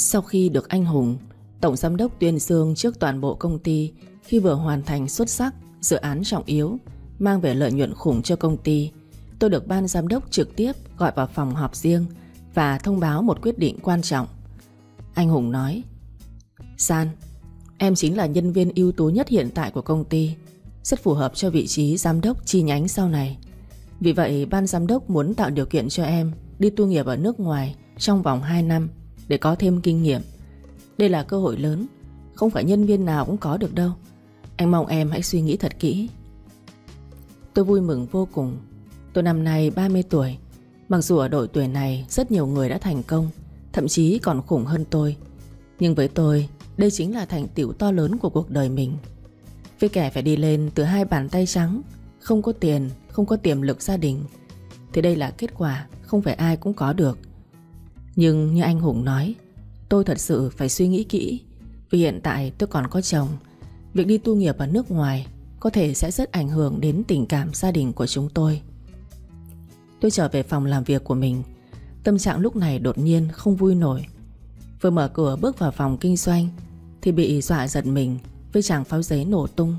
Sau khi được anh Hùng, Tổng Giám đốc tuyên dương trước toàn bộ công ty Khi vừa hoàn thành xuất sắc Dự án trọng yếu, Mang về lợi nhuận khủng cho công ty, Tôi được ban giám đốc trực tiếp gọi vào phòng họp riêng Và thông báo một quyết định quan trọng. Anh Hùng nói, San, Em chính là nhân viên ưu tú nhất hiện tại của công ty, Rất phù hợp cho vị trí giám đốc chi nhánh sau này. Vì vậy, ban giám đốc muốn tạo điều kiện cho em Đi tu nghiệp ở nước ngoài Trong vòng 2 năm. Để có thêm kinh nghiệm. Đây là cơ hội lớn Không phải nhân viên nào cũng có được đâu. Anh mong em hãy suy nghĩ thật kỹ. Tôi vui mừng vô cùng. Tôi năm nay 30 tuổi. Mặc dù ở độ tuổi này Rất nhiều người đã thành công Thậm chí còn khủng hơn tôi. Nhưng với tôi đây chính là thành tựu to lớn của cuộc đời mình. Với kẻ phải đi lên từ hai bàn tay trắng Không có tiền, không có tiềm lực gia đình Thì đây là kết quả không phải ai cũng có được. Nhưng như anh Hùng nói, Tôi thật sự phải suy nghĩ kỹ. Vì hiện tại tôi còn có chồng, Việc đi tu nghiệp ở nước ngoài Có thể sẽ rất ảnh hưởng đến tình cảm gia đình của chúng tôi. Tôi trở về phòng làm việc của mình, Tâm trạng lúc này đột nhiên không vui nổi. Vừa mở cửa bước vào phòng kinh doanh thì bị dọa giật mình Với chàng pháo giấy nổ tung.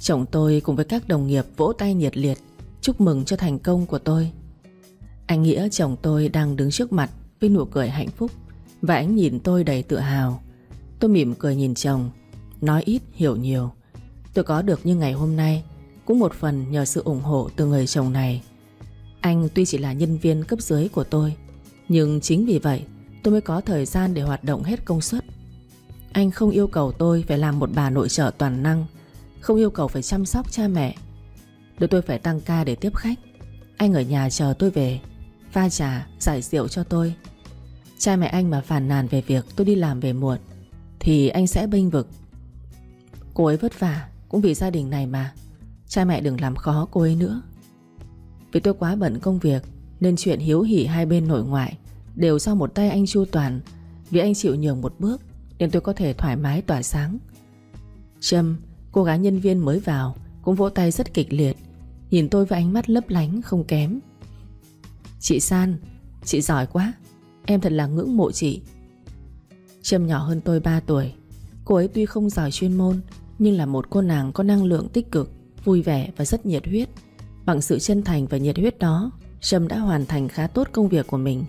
Chồng tôi cùng với các đồng nghiệp vỗ tay nhiệt liệt, Chúc mừng cho thành công của tôi. Anh Nghĩa, chồng tôi, đang đứng trước mặt. Với nụ cười hạnh phúc Và ánh nhìn tôi đầy tự hào. Tôi mỉm cười nhìn chồng, Nói ít, hiểu nhiều. Tôi có được như ngày hôm nay, Cũng một phần nhờ sự ủng hộ từ người chồng này. Anh tuy chỉ là nhân viên cấp dưới của tôi, Nhưng chính vì vậy Tôi mới có thời gian để hoạt động hết công suất. Anh không yêu cầu tôi phải làm một bà nội trợ toàn năng, Không yêu cầu phải chăm sóc cha mẹ. Đưa tôi phải tăng ca để tiếp khách, Anh ở nhà chờ tôi về. Pha trà, giải rượu cho tôi. Cha mẹ anh mà phản nàn về việc tôi đi làm về muộn Thì anh sẽ bênh vực. Cô ấy vất vả Cũng vì gia đình này mà. Cha mẹ đừng làm khó cô ấy nữa. Vì tôi quá bận công việc Nên chuyện hiếu hỉ hai bên nội ngoại Đều do một tay anh chu toàn Vì anh chịu nhường một bước nên tôi có thể thoải mái tỏa sáng. Trâm Cô gái nhân viên mới vào Cũng vỗ tay rất kịch liệt Nhìn tôi với ánh mắt lấp lánh không kém. Chị San, Chị giỏi quá. Em thật là ngưỡng mộ chị. Trâm nhỏ hơn tôi 3 tuổi. Cô ấy tuy không giỏi chuyên môn, Nhưng là một cô nàng có năng lượng tích cực, Vui vẻ và rất nhiệt huyết. Bằng sự chân thành và nhiệt huyết đó, Trâm đã hoàn thành khá tốt công việc của mình.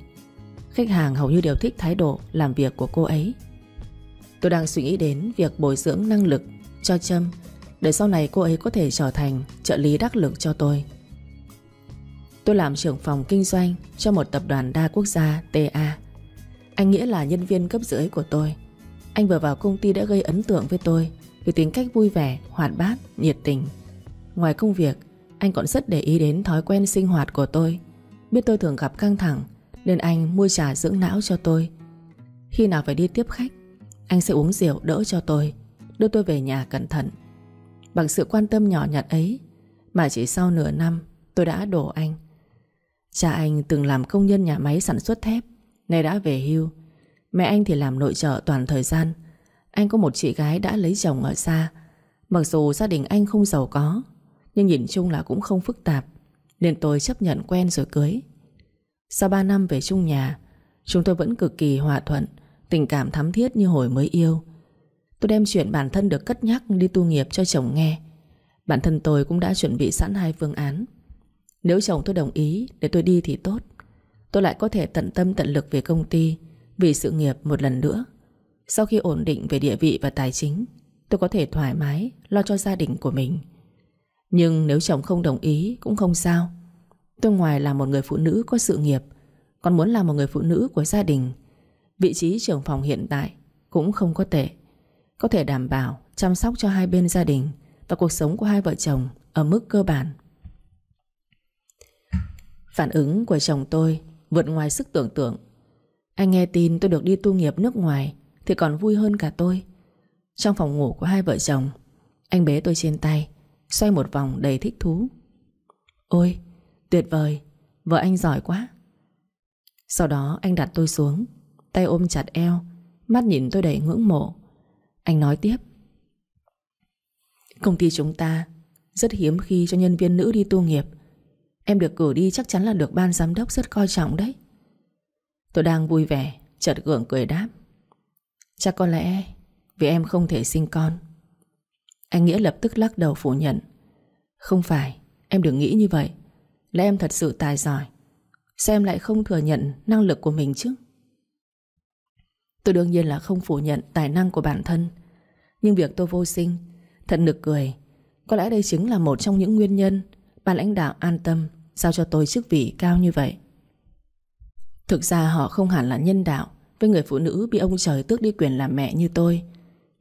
Khách hàng hầu như đều thích thái độ Làm việc của cô ấy. Tôi đang suy nghĩ đến việc bồi dưỡng năng lực cho Trâm để sau này cô ấy có thể trở thành trợ lý đắc lực cho tôi. Tôi làm trưởng phòng kinh doanh cho một tập đoàn đa quốc gia TA. Anh Nghĩa là nhân viên cấp dưới của tôi. Anh vừa vào công ty đã gây ấn tượng với tôi vì tính cách vui vẻ, hoạt bát, nhiệt tình. Ngoài công việc, anh còn rất để ý đến thói quen sinh hoạt của tôi. Biết tôi thường gặp căng thẳng nên anh mua trà dưỡng não cho tôi. Khi nào phải đi tiếp khách anh sẽ uống rượu đỡ cho tôi Đưa tôi về nhà cẩn thận Bằng sự quan tâm nhỏ nhặt ấy Mà chỉ sau nửa năm tôi đã đổ anh Cha anh từng làm công nhân nhà máy sản xuất thép, Nay đã về hưu. Mẹ anh thì làm nội trợ toàn thời gian. Anh có một chị gái đã lấy chồng ở xa. Mặc dù gia đình anh không giàu có, Nhưng nhìn chung là cũng không phức tạp, Nên tôi chấp nhận quen rồi cưới. Sau 3 năm về chung nhà, Chúng tôi vẫn cực kỳ hòa thuận, Tình cảm thắm thiết như hồi mới yêu. Tôi đem chuyện bản thân được cất nhắc đi tu nghiệp cho chồng nghe. Bản thân tôi cũng đã chuẩn bị sẵn hai phương án. Nếu chồng tôi đồng ý để tôi đi thì tốt. Tôi lại có thể tận tâm tận lực về công ty Vì sự nghiệp một lần nữa. Sau khi ổn định về địa vị và tài chính, Tôi có thể thoải mái Lo cho gia đình của mình. Nhưng nếu chồng không đồng ý cũng không sao. Tôi ngoài là một người phụ nữ có sự nghiệp, Còn muốn là một người phụ nữ của gia đình. Vị trí trưởng phòng hiện tại Cũng không có tệ, Có thể đảm bảo chăm sóc cho hai bên gia đình Và cuộc sống của hai vợ chồng Ở mức cơ bản. Phản ứng của chồng tôi Vượt ngoài sức tưởng tượng. Anh nghe tin tôi được đi tu nghiệp nước ngoài Thì còn vui hơn cả tôi. Trong phòng ngủ của hai vợ chồng, Anh bế tôi trên tay, Xoay một vòng đầy thích thú. Ôi, tuyệt vời, Vợ anh giỏi quá. Sau đó anh đặt tôi xuống, Tay ôm chặt eo, Mắt nhìn tôi đầy ngưỡng mộ. Anh nói tiếp. Công ty chúng ta Rất hiếm khi cho nhân viên nữ đi tu nghiệp. Em được cử đi chắc chắn là được ban giám đốc rất coi trọng đấy. Tôi đang vui vẻ, Chợt gượng cười đáp. Chắc có lẽ Vì em không thể sinh con. Anh Nghĩa lập tức lắc đầu phủ nhận. Không phải, Em đừng nghĩ như vậy. Là em thật sự tài giỏi. Sao em lại không thừa nhận năng lực của mình chứ? Tôi đương nhiên là không phủ nhận tài năng của bản thân. Nhưng việc tôi vô sinh, Thật nực cười. Có lẽ đây chính là một trong những nguyên nhân Ban lãnh đạo an tâm Giao cho tôi chức vị cao như vậy? Thực ra họ không hẳn là nhân đạo. Với người phụ nữ bị ông trời tước đi quyền làm mẹ như tôi,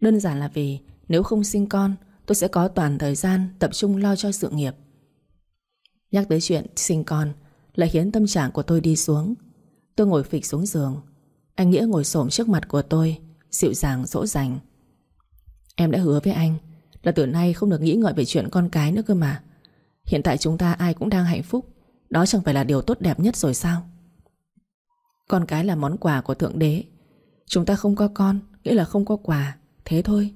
Đơn giản là vì Nếu không sinh con, Tôi sẽ có toàn thời gian tập trung lo cho sự nghiệp. Nhắc tới chuyện sinh con Lại khiến tâm trạng của tôi đi xuống. Tôi ngồi phịch xuống giường. Anh Nghĩa ngồi xổm trước mặt của tôi, Dịu dàng, dỗ dành. Em đã hứa với anh Là từ nay không được nghĩ ngợi về chuyện con cái nữa cơ mà. Hiện tại chúng ta ai cũng đang hạnh phúc. Đó chẳng phải là điều tốt đẹp nhất rồi sao? Con cái là món quà của Thượng Đế. Chúng ta không có con, Nghĩa là không có quà. Thế thôi.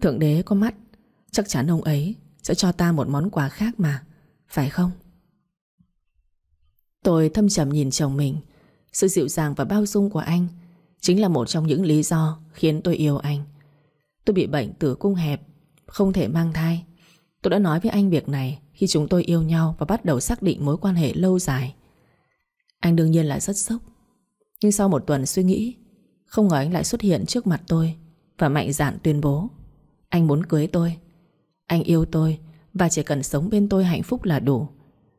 Thượng Đế có mắt. Chắc chắn ông ấy sẽ cho ta một món quà khác mà. Phải không? Tôi thâm trầm nhìn chồng mình. Sự dịu dàng và bao dung của anh Chính là một trong những lý do Khiến tôi yêu anh. Tôi bị bệnh tử cung hẹp, Không thể mang thai. Tôi đã nói với anh việc này. Khi chúng tôi yêu nhau Và bắt đầu xác định mối quan hệ lâu dài. Anh đương nhiên là rất sốc. Nhưng sau một tuần suy nghĩ, Không ngờ anh lại xuất hiện trước mặt tôi Và mạnh dạn tuyên bố, Anh muốn cưới tôi. Anh yêu tôi Và chỉ cần sống bên tôi hạnh phúc là đủ.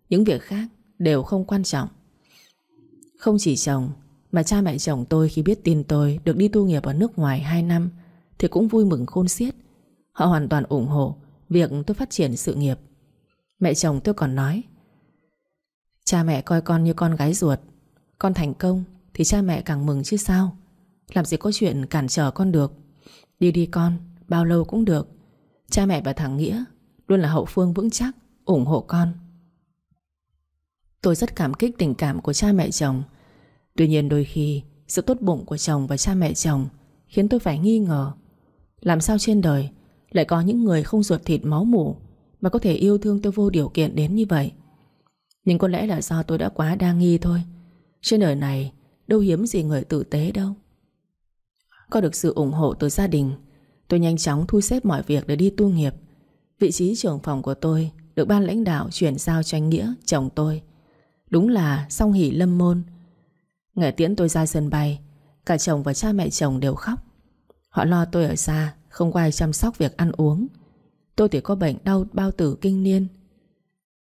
Những việc khác đều không quan trọng. Không chỉ chồng, Mà cha mẹ chồng tôi khi biết tin tôi Được đi tu nghiệp ở nước ngoài 2 năm Thì cũng vui mừng khôn xiết. Họ hoàn toàn ủng hộ Việc tôi phát triển sự nghiệp. Mẹ chồng tôi còn nói Cha mẹ coi con như con gái ruột Con thành công Thì cha mẹ càng mừng chứ sao? Làm gì có chuyện cản trở con được. Đi đi con, bao lâu cũng được. Cha mẹ và thằng Nghĩa Luôn là hậu phương vững chắc ủng hộ con. Tôi rất cảm kích tình cảm của cha mẹ chồng. Tuy nhiên đôi khi Sự tốt bụng của chồng và cha mẹ chồng Khiến tôi phải nghi ngờ. Làm sao trên đời Lại có những người không ruột thịt máu mủ mà có thể yêu thương tôi vô điều kiện đến như vậy. Nhưng có lẽ là do tôi đã quá đa nghi thôi. Trên đời này, Đâu hiếm gì người tử tế đâu. Có được sự ủng hộ từ gia đình, Tôi nhanh chóng thu xếp mọi việc để đi tu nghiệp. Vị trí trưởng phòng của tôi Được ban lãnh đạo chuyển giao cho anh Nghĩa, Chồng tôi. Đúng là song hỷ lâm môn. Ngày tiễn tôi ra sân bay, Cả chồng và cha mẹ chồng đều khóc. Họ lo tôi ở xa, Không có ai chăm sóc việc ăn uống. Tôi thì có bệnh đau bao tử kinh niên.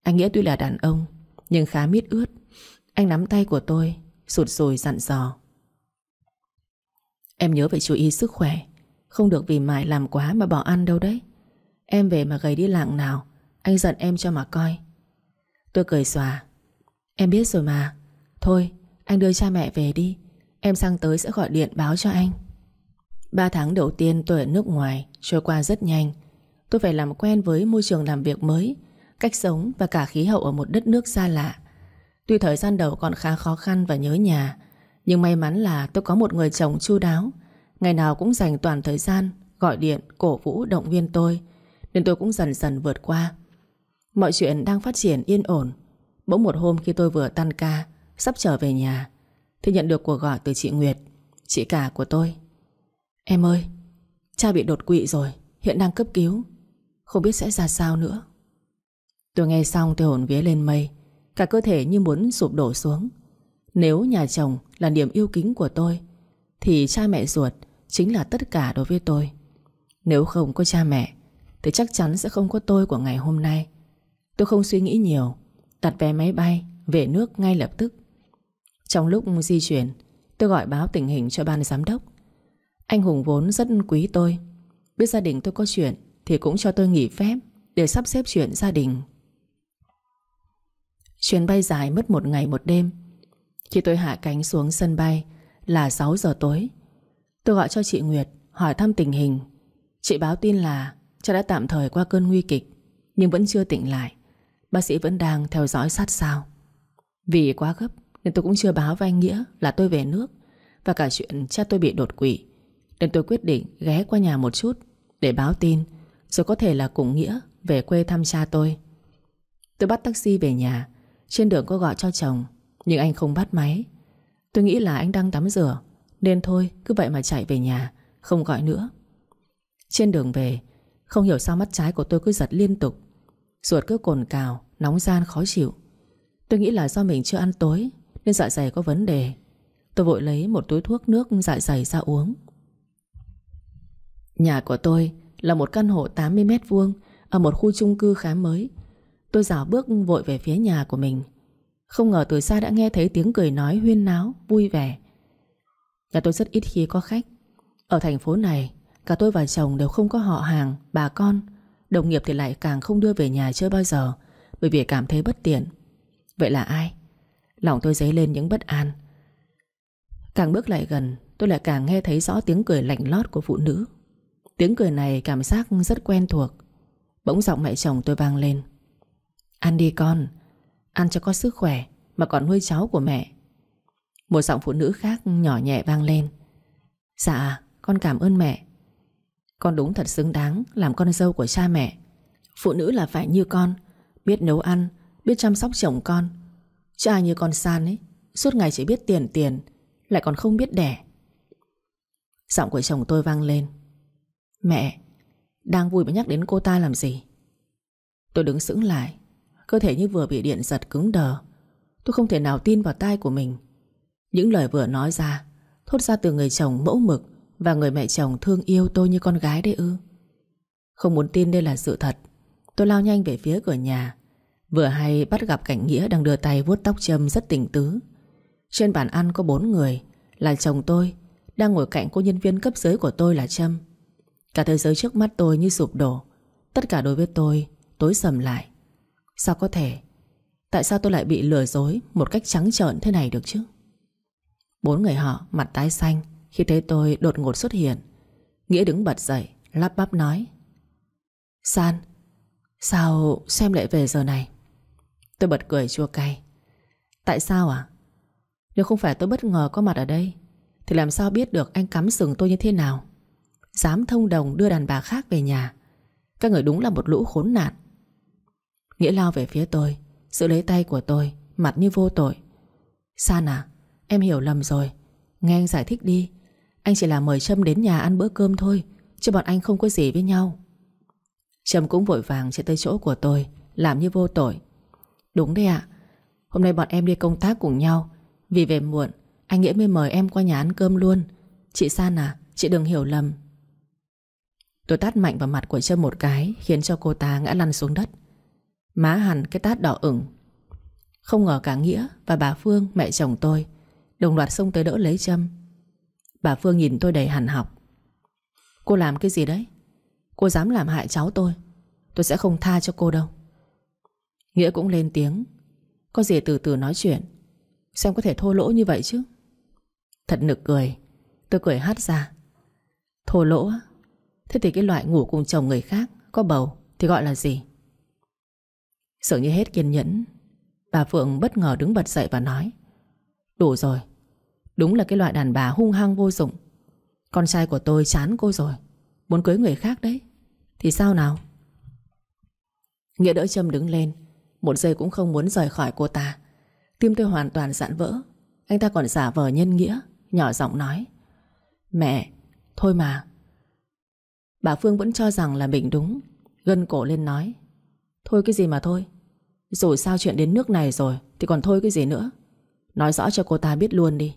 Anh Nghĩa tuy là đàn ông, Nhưng khá mít ướt. Anh nắm tay của tôi, Sụt sùi dặn dò. Em nhớ phải chú ý sức khỏe, Không được vì mải làm quá mà bỏ ăn đâu đấy. Em về mà gầy đi lạng nào, Anh giận em cho mà coi. Tôi cười xòa. Em biết rồi mà. Thôi, anh đưa cha mẹ về đi. Em sang tới sẽ gọi điện báo cho anh. Ba tháng đầu tiên tôi ở nước ngoài, Trôi qua rất nhanh. Tôi phải làm quen với môi trường làm việc mới Cách sống và cả khí hậu ở một đất nước xa lạ. Tuy thời gian đầu còn khá khó khăn và nhớ nhà Nhưng may mắn là tôi có một người chồng chu đáo. Ngày nào cũng dành toàn thời gian Gọi điện, cổ vũ, động viên tôi Nên tôi cũng dần dần vượt qua. Mọi chuyện đang phát triển yên ổn. Bỗng một hôm khi tôi vừa tan ca Sắp trở về nhà Thì nhận được cuộc gọi từ chị Nguyệt Chị cả của tôi. Em ơi Cha bị đột quỵ rồi Hiện đang cấp cứu. Không biết sẽ ra sao nữa. Tôi nghe xong tôi hồn vía lên mây, Cả cơ thể như muốn sụp đổ xuống. Nếu nhà chồng là niềm yêu kính của tôi, Thì cha mẹ ruột Chính là tất cả đối với tôi. Nếu không có cha mẹ, Thì chắc chắn sẽ không có tôi của ngày hôm nay. Tôi không suy nghĩ nhiều, Đặt vé máy bay Về nước ngay lập tức. Trong lúc di chuyển, Tôi gọi báo tình hình cho ban giám đốc. Anh Hùng vốn rất quý tôi, Biết gia đình tôi có chuyện thì cũng cho tôi nghỉ phép Để sắp xếp chuyện gia đình. Chuyến bay dài mất một ngày một đêm. Khi tôi hạ cánh xuống sân bay Là 6 giờ tối. Tôi gọi cho chị Nguyệt Hỏi thăm tình hình. Chị báo tin là Cha đã tạm thời qua cơn nguy kịch, Nhưng vẫn chưa tỉnh lại. Bác sĩ vẫn đang theo dõi sát sao. Vì quá gấp Nên tôi cũng chưa báo với anh Nghĩa là tôi về nước Và cả chuyện cha tôi bị đột quỵ, Nên tôi quyết định ghé qua nhà một chút Để báo tin rồi có thể là cùng Nghĩa, về quê thăm cha tôi. Tôi bắt taxi về nhà. Trên đường có gọi cho chồng, Nhưng anh không bắt máy. Tôi nghĩ là anh đang tắm rửa, Nên thôi, cứ vậy mà chạy về nhà, Không gọi nữa. Trên đường về, Không hiểu sao mắt trái của tôi cứ giật liên tục. Ruột cứ cồn cào, Nóng gian khó chịu. Tôi nghĩ là do mình chưa ăn tối, Nên dạ dày có vấn đề. Tôi vội lấy một túi thuốc nước dạ dày ra uống. Nhà của tôi là một căn hộ 80 mét vuông Ở một khu chung cư khá mới. Tôi dảo bước vội về phía nhà của mình. Không ngờ từ xa đã nghe thấy tiếng cười nói huyên náo, vui vẻ. Nhà tôi rất ít khi có khách. Ở thành phố này Cả tôi và chồng đều không có họ hàng, bà con. Đồng nghiệp thì lại càng không đưa về nhà chơi bao giờ Bởi vì cảm thấy bất tiện. Vậy là ai? Lòng tôi dấy lên những bất an. Càng bước lại gần Tôi lại càng nghe thấy rõ tiếng cười lạnh lót của phụ nữ. Tiếng cười này cảm giác rất quen thuộc. Bỗng giọng mẹ chồng tôi vang lên. Ăn đi con, Ăn cho có sức khỏe Mà còn nuôi cháu của mẹ. Một giọng phụ nữ khác nhỏ nhẹ vang lên. Dạ con cảm ơn mẹ. Con đúng thật xứng đáng Làm con dâu của cha mẹ. Phụ nữ là phải như con, Biết nấu ăn, Biết chăm sóc chồng con. Chứ ai như con San ấy, Suốt ngày chỉ biết tiền tiền, Lại còn không biết đẻ. Giọng của chồng tôi vang lên. Mẹ, Đang vui mà nhắc đến cô ta làm gì? Tôi đứng sững lại, Cơ thể như vừa bị điện giật cứng đờ. Tôi không thể nào tin vào tai của mình. Những lời vừa nói ra, Thốt ra từ người chồng mẫu mực Và người mẹ chồng thương yêu tôi như con gái đấy ư. Không muốn tin đây là sự thật, Tôi lao nhanh về phía cửa nhà. Vừa hay bắt gặp cảnh Nghĩa đang đưa tay vuốt tóc châm rất tỉnh tứ. Trên bàn ăn có bốn người, Là chồng tôi, Đang ngồi cạnh cô nhân viên cấp dưới của tôi là Trâm. Cả thế giới trước mắt tôi như sụp đổ. Tất cả đối với tôi, Tối sầm lại. Sao có thể? Tại sao tôi lại bị lừa dối Một cách trắng trợn thế này được chứ? Bốn người họ, mặt tái xanh, Khi thấy tôi đột ngột xuất hiện. Nghĩa đứng bật dậy, Lắp bắp nói. San, Sao xem lại về giờ này? Tôi bật cười chua cay. Tại sao à Nếu không phải tôi bất ngờ có mặt ở đây, Thì làm sao biết được anh cắm sừng tôi như thế nào? Dám thông đồng đưa đàn bà khác về nhà. Các người đúng là một lũ khốn nạn. Nghĩa lao về phía tôi sự lấy tay của tôi, Mặt như vô tội. San à Em hiểu lầm rồi. Nghe anh giải thích đi. Anh chỉ là mời Trâm đến nhà ăn bữa cơm thôi, Chứ bọn anh không có gì với nhau. Trâm cũng vội vàng chạy tới chỗ của tôi, Làm như vô tội. Đúng đấy ạ. Hôm nay bọn em đi công tác cùng nhau. Vì về muộn, Anh Nghĩa mới mời em qua nhà ăn cơm luôn. Chị San à Chị đừng hiểu lầm. Tôi tát mạnh vào mặt của Trâm một cái, Khiến cho cô ta ngã lăn xuống đất. Má hẳn cái tát đỏ ửng. Không ngờ cả Nghĩa và bà Phương, Mẹ chồng tôi, Đồng loạt xông tới đỡ lấy Trâm. Bà Phương nhìn tôi đầy hẳn học. Cô làm cái gì đấy? Cô dám làm hại cháu tôi. Tôi sẽ không tha cho cô đâu. Nghĩa cũng lên tiếng. Có gì từ từ nói chuyện. Xem có thể thô lỗ như vậy chứ. Thật nực cười. Tôi cười hát ra. Thô lỗ á? Thế thì cái loại ngủ cùng chồng người khác Có bầu thì gọi là gì? Sợ như hết kiên nhẫn Bà Phượng bất ngờ đứng bật dậy và nói Đủ rồi Đúng là cái loại đàn bà hung hăng vô dụng. Con trai của tôi chán cô rồi Muốn cưới người khác đấy Thì sao nào? Nghĩa đỡ châm đứng lên Một giây cũng không muốn rời khỏi cô ta. Tim tôi hoàn toàn dạn vỡ. Anh ta còn giả vờ nhân nghĩa Nhỏ giọng nói Mẹ, thôi mà Bà Phương vẫn cho rằng là mình đúng. Gân cổ lên nói, Thôi cái gì mà thôi. Dù sao chuyện đến nước này rồi, Thì còn thôi cái gì nữa. Nói rõ cho cô ta biết luôn đi.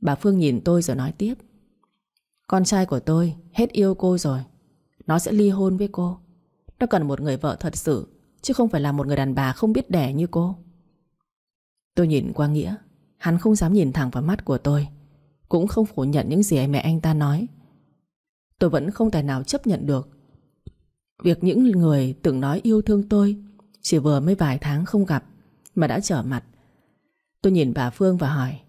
Bà Phương nhìn tôi rồi nói tiếp, Con trai của tôi Hết yêu cô rồi. Nó sẽ ly hôn với cô. Nó cần một người vợ thật sự, Chứ không phải là một người đàn bà không biết đẻ như cô. Tôi nhìn qua Nghĩa, Hắn không dám nhìn thẳng vào mắt của tôi, Cũng không phủ nhận những gì mẹ anh ta nói. Tôi vẫn không thể nào chấp nhận được. Việc những người từng nói yêu thương tôi Chỉ vừa mới vài tháng không gặp Mà đã trở mặt. Tôi nhìn bà Phương và hỏi,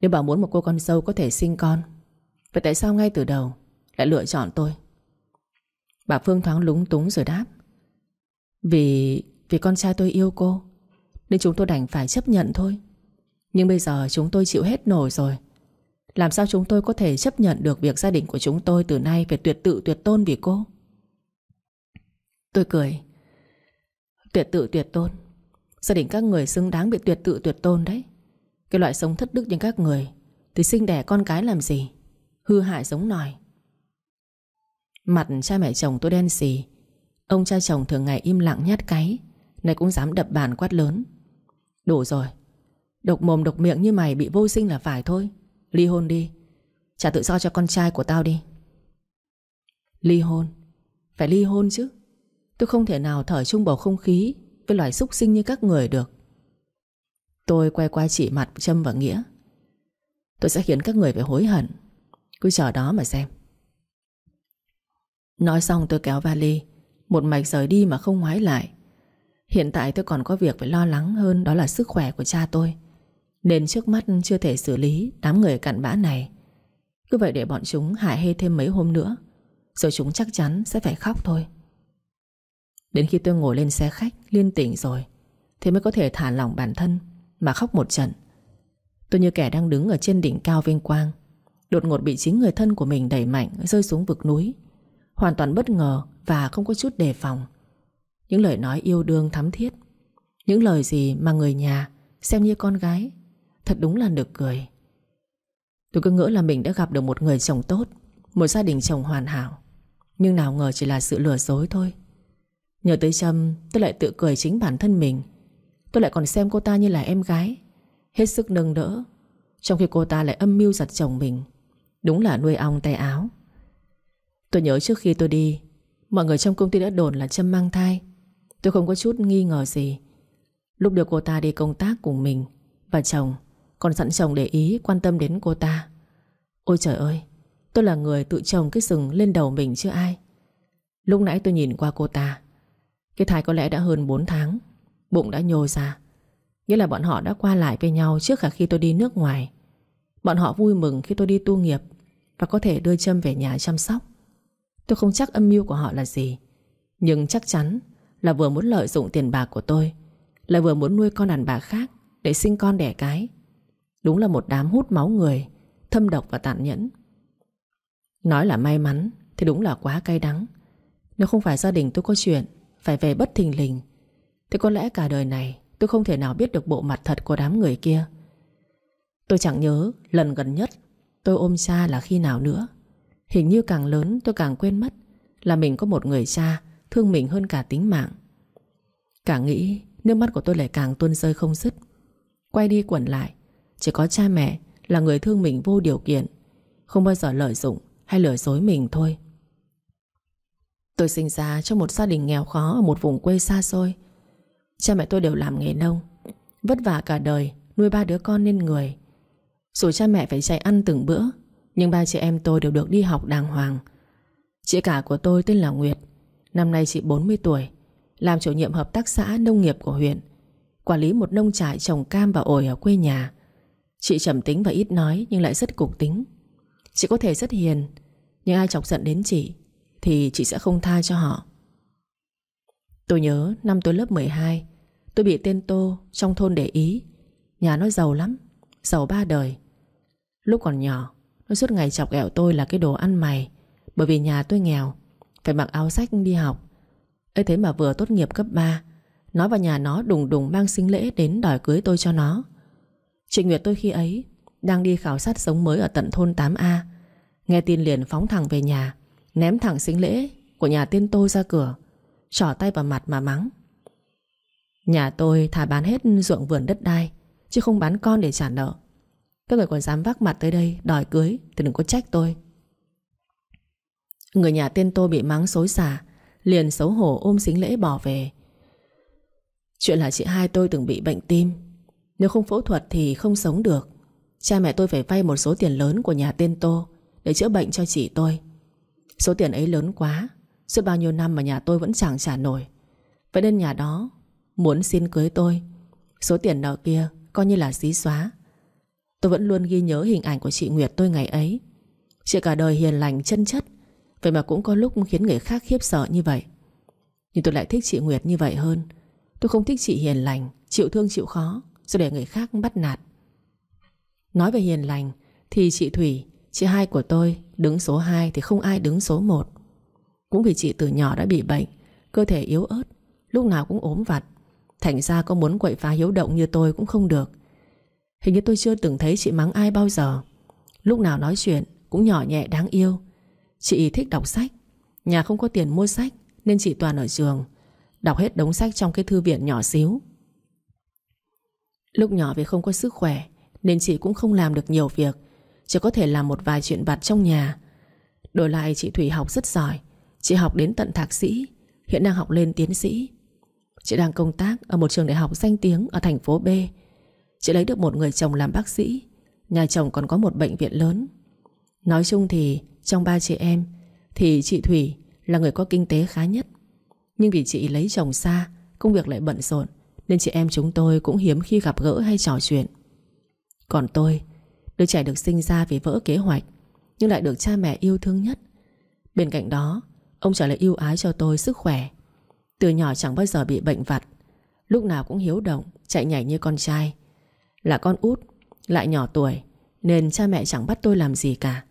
Nếu bà muốn một cô con dâu có thể sinh con, Vậy tại sao ngay từ đầu Lại lựa chọn tôi? Bà Phương thoáng lúng túng rồi đáp, Vì Vì con trai tôi yêu cô, Nên chúng tôi đành phải chấp nhận thôi. Nhưng bây giờ chúng tôi chịu hết nổi rồi. Làm sao chúng tôi có thể chấp nhận được Việc gia đình của chúng tôi từ nay Phải tuyệt tự, tuyệt tôn vì cô? Tôi cười. Tuyệt tự, tuyệt tôn. Gia đình các người xứng đáng bị tuyệt tự, tuyệt tôn đấy. Cái loại sống thất đức như các người, Thì sinh đẻ con cái làm gì? Hư hại giống nòi. Mặt cha mẹ chồng tôi đen xì. Ông cha chồng thường ngày im lặng nhát cái Này cũng dám đập bàn quát lớn. Đủ rồi. Độc mồm độc miệng như mày bị vô sinh là phải thôi. Ly hôn đi. Trả tự do cho con trai của tao đi. Ly hôn. Phải ly hôn chứ. Tôi không thể nào thở chung bầu không khí Với loài súc sinh như các người được. Tôi quay qua chỉ mặt, Trâm và Nghĩa. Tôi sẽ khiến các người phải hối hận. Cứ chờ đó mà xem. Nói xong tôi kéo vali. Một mạch rời đi mà không ngoái lại. Hiện tại tôi còn có việc phải lo lắng hơn, Đó là sức khỏe của cha tôi. Nên trước mắt chưa thể xử lý Đám người cặn bã này. Cứ vậy để bọn chúng hại hê thêm mấy hôm nữa, Rồi chúng chắc chắn sẽ phải khóc thôi. Đến khi tôi ngồi lên xe khách, Liên tỉnh rồi, Thì mới có thể thả lỏng bản thân Mà khóc một trận. Tôi như kẻ đang đứng ở trên đỉnh cao vinh quang, Đột ngột bị chính người thân của mình đẩy mạnh, Rơi xuống vực núi. Hoàn toàn bất ngờ và không có chút đề phòng. Những lời nói yêu đương thắm thiết, Những lời gì mà người nhà Xem như con gái Thật đúng là được cười. Tôi cứ ngỡ là mình đã gặp được một người chồng tốt, Một gia đình chồng hoàn hảo. Nhưng nào ngờ chỉ là sự lừa dối thôi. Nhờ tới Trâm Tôi lại tự cười chính bản thân mình. Tôi lại còn xem cô ta như là em gái, Hết sức nâng đỡ. Trong khi cô ta lại âm mưu giặt chồng mình, Đúng là nuôi ong tay áo. Tôi nhớ trước khi tôi đi, Mọi người trong công ty đã đồn là Trâm mang thai. Tôi không có chút nghi ngờ gì. Lúc đưa cô ta đi công tác cùng mình Và chồng còn sẵn chồng để ý, quan tâm đến cô ta. Ôi trời ơi, Tôi là người tự chồng cái sừng lên đầu mình chứ ai. Lúc nãy tôi nhìn qua cô ta, Cái thai có lẽ đã hơn 4 tháng, Bụng đã nhô ra. Nghĩa là bọn họ đã qua lại với nhau Trước cả khi tôi đi nước ngoài. Bọn họ vui mừng khi tôi đi tu nghiệp Và có thể đưa Trâm về nhà chăm sóc. Tôi không chắc âm mưu của họ là gì, Nhưng chắc chắn là vừa muốn lợi dụng tiền bạc của tôi Là vừa muốn nuôi con đàn bà khác Để sinh con đẻ cái. Đúng là một đám hút máu người, Thâm độc và tàn nhẫn. Nói là may mắn Thì đúng là quá cay đắng. Nếu không phải gia đình tôi có chuyện, Phải về bất thình lình, Thì có lẽ cả đời này Tôi không thể nào biết được bộ mặt thật của đám người kia. Tôi chẳng nhớ lần gần nhất Tôi ôm cha là khi nào nữa. Hình như càng lớn tôi càng quên mất Là mình có một người cha Thương mình hơn cả tính mạng. Càng nghĩ, Nước mắt của tôi lại càng tuôn rơi không dứt. Quay đi quẩn lại chỉ có cha mẹ là người thương mình vô điều kiện, Không bao giờ lợi dụng Hay lừa dối mình thôi. Tôi sinh ra trong một gia đình nghèo khó Ở một vùng quê xa xôi. Cha mẹ tôi đều làm nghề nông, Vất vả cả đời, Nuôi ba đứa con nên người. Dù cha mẹ phải chạy ăn từng bữa, Nhưng ba chị em tôi đều được đi học đàng hoàng. Chị cả của tôi tên là Nguyệt, Năm nay chị 40 tuổi, Làm chủ nhiệm hợp tác xã nông nghiệp của huyện, Quản lý một nông trại trồng cam và ổi ở quê nhà. Chị trầm tính và ít nói, Nhưng lại rất cục tính. Chị có thể rất hiền, Nhưng ai chọc giận đến chị, Thì chị sẽ không tha cho họ. Tôi nhớ năm tôi lớp 12 Tôi bị tên Tô trong thôn để ý. Nhà nó giàu lắm, Giàu ba đời. Lúc còn nhỏ, Nó suốt ngày chọc ghẹo tôi là cái đồ ăn mày, Bởi vì nhà tôi nghèo, Phải mặc áo sách đi học. Ấy thế mà vừa tốt nghiệp cấp 3 Nó vào nhà nó đùng đùng mang sinh lễ Đến đòi cưới tôi cho nó. Chị Nguyệt tôi khi ấy Đang đi khảo sát sống mới ở tận thôn 8A Nghe tin liền phóng thẳng về nhà, Ném thẳng sinh lễ của nhà tiên tôi ra cửa, Trỏ tay vào mặt mà mắng. Nhà tôi thả bán hết ruộng vườn đất đai, Chứ không bán con để trả nợ. Các người còn dám vác mặt tới đây Đòi cưới thì đừng có trách tôi. Người nhà tên tôi bị mắng xối xả, Liền xấu hổ ôm xính lễ bỏ về. Chuyện là chị hai tôi từng bị bệnh tim nếu không phẫu thuật thì không sống được. Cha mẹ tôi phải vay một số tiền lớn của nhà tên Tô Để chữa bệnh cho chị tôi. Số tiền ấy lớn quá, Suốt bao nhiêu năm mà nhà tôi vẫn chẳng trả nổi. Vậy nên nhà đó Muốn xin cưới tôi. Số tiền nợ kia coi như là xí xóa. Tôi vẫn luôn ghi nhớ hình ảnh của chị Nguyệt tôi ngày ấy. Chị cả đời hiền lành, chân chất. Vậy mà cũng có lúc khiến người khác khiếp sợ như vậy. Nhưng tôi lại thích chị Nguyệt như vậy hơn. Tôi không thích chị hiền lành, Chịu thương chịu khó. Rồi để người khác bắt nạt? Nói về hiền lành, Thì chị Thủy, Chị hai của tôi Đứng số 2 thì không ai đứng số 1 Cũng vì chị từ nhỏ đã bị bệnh, Cơ thể yếu ớt, Lúc nào cũng ốm vặt. Thành ra có muốn quậy phá hiếu động như tôi cũng không được. Hình như tôi chưa từng thấy chị mắng ai bao giờ. Lúc nào nói chuyện Cũng nhỏ nhẹ đáng yêu. Chị thích đọc sách. Nhà không có tiền mua sách, Nên chị toàn ở trường. Đọc hết đống sách trong cái thư viện nhỏ xíu. Lúc nhỏ vì không có sức khỏe, Nên chị cũng không làm được nhiều việc, Chỉ có thể làm một vài chuyện vặt trong nhà. Đổi lại, chị Thủy học rất giỏi, Chị học đến tận thạc sĩ, Hiện đang học lên tiến sĩ. Chị đang công tác ở một trường đại học danh tiếng Ở thành phố B. Chị lấy được một người chồng làm bác sĩ, Nhà chồng còn có một bệnh viện lớn. Nói chung thì, trong ba chị em, Thì chị Thủy là người có kinh tế khá nhất. Nhưng vì chị lấy chồng xa, Công việc lại bận rộn. Nên chị em chúng tôi cũng hiếm khi gặp gỡ hay trò chuyện. Còn tôi, Đứa trẻ được sinh ra vì vỡ kế hoạch, Nhưng lại được cha mẹ yêu thương nhất. Bên cạnh đó, Ông trả lại yêu ái cho tôi sức khỏe. Từ nhỏ chẳng bao giờ bị bệnh vặt, Lúc nào cũng hiếu động, Chạy nhảy như con trai. Là con út, Lại nhỏ tuổi, Nên cha mẹ chẳng bắt tôi làm gì cả.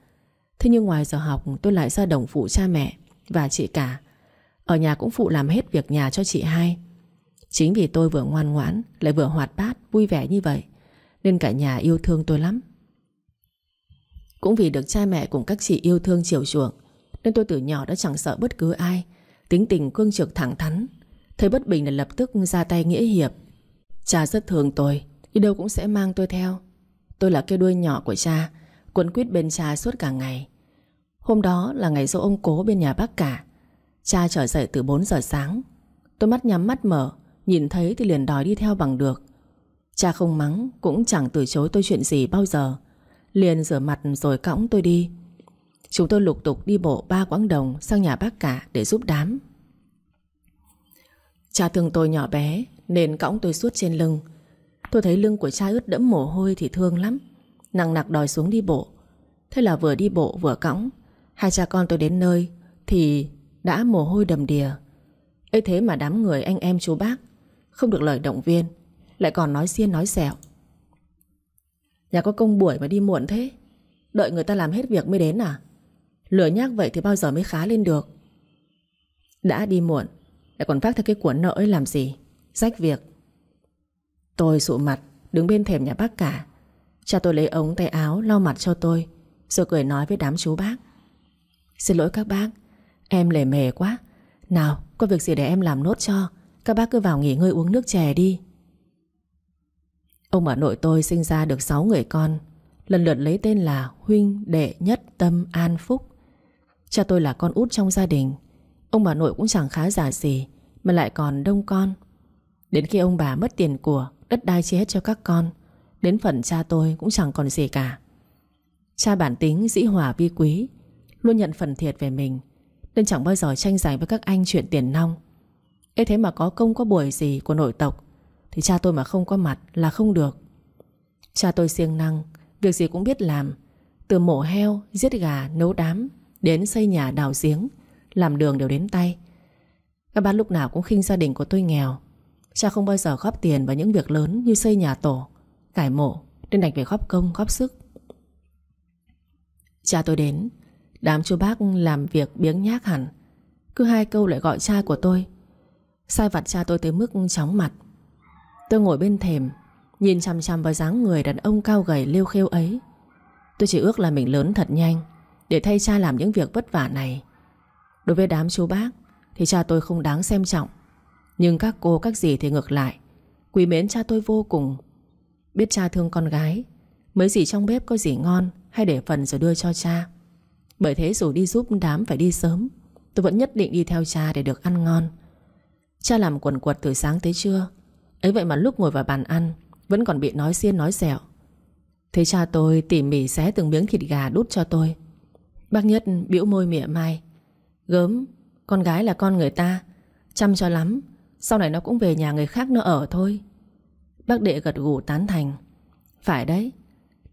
Thế nhưng ngoài giờ học, tôi lại ra đồng phụ cha mẹ Và chị cả. Ở nhà cũng phụ làm hết việc nhà cho chị hai. Chính vì tôi vừa ngoan ngoãn Lại vừa hoạt bát, vui vẻ như vậy Nên cả nhà yêu thương tôi lắm. Cũng vì được cha mẹ cùng các chị yêu thương chiều chuộng Nên tôi từ nhỏ đã chẳng sợ bất cứ ai Tính tình cương trực thẳng thắn. Thấy bất bình là lập tức ra tay nghĩa hiệp. Cha rất thương tôi Đi đâu cũng sẽ mang tôi theo. Tôi là cái đuôi nhỏ của cha Quấn quýt bên cha suốt cả ngày. Hôm đó là ngày dỗ ông cố bên nhà bác cả. Cha trở dậy từ 4 giờ sáng. Tôi mắt nhắm mắt mở Nhìn thấy thì liền đòi đi theo bằng được. Cha không mắng, Cũng chẳng từ chối tôi chuyện gì bao giờ. Liền rửa mặt rồi cõng tôi đi. Chúng tôi lục tục đi bộ ba quãng đồng Sang nhà bác cả để giúp đám. Cha thương tôi nhỏ bé, Nên cõng tôi suốt trên lưng. Tôi thấy lưng của cha ướt đẫm mồ hôi thì thương lắm. Nặng nặc đòi xuống đi bộ. Thế là vừa đi bộ vừa cõng. Hai cha con tôi đến nơi Thì đã mồ hôi đầm đìa. Ấy thế mà đám người anh em chú bác không được lời động viên. Lại còn nói xiên nói xẻo Nhà có công buổi mà đi muộn thế. Đợi người ta làm hết việc mới đến à? Lửa nhác vậy thì bao giờ mới khá lên được? Đã đi muộn, Lại còn phát theo cái cuốn nợ ấy làm gì? Rách việc. Tôi sụ mặt, Đứng bên thềm nhà bác cả. Cha tôi lấy ống tay áo, lau mặt cho tôi, Rồi cười nói với đám chú bác. Xin lỗi các bác, Em lề mề quá. Nào, có việc gì để em làm nốt cho. Các bác cứ vào nghỉ ngơi uống nước chè đi. Ông bà nội tôi sinh ra được 6 người con. Lần lượt lấy tên là Huynh, Đệ, Nhất, Tâm, An, Phúc. Cha tôi là con út trong gia đình. Ông bà nội cũng chẳng khá giả gì, Mà lại còn đông con. Đến khi ông bà mất tiền của, Đất đai chia hết cho các con, Đến phần cha tôi cũng chẳng còn gì cả. Cha bản tính dĩ hòa vi quý, Luôn nhận phần thiệt về mình, Nên chẳng bao giờ tranh giành với các anh chuyện tiền nong. Ê thế mà có công có buổi gì của nội tộc? Thì cha tôi mà không có mặt là không được. Cha tôi siêng năng Việc gì cũng biết làm. Từ mổ heo, giết gà, nấu đám Đến xây nhà đào giếng Làm đường đều đến tay. Các bác lúc nào cũng khinh gia đình của tôi nghèo. Cha không bao giờ góp tiền vào những việc lớn Như xây nhà tổ, cải mộ Nên đành phải góp công, góp sức. Cha tôi đến Đám chú bác làm việc biếng nhác hẳn. Cứ hai câu lại gọi cha của tôi. Sai vặt cha tôi tới mức chóng mặt. Tôi ngồi bên thềm, Nhìn chằm chằm vào dáng người đàn ông cao gầy liêu khêu ấy. Tôi chỉ ước là mình lớn thật nhanh, Để thay cha làm những việc vất vả này. Đối với đám chú bác, Thì cha tôi không đáng xem trọng. Nhưng các cô, các dì thì ngược lại. Quý mến cha tôi vô cùng. Biết cha thương con gái, Mấy gì trong bếp có gì ngon Hay để phần rồi đưa cho cha. Bởi thế dù đi giúp đám phải đi sớm, Tôi vẫn nhất định đi theo cha để được ăn ngon. Cha làm quần quật từ sáng tới trưa. Ấy vậy mà lúc ngồi vào bàn ăn, Vẫn còn bị nói xiên nói dẻo Thế cha tôi tỉ mỉ xé từng miếng thịt gà đút cho tôi. Bác Nhất biểu môi mỉa mai. Gớm, Con gái là con người ta, Chăm cho lắm, Sau này nó cũng về nhà người khác nó ở thôi. Bác đệ gật gù tán thành. Phải đấy,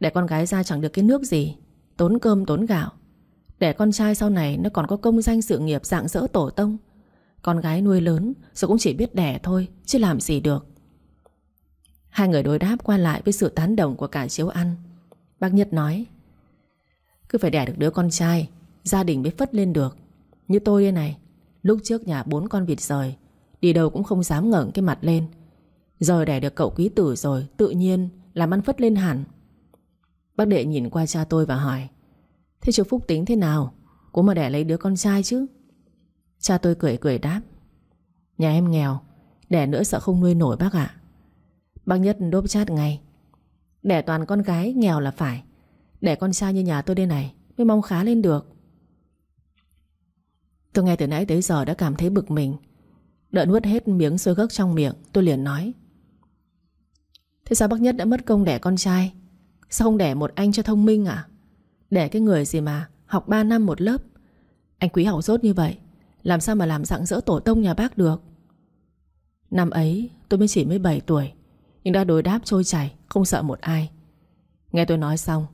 Để con gái ra chẳng được cái nước gì, Tốn cơm tốn gạo. Để con trai sau này nó còn có công danh sự nghiệp dạng dỡ tổ tông con gái nuôi lớn, Rồi cũng chỉ biết đẻ thôi, Chứ làm gì được. Hai người đối đáp qua lại với sự tán đồng của cả chiếu ăn Bác Nhất nói, Cứ phải đẻ được đứa con trai, Gia đình mới phất lên được. Như tôi đây này, Lúc trước nhà bốn con vịt rời, Đi đâu cũng không dám ngẩng cái mặt lên. Giờ đẻ được cậu quý tử rồi, Tự nhiên làm ăn phất lên hẳn. Bác đệ nhìn qua cha tôi và hỏi, Thế chú Phúc tính thế nào? Cũng mà đẻ lấy đứa con trai chứ? Cha tôi cười cười đáp, Nhà em nghèo, Đẻ nữa sợ không nuôi nổi bác ạ. Bác Nhất đốp chát ngay, Đẻ toàn con gái nghèo là phải, Đẻ con trai như nhà tôi đây này Mới mong khá lên được. Tôi nghe từ nãy tới giờ đã cảm thấy bực mình Đợi nuốt hết miếng xôi gấc trong miệng, Tôi liền nói, Thế sao bác Nhất đã mất công đẻ con trai? Sao không đẻ một anh cho thông minh à Đẻ cái người gì mà Học 3 năm một lớp? Anh quý học rốt như vậy làm sao mà làm dạng dỡ tổ tông nhà bác được? Năm ấy, tôi mới chỉ 17 tuổi, Nhưng đã đối đáp trôi chảy, Không sợ một ai. Nghe tôi nói xong,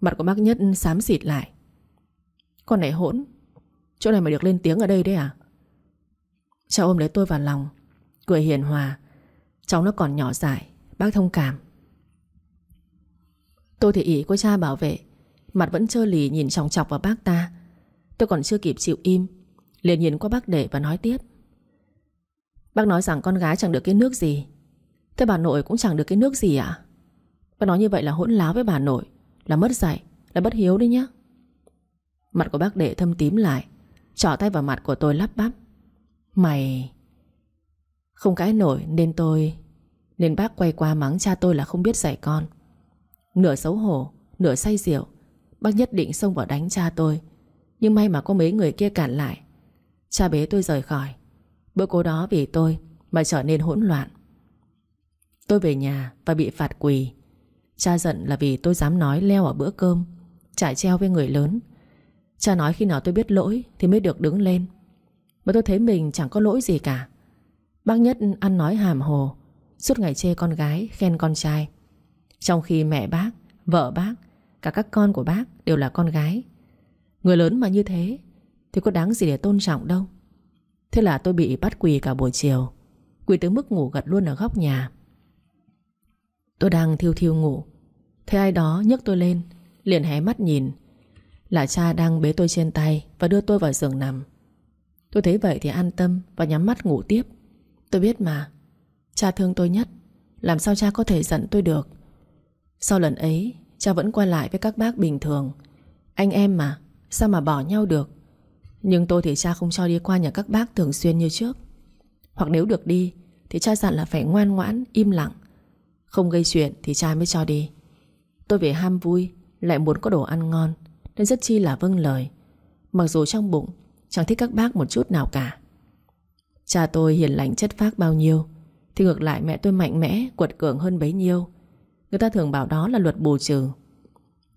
Mặt của bác Nhất xám xịt lại. Con này hỗn, Chỗ này mà được lên tiếng ở đây đấy à? Cha ôm lấy tôi vào lòng, Cười hiền hòa. Cháu nó còn nhỏ dại, Bác thông cảm. Tôi thì ý của cha bảo vệ, Mặt vẫn trơ lì nhìn chòng chọc vào bác ta. Tôi còn chưa kịp chịu im Liền nhìn qua bác để và nói tiếp. Bác nói rằng con gái chẳng được cái nước gì. Thế bà nội cũng chẳng được cái nước gì ạ? Bác nói như vậy là hỗn láo với bà nội, Là mất dạy, Là bất hiếu đấy nhá. Mặt của bác đệ thâm tím lại, Trỏ tay vào mặt của tôi lắp bắp. Mày, Không cãi nổi nên tôi, Nên bác quay qua mắng cha tôi là không biết dạy con. Nửa xấu hổ, Nửa say rượu, Bác nhất định xông vào đánh cha tôi. Nhưng may mà có mấy người kia cản lại Cha bế tôi rời khỏi. Bữa cố đó vì tôi Mà trở nên hỗn loạn. Tôi về nhà và bị phạt quỳ. Cha giận là vì tôi dám nói leo ở bữa cơm, Trải treo với người lớn. Cha nói khi nào tôi biết lỗi Thì mới được đứng lên. Mà tôi thấy mình chẳng có lỗi gì cả. Bác Nhất ăn nói hàm hồ, Suốt ngày chê con gái, khen con trai. Trong khi mẹ bác, Vợ bác, Cả các con của bác đều là con gái. Người lớn mà như thế thì có đáng gì để tôn trọng đâu. Thế là tôi bị bắt quỳ cả buổi chiều, Quỳ tới mức ngủ gật luôn ở góc nhà. Tôi đang thiêu thiêu ngủ, Thấy ai đó nhấc tôi lên, Liền hé mắt nhìn. Là cha đang bế tôi trên tay Và đưa tôi vào giường nằm. Tôi thấy vậy thì an tâm và nhắm mắt ngủ tiếp. Tôi biết mà, Cha thương tôi nhất, Làm sao cha có thể giận tôi được? Sau lần ấy, Cha vẫn qua lại với các bác bình thường. Anh em mà, Sao mà bỏ nhau được? Nhưng tôi thì cha không cho đi qua nhà các bác thường xuyên như trước. Hoặc nếu được đi Thì cha dặn là phải ngoan ngoãn, im lặng. Không gây chuyện thì cha mới cho đi. Tôi về ham vui Lại muốn có đồ ăn ngon Nên rất chi là vâng lời. Mặc dù trong bụng chẳng thích các bác một chút nào cả. Cha tôi hiền lành chất phác bao nhiêu Thì ngược lại mẹ tôi mạnh mẽ Quật cường hơn bấy nhiêu. Người ta thường bảo đó là luật bù trừ.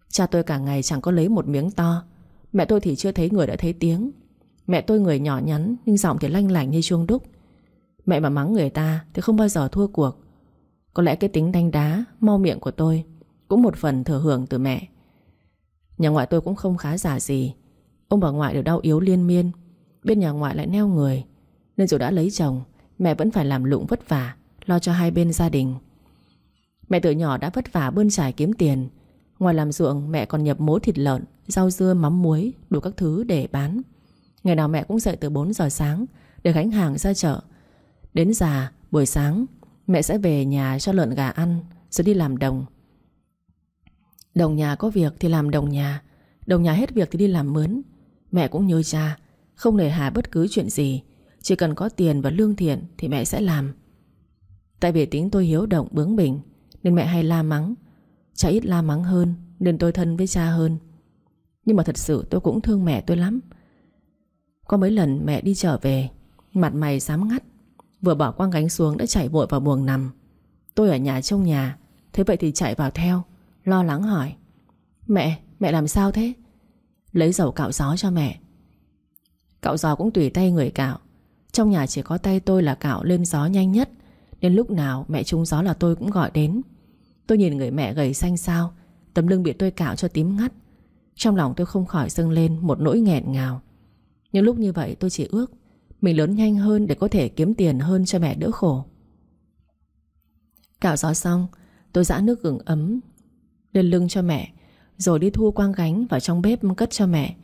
Cha tôi cả ngày chẳng có lấy một miếng to Mẹ tôi thì chưa thấy người đã thấy tiếng. Mẹ tôi người nhỏ nhắn, Nhưng giọng thì lanh lảnh như chuông đúc. Mẹ mà mắng người ta thì không bao giờ thua cuộc. Có lẽ cái tính đánh đá, Mau miệng của tôi Cũng một phần thừa hưởng từ mẹ. Nhà ngoại tôi cũng không khá giả gì. Ông bà ngoại đều đau yếu liên miên. Bên nhà ngoại lại neo người. Nên dù đã lấy chồng, Mẹ vẫn phải làm lụng vất vả, Lo cho hai bên gia đình. Mẹ từ nhỏ đã vất vả bươn trải kiếm tiền. Ngoài làm ruộng, mẹ còn nhập mối thịt lợn, Rau dưa, mắm muối, Đủ các thứ để bán. Ngày nào mẹ cũng dậy từ 4 giờ sáng Để gánh hàng ra chợ. Đến già, buổi sáng, Mẹ sẽ về nhà cho lợn gà ăn Rồi đi làm đồng. Đồng nhà có việc thì làm đồng nhà Đồng nhà hết việc thì đi làm mướn. Mẹ cũng như cha, Không nề hà bất cứ chuyện gì, Chỉ cần có tiền và lương thiện thì mẹ sẽ làm. Tại vì tính tôi hiếu động, bướng bỉnh, nên mẹ hay la mắng Cha ít la mắng hơn Nên tôi thân với cha hơn. Nhưng mà thật sự tôi cũng thương mẹ tôi lắm. Có mấy lần mẹ đi trở về Mặt mày dám ngắt Vừa bỏ quang gánh xuống đã chạy vội vào buồng nằm. Tôi ở nhà trong nhà Thế vậy thì chạy vào theo Lo lắng hỏi Mẹ, mẹ làm sao thế? Lấy dầu cạo gió cho mẹ. Cạo gió cũng tùy tay người cạo. Trong nhà chỉ có tay tôi là cạo lên gió nhanh nhất Nên lúc nào mẹ trúng gió là tôi cũng gọi đến. Tôi nhìn người mẹ gầy xanh xao, Tấm lưng bị tôi cạo cho tím ngắt. Trong lòng tôi không khỏi dâng lên một nỗi nghẹn ngào. Nhưng lúc như vậy tôi chỉ ước Mình lớn nhanh hơn để có thể kiếm tiền hơn cho mẹ đỡ khổ. Cạo gió xong, Tôi dã nước gừng ấm Lên lưng cho mẹ, Rồi đi thu quang gánh vào trong bếp cất cho mẹ.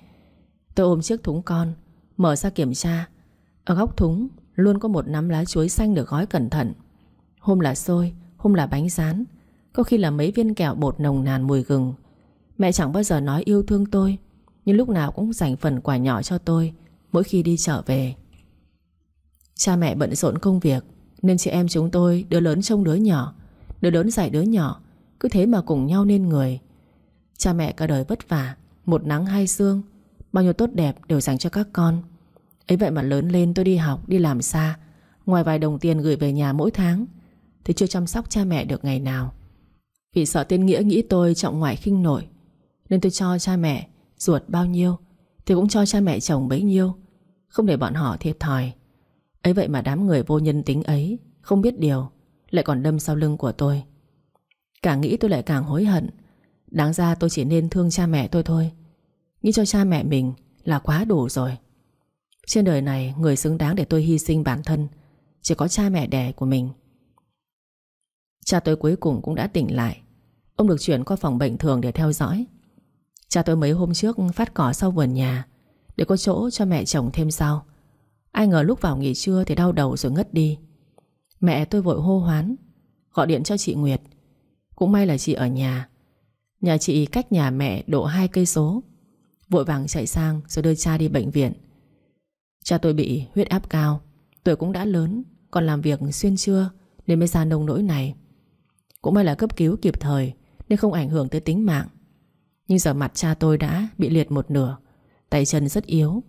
Tôi ôm chiếc thúng con, Mở ra kiểm tra. Ở góc thúng luôn có một nắm lá chuối xanh được gói cẩn thận. Hôm là xôi, Hôm là bánh rán. Có khi là mấy viên kẹo bột nồng nàn mùi gừng. Mẹ chẳng bao giờ nói yêu thương tôi Nhưng lúc nào cũng dành phần quà nhỏ cho tôi Mỗi khi đi chợ về. Cha mẹ bận rộn công việc Nên chị em chúng tôi đứa lớn trông đứa nhỏ Đứa lớn dạy đứa nhỏ Cứ thế mà cùng nhau nên người. Cha mẹ cả đời vất vả Một nắng hai sương Bao nhiêu tốt đẹp đều dành cho các con. Ấy vậy mà lớn lên tôi đi học, đi làm xa Ngoài vài đồng tiền gửi về nhà mỗi tháng Thì chưa chăm sóc cha mẹ được ngày nào. Vì sợ tên Nghĩa nghĩ tôi trọng ngoại khinh nổi Nên tôi cho cha mẹ Ruột bao nhiêu Thì cũng cho cha mẹ chồng bấy nhiêu, Không để bọn họ thiệt thòi. Ấy vậy mà đám người vô nhân tính ấy Không biết điều, Lại còn đâm sau lưng của tôi. Càng nghĩ tôi lại càng hối hận. Đáng ra tôi chỉ nên thương cha mẹ tôi thôi, Nghĩ cho cha mẹ mình là quá đủ rồi. Trên đời này, Người xứng đáng để tôi hy sinh bản thân, Chỉ có cha mẹ đẻ của mình. Cha tôi cuối cùng cũng đã tỉnh lại. Ông được chuyển qua phòng bệnh thường để theo dõi. Cha tôi mấy hôm trước phát cỏ sau vườn nhà, Để có chỗ cho mẹ chồng thêm sau Ai ngờ lúc vào nghỉ trưa thì đau đầu rồi ngất đi. Mẹ tôi vội hô hoán, Gọi điện cho chị Nguyệt. Cũng may là chị ở nhà. Nhà chị cách nhà mẹ độ hai cây số. Vội vàng chạy sang rồi đưa cha đi bệnh viện. Cha tôi bị huyết áp cao, Tuổi cũng đã lớn, Còn làm việc xuyên trưa Nên mới ra nông nỗi này. Cũng may là cấp cứu kịp thời nên không ảnh hưởng tới tính mạng. Nhưng giờ mặt cha tôi đã bị liệt một nửa Tay chân rất yếu.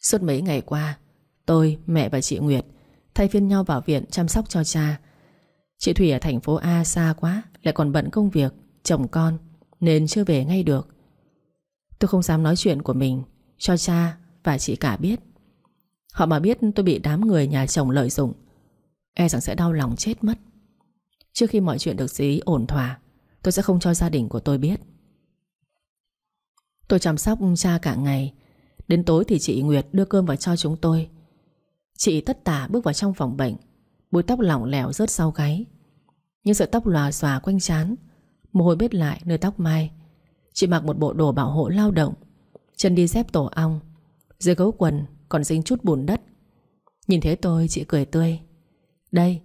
Suốt mấy ngày qua Tôi, mẹ và chị Nguyệt Thay phiên nhau vào viện chăm sóc cho cha. Chị Thủy ở thành phố A xa quá Lại còn bận công việc, chồng con Nên chưa về ngay được. Tôi không dám nói chuyện của mình Cho cha và chị cả biết. Họ mà biết tôi bị đám người nhà chồng lợi dụng E rằng sẽ đau lòng chết mất. Trước khi mọi chuyện được xử ổn thỏa. Tôi sẽ không cho gia đình của tôi biết. Tôi chăm sóc cha cả ngày. Đến tối thì chị Nguyệt đưa cơm vào cho chúng tôi. Chị tất tả bước vào trong phòng bệnh. Bùi tóc lỏng lẻo rớt sau gáy. Những sợi tóc lòa xòa quanh trán. Mồ hôi bết lại nơi tóc mai. Chị mặc một bộ đồ bảo hộ lao động. Chân đi dép tổ ong. Dưới gấu quần còn dính chút bùn đất. Nhìn thấy tôi, chị cười tươi. Đây,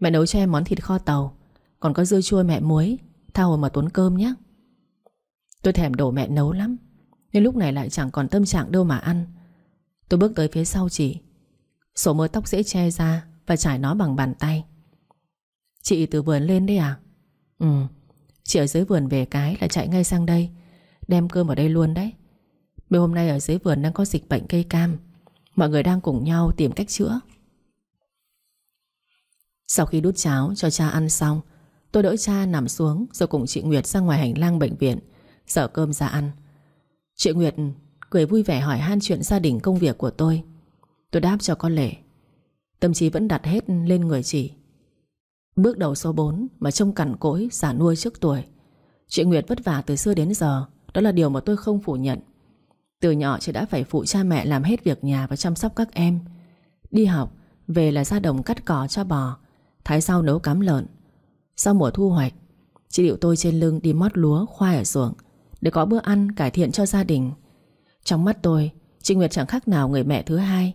Mẹ nấu cho em món thịt kho tàu. Còn có dưa chua mẹ muối, Tha hồ mà tốn cơm nhé. Tôi thèm đổ mẹ nấu lắm, Nhưng lúc này lại chẳng còn tâm trạng đâu mà ăn. Tôi bước tới phía sau chị, Sổ mưa tóc dễ che ra Và trải nó bằng bàn tay. Chị từ vườn lên đấy à? Ừ Chị ở dưới vườn về cái là chạy ngay sang đây, Đem cơm ở đây luôn đấy. Mấy hôm nay ở dưới vườn đang có dịch bệnh cây cam, Mọi người đang cùng nhau tìm cách chữa. Sau khi đút cháo cho cha ăn xong Tôi đỡ cha nằm xuống, Rồi cùng chị Nguyệt ra ngoài hành lang bệnh viện. Sở cơm ra ăn. Chị Nguyệt cười vui vẻ hỏi han chuyện gia đình công việc của tôi. Tôi đáp cho con lệ. Tâm trí vẫn đặt hết lên người chị. Bước đầu số 4 Mà trông cằn cỗi, giả nuôi trước tuổi. Chị Nguyệt vất vả từ xưa đến giờ. Đó là điều mà tôi không phủ nhận. Từ nhỏ chị đã phải phụ cha mẹ làm hết việc nhà Và chăm sóc các em. Đi học, Về là ra đồng cắt cỏ cho bò. Thái sau nấu cám lợn. Sau mùa thu hoạch, Chị điệu tôi trên lưng đi mót lúa, khoai ở ruộng, Để có bữa ăn cải thiện cho gia đình. Trong mắt tôi, Chị Nguyệt chẳng khác nào người mẹ thứ hai.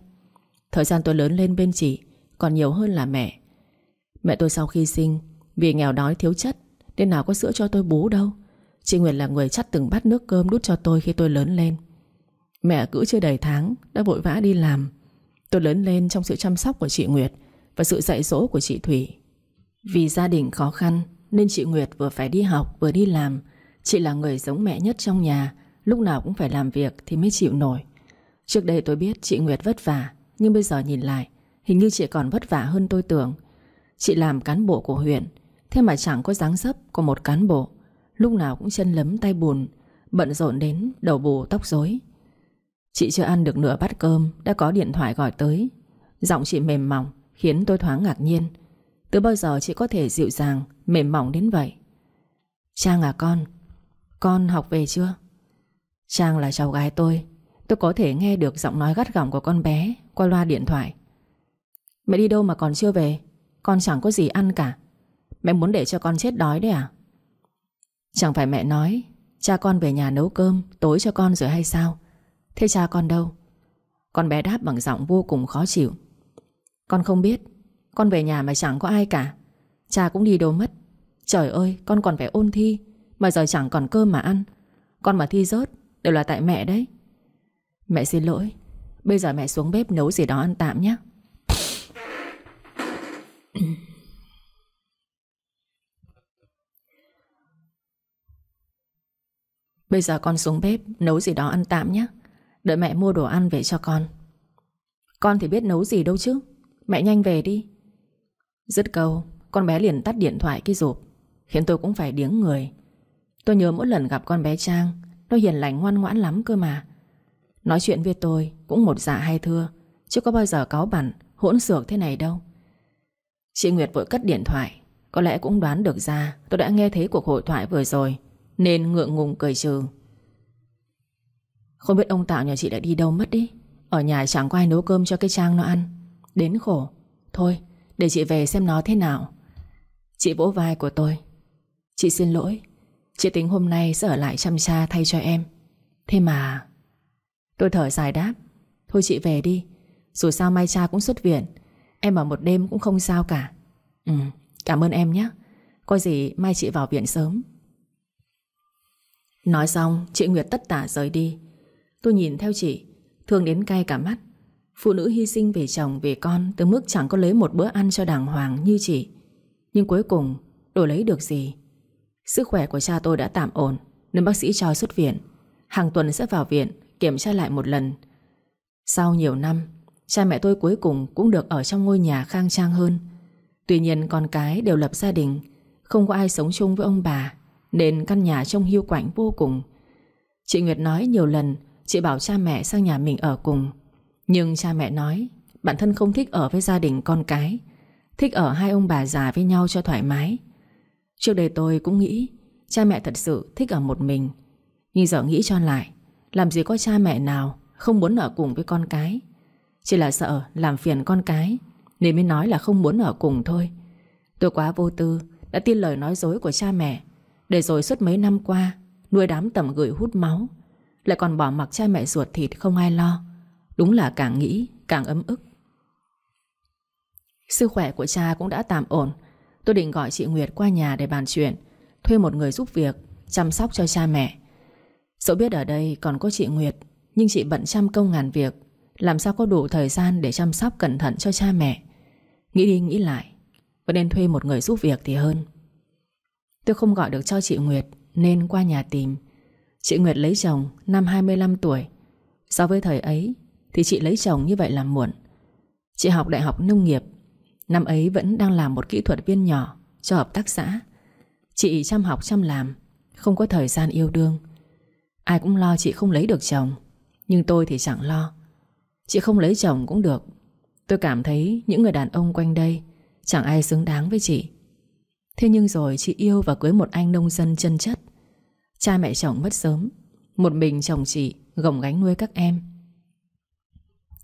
Thời gian tôi lớn lên bên chị Còn nhiều hơn là mẹ. Mẹ tôi sau khi sinh, Vì nghèo đói thiếu chất, Nên nào có sữa cho tôi bú đâu. Chị Nguyệt là người chắt từng bát nước cơm đút cho tôi khi tôi lớn lên. Mẹ cứ chưa đầy tháng, Đã vội vã đi làm. Tôi lớn lên trong sự chăm sóc của chị Nguyệt Và sự dạy dỗ của chị Thủy. Vì gia đình khó khăn Nên chị Nguyệt vừa phải đi học vừa đi làm. Chị là người giống mẹ nhất trong nhà, Lúc nào cũng phải làm việc thì mới chịu nổi. Trước đây tôi biết chị Nguyệt vất vả, Nhưng bây giờ nhìn lại, Hình như chị còn vất vả hơn tôi tưởng. Chị làm cán bộ của huyện, Thế mà chẳng có dáng dấp của một cán bộ. Lúc nào cũng chân lấm tay bùn, Bận rộn đến đầu bù tóc rối. Chị chưa ăn được nửa bát cơm, Đã có điện thoại gọi tới. Giọng chị mềm mỏng, Khiến tôi thoáng ngạc nhiên. Từ bao giờ chị có thể dịu dàng, Mềm mỏng đến vậy? Trang à con Con học về chưa? Trang là cháu gái tôi. Tôi có thể nghe được giọng nói gắt gỏng của con bé Qua loa điện thoại. Mẹ đi đâu mà còn chưa về? Con chẳng có gì ăn cả. Mẹ muốn để cho con chết đói đấy à? Chẳng phải mẹ nói, Cha con về nhà nấu cơm, Tối cho con rồi hay sao? Thế cha con đâu? Con bé đáp bằng giọng vô cùng khó chịu. Con không biết con về nhà mà chẳng có ai cả. Cha cũng đi đâu mất. Trời ơi, con còn phải ôn thi, Mà giờ chẳng còn cơm mà ăn. Con mà thi rớt, Đều là tại mẹ đấy. Mẹ xin lỗi, Bây giờ mẹ xuống bếp nấu gì đó ăn tạm nhé. Bây giờ con xuống bếp Nấu gì đó ăn tạm nhé. Đợi mẹ mua đồ ăn về cho con. Con thì biết nấu gì đâu chứ. Mẹ nhanh về đi. Dứt câu, Con bé liền tắt điện thoại cái rụp. Khiến tôi cũng phải điếng người. Tôi nhớ mỗi lần gặp con bé Trang, Nó hiền lành ngoan ngoãn lắm cơ mà. Nói chuyện với tôi cũng một dạ hay thưa, Chứ có bao giờ cáo bẳn Hỗn xược thế này đâu. Chị Nguyệt vội cất điện thoại, Có lẽ cũng đoán được ra Tôi đã nghe thấy cuộc hội thoại vừa rồi, Nên ngượng ngùng cười trừ. Không biết ông Tạo nhà chị đã đi đâu mất đi, Ở nhà chẳng có ai nấu cơm cho cái Trang nó ăn. Đến khổ, Thôi để chị về xem nó thế nào. Chị vỗ vai của tôi. Chị xin lỗi. Chị tính hôm nay sẽ ở lại chăm cha thay cho em. Thế mà Tôi thở dài đáp. Thôi chị về đi. Dù sao mai cha cũng xuất viện. Em ở một đêm cũng không sao cả. Ừ cảm ơn em nhé. Có gì mai chị vào viện sớm. Nói xong, Chị Nguyệt tất tả rời đi. Tôi nhìn theo chị, Thương đến cay cả mắt. Phụ nữ hy sinh về chồng về con, Từ mức chẳng có lấy một bữa ăn cho đàng hoàng như chị. Nhưng cuối cùng, Đổi lấy được gì? Sức khỏe của cha tôi đã tạm ổn, Nên bác sĩ cho xuất viện. Hàng tuần sẽ vào viện, Kiểm tra lại một lần. Sau nhiều năm, Cha mẹ tôi cuối cùng cũng được ở trong ngôi nhà khang trang hơn. Tuy nhiên con cái đều lập gia đình, Không có ai sống chung với ông bà, Nên căn nhà trông hiu quạnh vô cùng. Chị Nguyệt nói nhiều lần, Chị bảo cha mẹ sang nhà mình ở cùng. Nhưng cha mẹ nói Bản thân không thích ở với gia đình con cái. Thích ở hai ông bà già với nhau cho thoải mái. Trước đây tôi cũng nghĩ, Cha mẹ thật sự thích ở một mình. Nhưng giờ nghĩ cho lại, Làm gì có cha mẹ nào Không muốn ở cùng với con cái? Chỉ là sợ làm phiền con cái, Nên mới nói là không muốn ở cùng thôi. Tôi quá vô tư, Đã tin lời nói dối của cha mẹ. Để rồi suốt mấy năm qua, Nuôi đám tầm gửi hút máu, Lại còn bỏ mặc cha mẹ ruột thịt không ai lo. Đúng là càng nghĩ càng ấm ức. Sức khỏe của cha cũng đã tạm ổn. Tôi định gọi chị Nguyệt qua nhà để bàn chuyện, Thuê một người giúp việc, Chăm sóc cho cha mẹ. Dẫu biết ở đây còn có chị Nguyệt, Nhưng chị bận trăm công ngàn việc, Làm sao có đủ thời gian để chăm sóc cẩn thận cho cha mẹ? Nghĩ đi nghĩ lại Vẫn nên thuê một người giúp việc thì hơn. Tôi không gọi được cho chị Nguyệt, Nên qua nhà tìm. Chị Nguyệt lấy chồng năm 25 tuổi. So với thời ấy thì chị lấy chồng như vậy là muộn. Chị học đại học nông nghiệp, Năm ấy vẫn đang làm một kỹ thuật viên nhỏ Cho hợp tác xã. Chị chăm học chăm làm, Không có thời gian yêu đương. Ai cũng lo chị không lấy được chồng, Nhưng tôi thì chẳng lo. Chị không lấy chồng cũng được. Tôi cảm thấy những người đàn ông quanh đây Chẳng ai xứng đáng với chị. Thế nhưng rồi chị yêu và cưới một anh nông dân chân chất. Cha mẹ chồng mất sớm, Một mình chồng chị gồng gánh nuôi các em.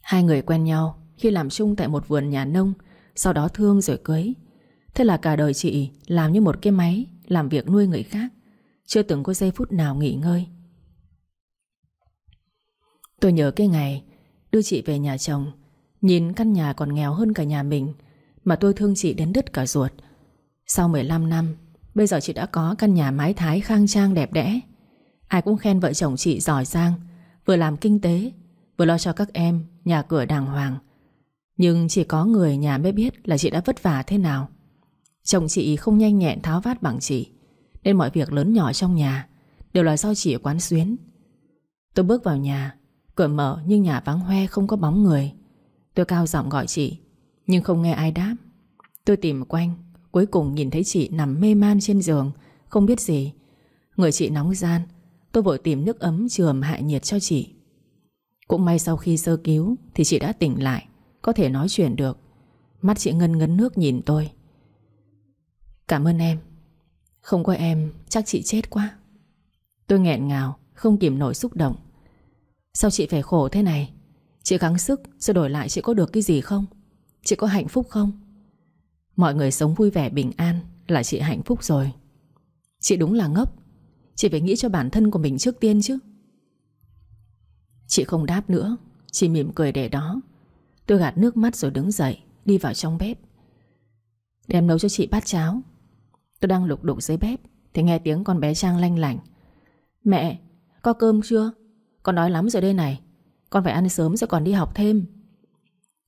Hai người quen nhau Khi làm chung tại một vườn nhà nông, sau đó thương rồi cưới. Thế là cả đời chị làm như một cái máy Làm việc nuôi người khác, Chưa từng có giây phút nào nghỉ ngơi. Tôi nhớ cái ngày Đưa chị về nhà chồng, Nhìn căn nhà còn nghèo hơn cả nhà mình, Mà tôi thương chị đến đứt cả ruột. Sau 15 năm, Bây giờ chị đã có căn nhà mái thái khang trang đẹp đẽ. Ai cũng khen vợ chồng chị giỏi giang, Vừa làm kinh tế Vừa lo cho các em, Nhà cửa đàng hoàng. Nhưng chỉ có người nhà mới biết là chị đã vất vả thế nào. Chồng chị không nhanh nhẹn tháo vát bằng chị Nên mọi việc lớn nhỏ trong nhà Đều là do chị quán xuyến. Tôi bước vào nhà, Cửa mở nhưng nhà vắng hoe không có bóng người. Tôi cao giọng gọi chị, Nhưng không nghe ai đáp. Tôi tìm quanh, Cuối cùng nhìn thấy chị nằm mê man trên giường, Không biết gì. Người chị nóng gian, Tôi vội tìm nước ấm trường hạ nhiệt cho chị. Cũng may sau khi sơ cứu Thì chị đã tỉnh lại, có thể nói chuyện được. Mắt chị ngân ngấn nước nhìn tôi. Cảm ơn em. Không có em, chắc chị chết quá. Tôi nghẹn ngào, Không kìm nổi xúc động. Sao chị phải khổ thế này? Chị gắng sức rồi đổi lại chị có được cái gì không? Chị có hạnh phúc không? Mọi người sống vui vẻ, bình an Là chị hạnh phúc rồi. Chị đúng là ngốc. Chị phải nghĩ cho bản thân của mình trước tiên chứ. Chị không đáp nữa Chị mỉm cười để đó. Tôi gạt nước mắt rồi đứng dậy Đi vào trong bếp. Đem nấu cho chị bát cháo. Tôi đang lục đục dưới bếp Thì nghe tiếng con bé Trang lanh lảnh. Mẹ, Có cơm chưa? Con đói lắm rồi đây này. Con phải ăn sớm rồi còn đi học thêm.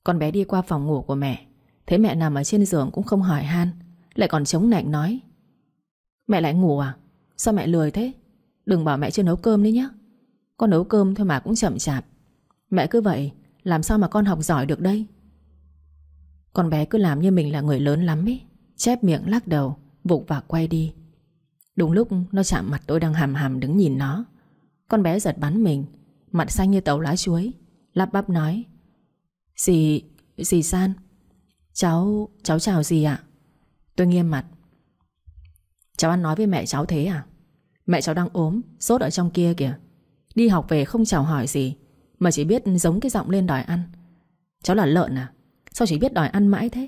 Con bé đi qua phòng ngủ của mẹ. Thấy mẹ nằm ở trên giường cũng không hỏi han Lại còn chống nạnh nói. Mẹ lại ngủ à? Sao mẹ lười thế? Đừng bảo mẹ chưa nấu cơm đấy nhé con nấu cơm thôi mà cũng chậm chạp. Mẹ cứ vậy Làm sao mà con học giỏi được đây? Con bé cứ làm như mình là người lớn lắm ấy Chép miệng lắc đầu Vụt và quay đi. Đúng lúc nó chạm mặt tôi đang hàm hàm đứng nhìn nó. Con bé giật bắn mình Mặt xanh như tàu lá chuối Lắp bắp nói Dì, dì San Cháu, cháu chào dì ạ. Tôi nghiêm mặt Cháu ăn nói với mẹ cháu thế à? Mẹ cháu đang ốm, sốt ở trong kia kìa. Đi học về không chào hỏi gì, Mà chỉ biết giống cái giọng lên đòi ăn. Cháu là lợn à? Sao chỉ biết đòi ăn mãi thế?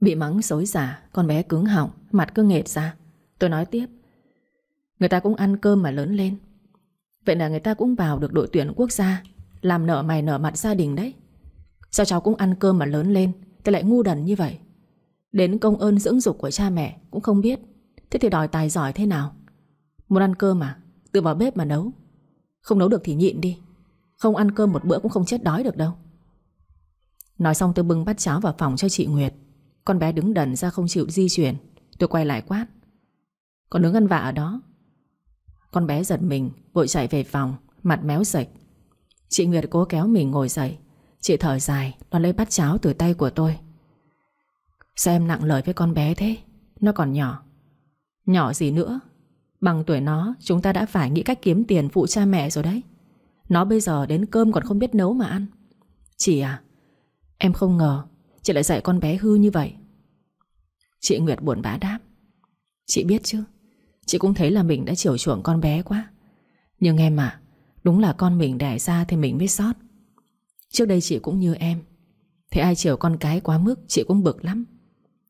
Bị mắng dối giả Con bé cứng họng, Mặt cứ nghệt ra. Tôi nói tiếp. Người ta cũng ăn cơm mà lớn lên. Vậy là người ta cũng vào được đội tuyển quốc gia, Làm nợ mày nợ mặt gia đình đấy. Sao cháu cũng ăn cơm mà lớn lên Tôi lại ngu đần như vậy? Đến công ơn dưỡng dục của cha mẹ Cũng không biết, Thế thì đòi tài giỏi thế nào? Muốn ăn cơm à? Tự vào bếp mà nấu. Không nấu được thì nhịn đi. Không ăn cơm một bữa cũng không chết đói được đâu. Nói xong tôi bưng bát cháo vào phòng cho chị Nguyệt. Con bé đứng đần ra không chịu di chuyển. Tôi quay lại quát. Con đứng ăn vạ ở đó. Con bé giật mình, Vội chạy về phòng, Mặt méo sạch Chị Nguyệt cố kéo mình ngồi dậy. Chị thở dài Nó lấy bát cháo từ tay của tôi. Sao em nặng lời với con bé thế? Nó còn nhỏ. Nhỏ gì nữa? Bằng tuổi nó, chúng ta đã phải nghĩ cách kiếm tiền phụ cha mẹ rồi đấy. Nó bây giờ đến cơm còn không biết nấu mà ăn. Chị à Em không ngờ Chị lại dạy con bé hư như vậy. Chị Nguyệt buồn bã đáp. Chị biết chứ, Chị cũng thấy là mình đã chiều chuộng con bé quá. Nhưng em à Đúng là con mình đẻ ra thì mình biết sót. Trước đây chị cũng như em, thế ai chiều con cái quá mức Chị cũng bực lắm.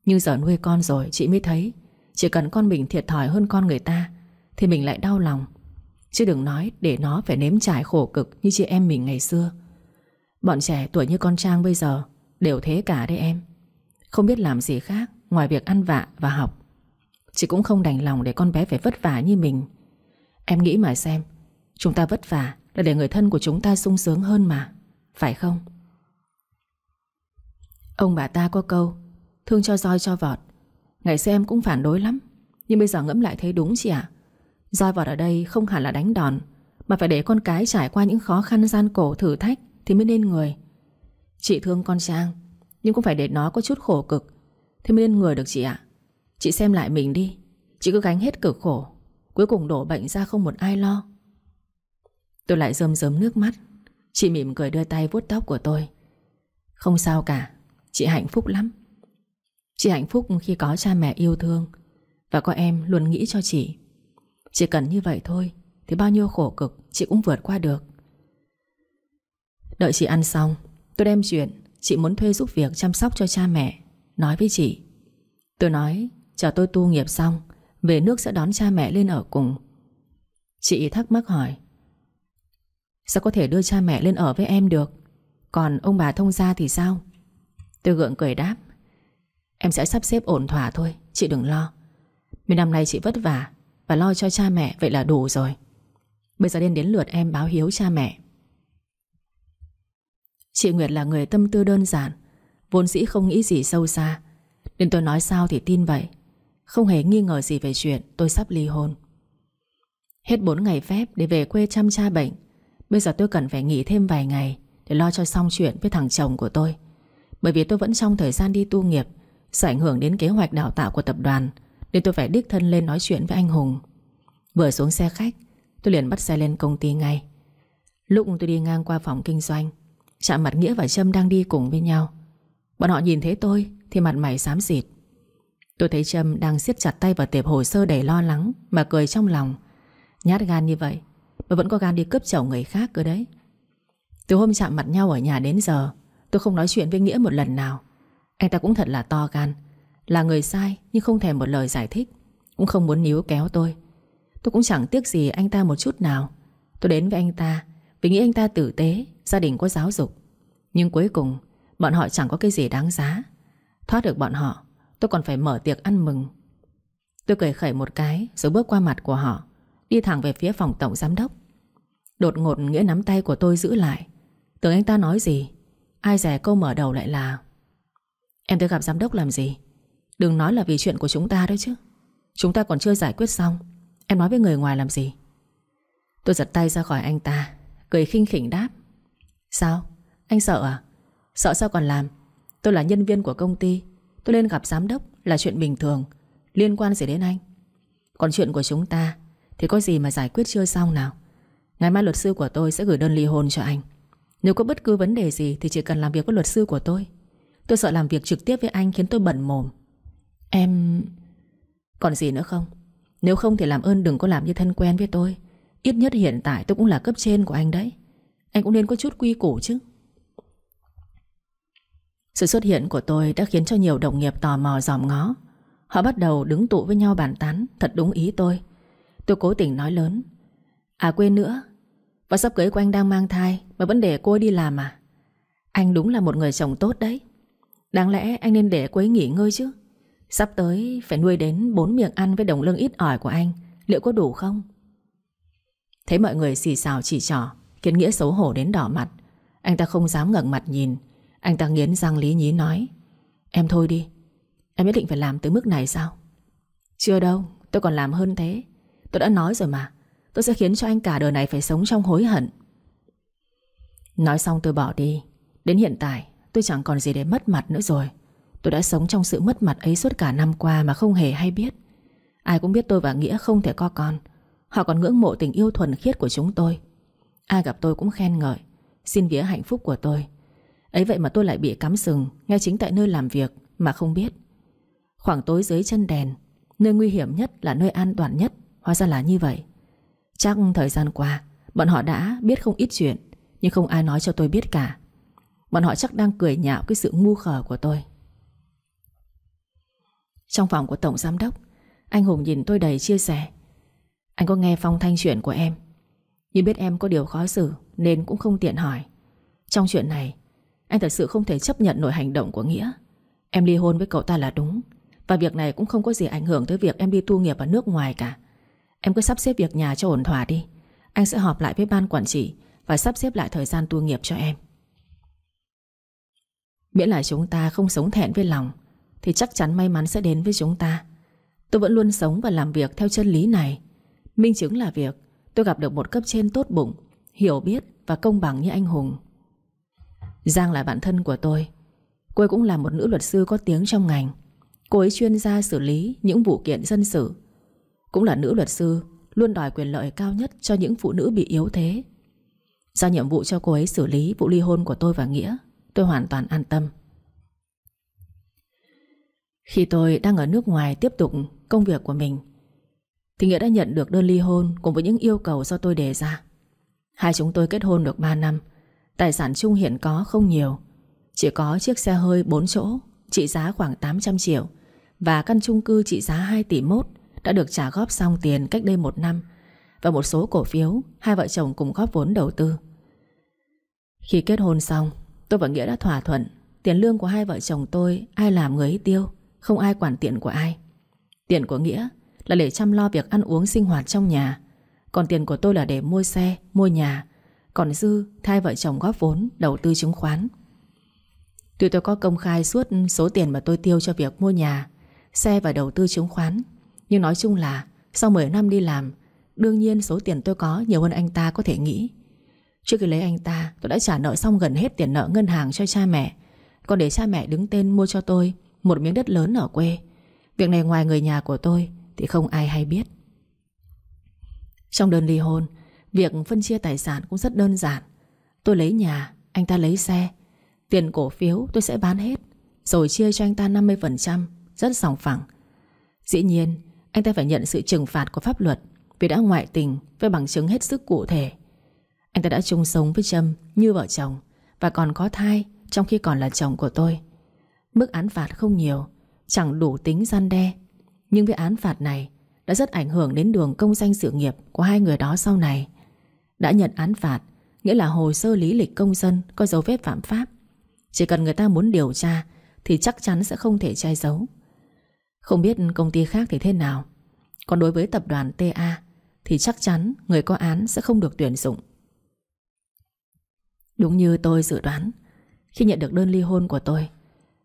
Nhưng giờ nuôi con rồi chị mới thấy, Chỉ cần con mình thiệt thòi hơn con người ta thì mình lại đau lòng. Chứ đừng nói để nó phải nếm trải khổ cực Như chị em mình ngày xưa. Bọn trẻ tuổi như con Trang bây giờ Đều thế cả đấy em. Không biết làm gì khác Ngoài việc ăn vạ và học. Chị cũng không đành lòng để con bé phải vất vả như mình. Em nghĩ mà xem, Chúng ta vất vả Là để người thân của chúng ta sung sướng hơn mà, Phải không? Ông bà ta có câu, Thương cho roi cho vọt. Ngày xưa em cũng phản đối lắm, Nhưng bây giờ ngẫm lại thấy đúng chị ạ. Roi vọt ở đây không hẳn là đánh đòn, Mà phải để con cái trải qua những khó khăn gian cổ thử thách Thì mới nên người. Chị thương con Trang, Nhưng cũng phải để nó có chút khổ cực, Thì mới nên người được chị ạ. Chị xem lại mình đi, Chị cứ gánh hết cực khổ, Cuối cùng đổ bệnh ra không một ai lo. Tôi lại rơm rớm nước mắt, Chị mỉm cười đưa tay vuốt tóc của tôi. Không sao cả, Chị hạnh phúc lắm. Chị hạnh phúc khi có cha mẹ yêu thương, Và có em luôn nghĩ cho chị. Chỉ cần như vậy thôi, Thì bao nhiêu khổ cực chị cũng vượt qua được. Đợi chị ăn xong, Tôi đem chuyện, Chị muốn thuê giúp việc chăm sóc cho cha mẹ, Nói với chị. Tôi nói, chờ tôi tu nghiệp xong, Về nước sẽ đón cha mẹ lên ở cùng. Chị thắc mắc hỏi, Sao có thể đưa cha mẹ lên ở với em được? Còn ông bà thông gia thì sao? Tôi gượng cười đáp, Em sẽ sắp xếp ổn thỏa thôi, Chị đừng lo. Mấy năm nay chị vất vả và lo cho cha mẹ, vậy là đủ rồi. Bây giờ đến đến lượt em báo hiếu cha mẹ. Chị Nguyệt là người tâm tư đơn giản, Vốn dĩ không nghĩ gì sâu xa. Nên tôi nói sao thì tin vậy. Không hề nghi ngờ gì về chuyện tôi sắp ly hôn. Hết 4 ngày phép để về quê chăm cha bệnh. Bây giờ tôi cần phải nghỉ thêm vài ngày Để lo cho xong chuyện với thằng chồng của tôi. Bởi vì tôi vẫn trong thời gian đi tu nghiệp Sẽ ảnh hưởng đến kế hoạch đào tạo của tập đoàn. Nên tôi phải đích thân lên nói chuyện với anh Hùng. Vừa xuống xe khách, Tôi liền bắt xe lên công ty ngay. Lúc tôi đi ngang qua phòng kinh doanh Chạm mặt Nghĩa và Trâm đang đi cùng với nhau. Bọn họ nhìn thấy tôi Thì mặt mày xám xịt. Tôi thấy Trâm đang siết chặt tay vào tiệp hồ sơ đầy lo lắng Mà cười trong lòng. Nhát gan như vậy, Mà vẫn có gan đi cướp chồng người khác cơ đấy. Từ hôm chạm mặt nhau ở nhà đến giờ, Tôi không nói chuyện với Nghĩa một lần nào. Anh ta cũng thật là to gan. Là người sai nhưng không thèm một lời giải thích, Cũng không muốn níu kéo tôi. Tôi cũng chẳng tiếc gì anh ta một chút nào. Tôi đến với anh ta Vì nghĩ anh ta tử tế, Gia đình có giáo dục. Nhưng cuối cùng, bọn họ chẳng có cái gì đáng giá. Thoát được bọn họ, Tôi còn phải mở tiệc ăn mừng. Tôi cười khẩy một cái Rồi bước qua mặt của họ, Đi thẳng về phía phòng tổng giám đốc. Đột ngột Nghĩa nắm tay của tôi giữ lại. Tưởng anh ta nói gì, Ai rẻ câu mở đầu lại là, Em tới gặp giám đốc làm gì? Đừng nói là vì chuyện của chúng ta đấy chứ. Chúng ta còn chưa giải quyết xong. Em nói với người ngoài làm gì? Tôi giật tay ra khỏi anh ta, Cười khinh khỉnh đáp. Sao? Anh sợ à? Sợ sao còn làm? Tôi là nhân viên của công ty. Tôi lên gặp giám đốc là chuyện bình thường, Liên quan gì đến anh? Còn chuyện của chúng ta Thì có gì mà giải quyết chưa xong nào? Ngày mai luật sư của tôi sẽ gửi đơn ly hôn cho anh. Nếu có bất cứ vấn đề gì Thì chỉ cần làm việc với luật sư của tôi. Tôi sợ làm việc trực tiếp với anh khiến tôi bẩn mồm. Em... Còn gì nữa không? Nếu không thì làm ơn đừng có làm như thân quen với tôi. Ít nhất hiện tại tôi cũng là cấp trên của anh đấy. Anh cũng nên có chút quy củ chứ. Sự xuất hiện của tôi đã khiến cho nhiều đồng nghiệp tò mò dòm ngó. Họ bắt đầu đứng tụ với nhau bàn tán, Thật đúng ý tôi. Tôi cố tình nói lớn. À quên nữa. Và sắp cưới của anh đang mang thai, Mà vẫn để cô ấy đi làm à? Anh đúng là một người chồng tốt đấy. Đáng lẽ anh nên để cô ấy nghỉ ngơi chứ? Sắp tới phải nuôi đến bốn miệng ăn với đồng lương ít ỏi của anh. Liệu có đủ không? Thấy mọi người xì xào chỉ trỏ, kiến Nghĩa xấu hổ đến đỏ mặt. Anh ta không dám ngẩng mặt nhìn. Anh ta nghiến răng lý nhí nói, Em thôi đi. Em nhất định phải làm tới mức này sao? Chưa đâu, tôi còn làm hơn thế. Tôi đã nói rồi mà. Tôi sẽ khiến cho anh cả đời này phải sống trong hối hận. Nói xong tôi bỏ đi. Đến hiện tại, tôi chẳng còn gì để mất mặt nữa rồi. Tôi đã sống trong sự mất mặt ấy suốt cả năm qua Mà không hề hay biết. Ai cũng biết tôi và Nghĩa không thể có con. Họ còn ngưỡng mộ tình yêu thuần khiết của chúng tôi. Ai gặp tôi cũng khen ngợi. Xin vía hạnh phúc của tôi. Ấy vậy mà tôi lại bị cắm sừng, Ngay chính tại nơi làm việc mà không biết. Khoảng tối dưới chân đèn, Nơi nguy hiểm nhất là nơi an toàn nhất, Hóa ra là như vậy. Chắc thời gian qua, Bọn họ đã biết không ít chuyện, Nhưng không ai nói cho tôi biết cả. Bọn họ chắc đang cười nhạo cái sự ngu khờ của tôi. Trong phòng của Tổng Giám Đốc, Anh Hùng nhìn tôi đầy chia sẻ. Anh có nghe phong thanh chuyện của em? Nhưng biết em có điều khó xử Nên cũng không tiện hỏi. Trong chuyện này, Anh thật sự không thể chấp nhận nổi hành động của Nghĩa. Em ly hôn với cậu ta là đúng, Và việc này cũng không có gì ảnh hưởng tới việc em đi tu nghiệp ở nước ngoài cả. Em cứ sắp xếp việc nhà cho ổn thỏa đi. Anh sẽ họp lại với ban quản trị Và sắp xếp lại thời gian tu nghiệp cho em. Miễn là chúng ta không sống thẹn với lòng thì chắc chắn may mắn sẽ đến với chúng ta. Tôi vẫn luôn sống và làm việc theo chân lý này. Minh chứng là việc Tôi gặp được một cấp trên tốt bụng, Hiểu biết và công bằng như anh Hùng. Giang là bạn thân của tôi. Cô ấy cũng là một nữ luật sư có tiếng trong ngành. Cô ấy chuyên gia xử lý những vụ kiện dân sự. Cũng là nữ luật sư, Luôn đòi quyền lợi cao nhất cho những phụ nữ bị yếu thế. Giao nhiệm vụ cho cô ấy xử lý vụ ly hôn của tôi và Nghĩa, Tôi hoàn toàn an tâm. Khi tôi đang ở nước ngoài tiếp tục công việc của mình, Thì Nghĩa đã nhận được đơn ly hôn Cùng với những yêu cầu do tôi đề ra. Hai chúng tôi kết hôn được 3 năm, Tài sản chung hiện có không nhiều. Chỉ có chiếc xe hơi 4 chỗ, Trị giá khoảng 800 triệu, Và căn chung cư trị giá 2 tỷ mốt Đã được trả góp xong tiền cách đây một năm, Và một số cổ phiếu Hai vợ chồng cùng góp vốn đầu tư. Khi kết hôn xong, Tôi và Nghĩa đã thỏa thuận Tiền lương của hai vợ chồng tôi Ai làm người ấy tiêu. Không ai quản tiền của ai. Tiền của Nghĩa là để chăm lo việc ăn uống sinh hoạt trong nhà. Còn tiền của tôi là để mua xe, mua nhà. Còn dư thay vợ chồng góp vốn Đầu tư chứng khoán. Tuy tôi có công khai suốt số tiền mà tôi tiêu cho việc mua nhà Xe và đầu tư chứng khoán Nhưng nói chung là Sau 10 năm đi làm Đương nhiên số tiền tôi có nhiều hơn anh ta có thể nghĩ. Trước khi lấy anh ta Tôi đã trả nợ xong gần hết tiền nợ ngân hàng cho cha mẹ. Còn để cha mẹ đứng tên mua cho tôi một miếng đất lớn ở quê. Việc này ngoài người nhà của tôi Thì không ai hay biết. Trong đơn ly hôn Việc phân chia tài sản cũng rất đơn giản. Tôi lấy nhà, anh ta lấy xe. Tiền cổ phiếu tôi sẽ bán hết Rồi chia cho anh ta 50% Rất sòng phẳng. Dĩ nhiên anh ta phải nhận sự trừng phạt của pháp luật Vì đã ngoại tình với bằng chứng hết sức cụ thể. Anh ta đã chung sống với Trâm như vợ chồng Và còn có thai trong khi còn là chồng của tôi. Mức án phạt không nhiều, Chẳng đủ tính gian đe. Nhưng với án phạt này Đã rất ảnh hưởng đến đường công danh sự nghiệp Của hai người đó sau này. Đã nhận án phạt, Nghĩa là hồ sơ lý lịch công dân Có dấu vết phạm pháp. Chỉ cần người ta muốn điều tra Thì chắc chắn sẽ không thể che giấu. Không biết công ty khác thì thế nào, Còn đối với tập đoàn TA Thì chắc chắn người có án sẽ không được tuyển dụng. Đúng như tôi dự đoán, Khi nhận được đơn ly hôn của tôi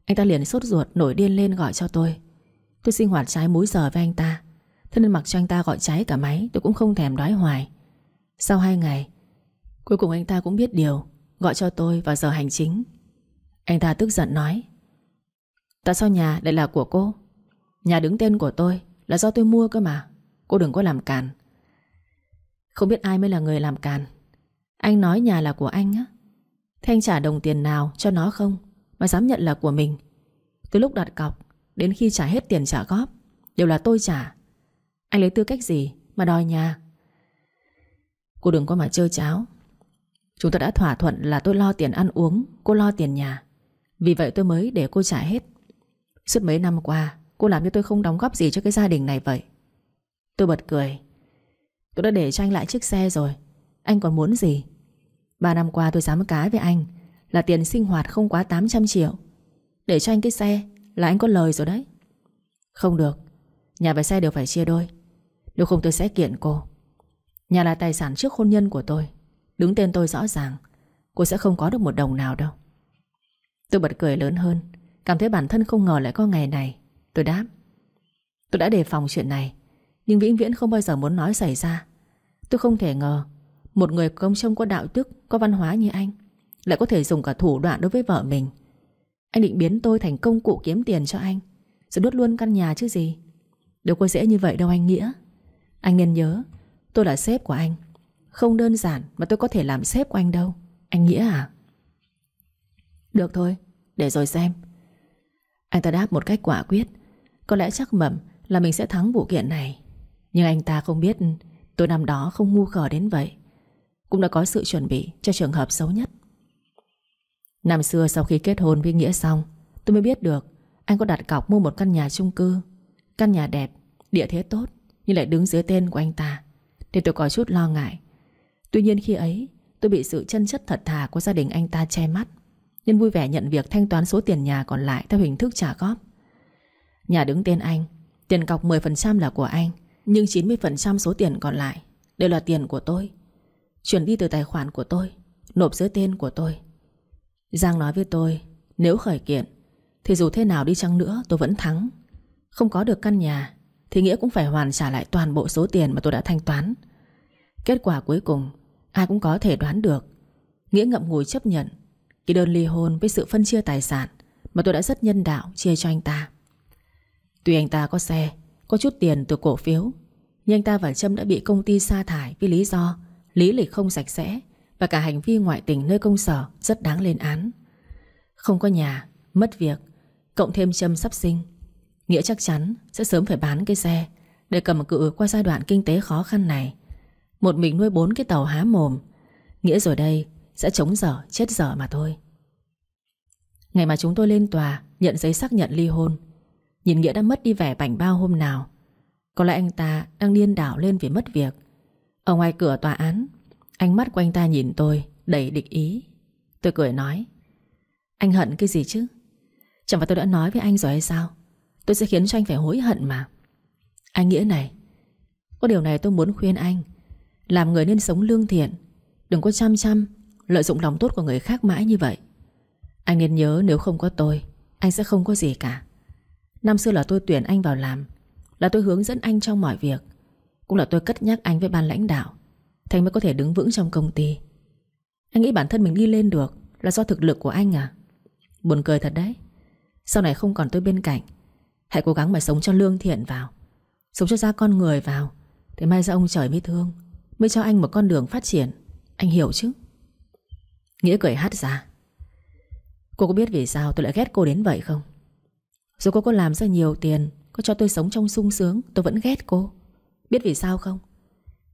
anh ta liền sốt ruột nổi điên lên gọi cho tôi. Tôi sinh hoạt trái múi giờ với anh ta. Thế nên mặc cho anh ta gọi cháy cả máy, Tôi cũng không thèm đói hoài. Sau hai ngày, Cuối cùng anh ta cũng biết điều, Gọi cho tôi vào giờ hành chính. Anh ta tức giận nói, Tại sao nhà lại là của cô? Nhà đứng tên của tôi Là do tôi mua cơ mà, Cô đừng có làm càn. Không biết ai mới là người làm càn. Anh nói nhà là của anh á. Thế anh trả đồng tiền nào cho nó không? Mà dám nhận là của mình. Từ lúc đặt cọc Đến khi trả hết tiền trả góp, Đều là tôi trả. Anh lấy tư cách gì mà đòi nhà? Cô đừng có mà chơi cháo Chúng ta đã thỏa thuận là tôi lo tiền ăn uống, Cô lo tiền nhà. Vì vậy tôi mới để cô trả hết. Suốt mấy năm qua, Cô làm như tôi không đóng góp gì cho cái gia đình này vậy. Tôi bật cười. Tôi đã để cho anh lại chiếc xe rồi. Anh còn muốn gì? Ba năm qua tôi dám cái với anh. Là tiền sinh hoạt không quá 800 triệu. Để cho anh cái xe Là anh có lời rồi đấy. Không được, Nhà và xe đều phải chia đôi. Nếu không tôi sẽ kiện cô. Nhà là tài sản trước hôn nhân của tôi. Đứng tên tôi rõ ràng, Cô sẽ không có được một đồng nào đâu. Tôi bật cười lớn hơn, Cảm thấy bản thân không ngờ lại có ngày này. Tôi đáp, Tôi đã đề phòng chuyện này, Nhưng vĩnh viễn không bao giờ muốn nói xảy ra. Tôi không thể ngờ Một người công trông có đạo đức, Có văn hóa như anh lại có thể dùng cả thủ đoạn đối với vợ mình. Anh định biến tôi thành công cụ kiếm tiền cho anh. Rồi đốt luôn căn nhà chứ gì? Đâu có dễ như vậy đâu anh Nghĩa. Anh nên nhớ, Tôi là sếp của anh. Không đơn giản mà tôi có thể làm sếp của anh đâu. Anh Nghĩa à? Được thôi, Để rồi xem. Anh ta đáp một cách quả quyết. Có lẽ chắc mẩm là mình sẽ thắng vụ kiện này. Nhưng anh ta không biết Tôi năm đó không ngu khờ đến vậy. Cũng đã có sự chuẩn bị cho trường hợp xấu nhất. Năm xưa sau khi kết hôn với Nghĩa xong Tôi mới biết được Anh có đặt cọc mua một căn nhà chung cư. Căn nhà đẹp, địa thế tốt Nhưng lại đứng dưới tên của anh ta Thì tôi có chút lo ngại. Tuy nhiên khi ấy tôi bị sự chân chất thật thà của gia đình anh ta che mắt Nên vui vẻ nhận việc thanh toán số tiền nhà còn lại Theo hình thức trả góp. Nhà đứng tên anh Tiền cọc 10% là của anh Nhưng 90% số tiền còn lại Đều là tiền của tôi. Chuyển đi từ tài khoản của tôi Nộp dưới tên của tôi. Giang nói với tôi, Nếu khởi kiện, Thì dù thế nào đi chăng nữa, tôi vẫn thắng. Không có được căn nhà, Thì Nghĩa cũng phải hoàn trả lại toàn bộ số tiền mà tôi đã thanh toán. Kết quả cuối cùng, Ai cũng có thể đoán được. Nghĩa ngậm ngùi chấp nhận. Cái đơn ly hôn với sự phân chia tài sản Mà tôi đã rất nhân đạo chia cho anh ta. Tuy anh ta có xe, Có chút tiền từ cổ phiếu, Nhưng anh ta và Trâm đã bị công ty sa thải Vì lý do lý lịch không sạch sẽ. Và cả hành vi ngoại tình nơi công sở Rất đáng lên án. Không có nhà, mất việc Cộng thêm Trâm sắp sinh Nghĩa chắc chắn sẽ sớm phải bán cái xe Để cầm cự qua giai đoạn kinh tế khó khăn này. Một mình nuôi bốn cái tàu há mồm Nghĩa rồi đây Sẽ chống dở chết dở mà thôi. Ngày mà chúng tôi lên tòa Nhận giấy xác nhận ly hôn Nhìn Nghĩa đã mất đi vẻ bảnh bao hôm nào. Có lẽ anh ta đang điên đảo lên vì mất việc. Ở ngoài cửa tòa án Ánh mắt của anh ta nhìn tôi Đầy địch ý. Tôi cười nói, Anh hận cái gì chứ? Chẳng phải tôi đã nói với anh rồi hay sao? Tôi sẽ khiến cho anh phải hối hận mà. Anh Nghĩa này, Có điều này tôi muốn khuyên anh, Làm người nên sống lương thiện, Đừng có chăm chăm Lợi dụng lòng tốt của người khác mãi như vậy. Anh nên nhớ nếu không có tôi, Anh sẽ không có gì cả. Năm xưa là tôi tuyển anh vào làm, Là tôi hướng dẫn anh trong mọi việc, Cũng là tôi cất nhắc anh với ban lãnh đạo. Thành mới có thể đứng vững trong công ty. Anh nghĩ bản thân mình đi lên được Là do thực lực của anh à? Buồn cười thật đấy. Sau này không còn tôi bên cạnh, Hãy cố gắng mà sống cho lương thiện vào, Sống cho ra con người vào Để mai ra ông trời mới thương, Mới cho anh một con đường phát triển. Anh hiểu chứ? Nghĩa cười hát ra. Cô có biết vì sao tôi lại ghét cô đến vậy không? Dù cô có làm ra nhiều tiền, Có cho tôi sống trong sung sướng, Tôi vẫn ghét cô. Biết vì sao không?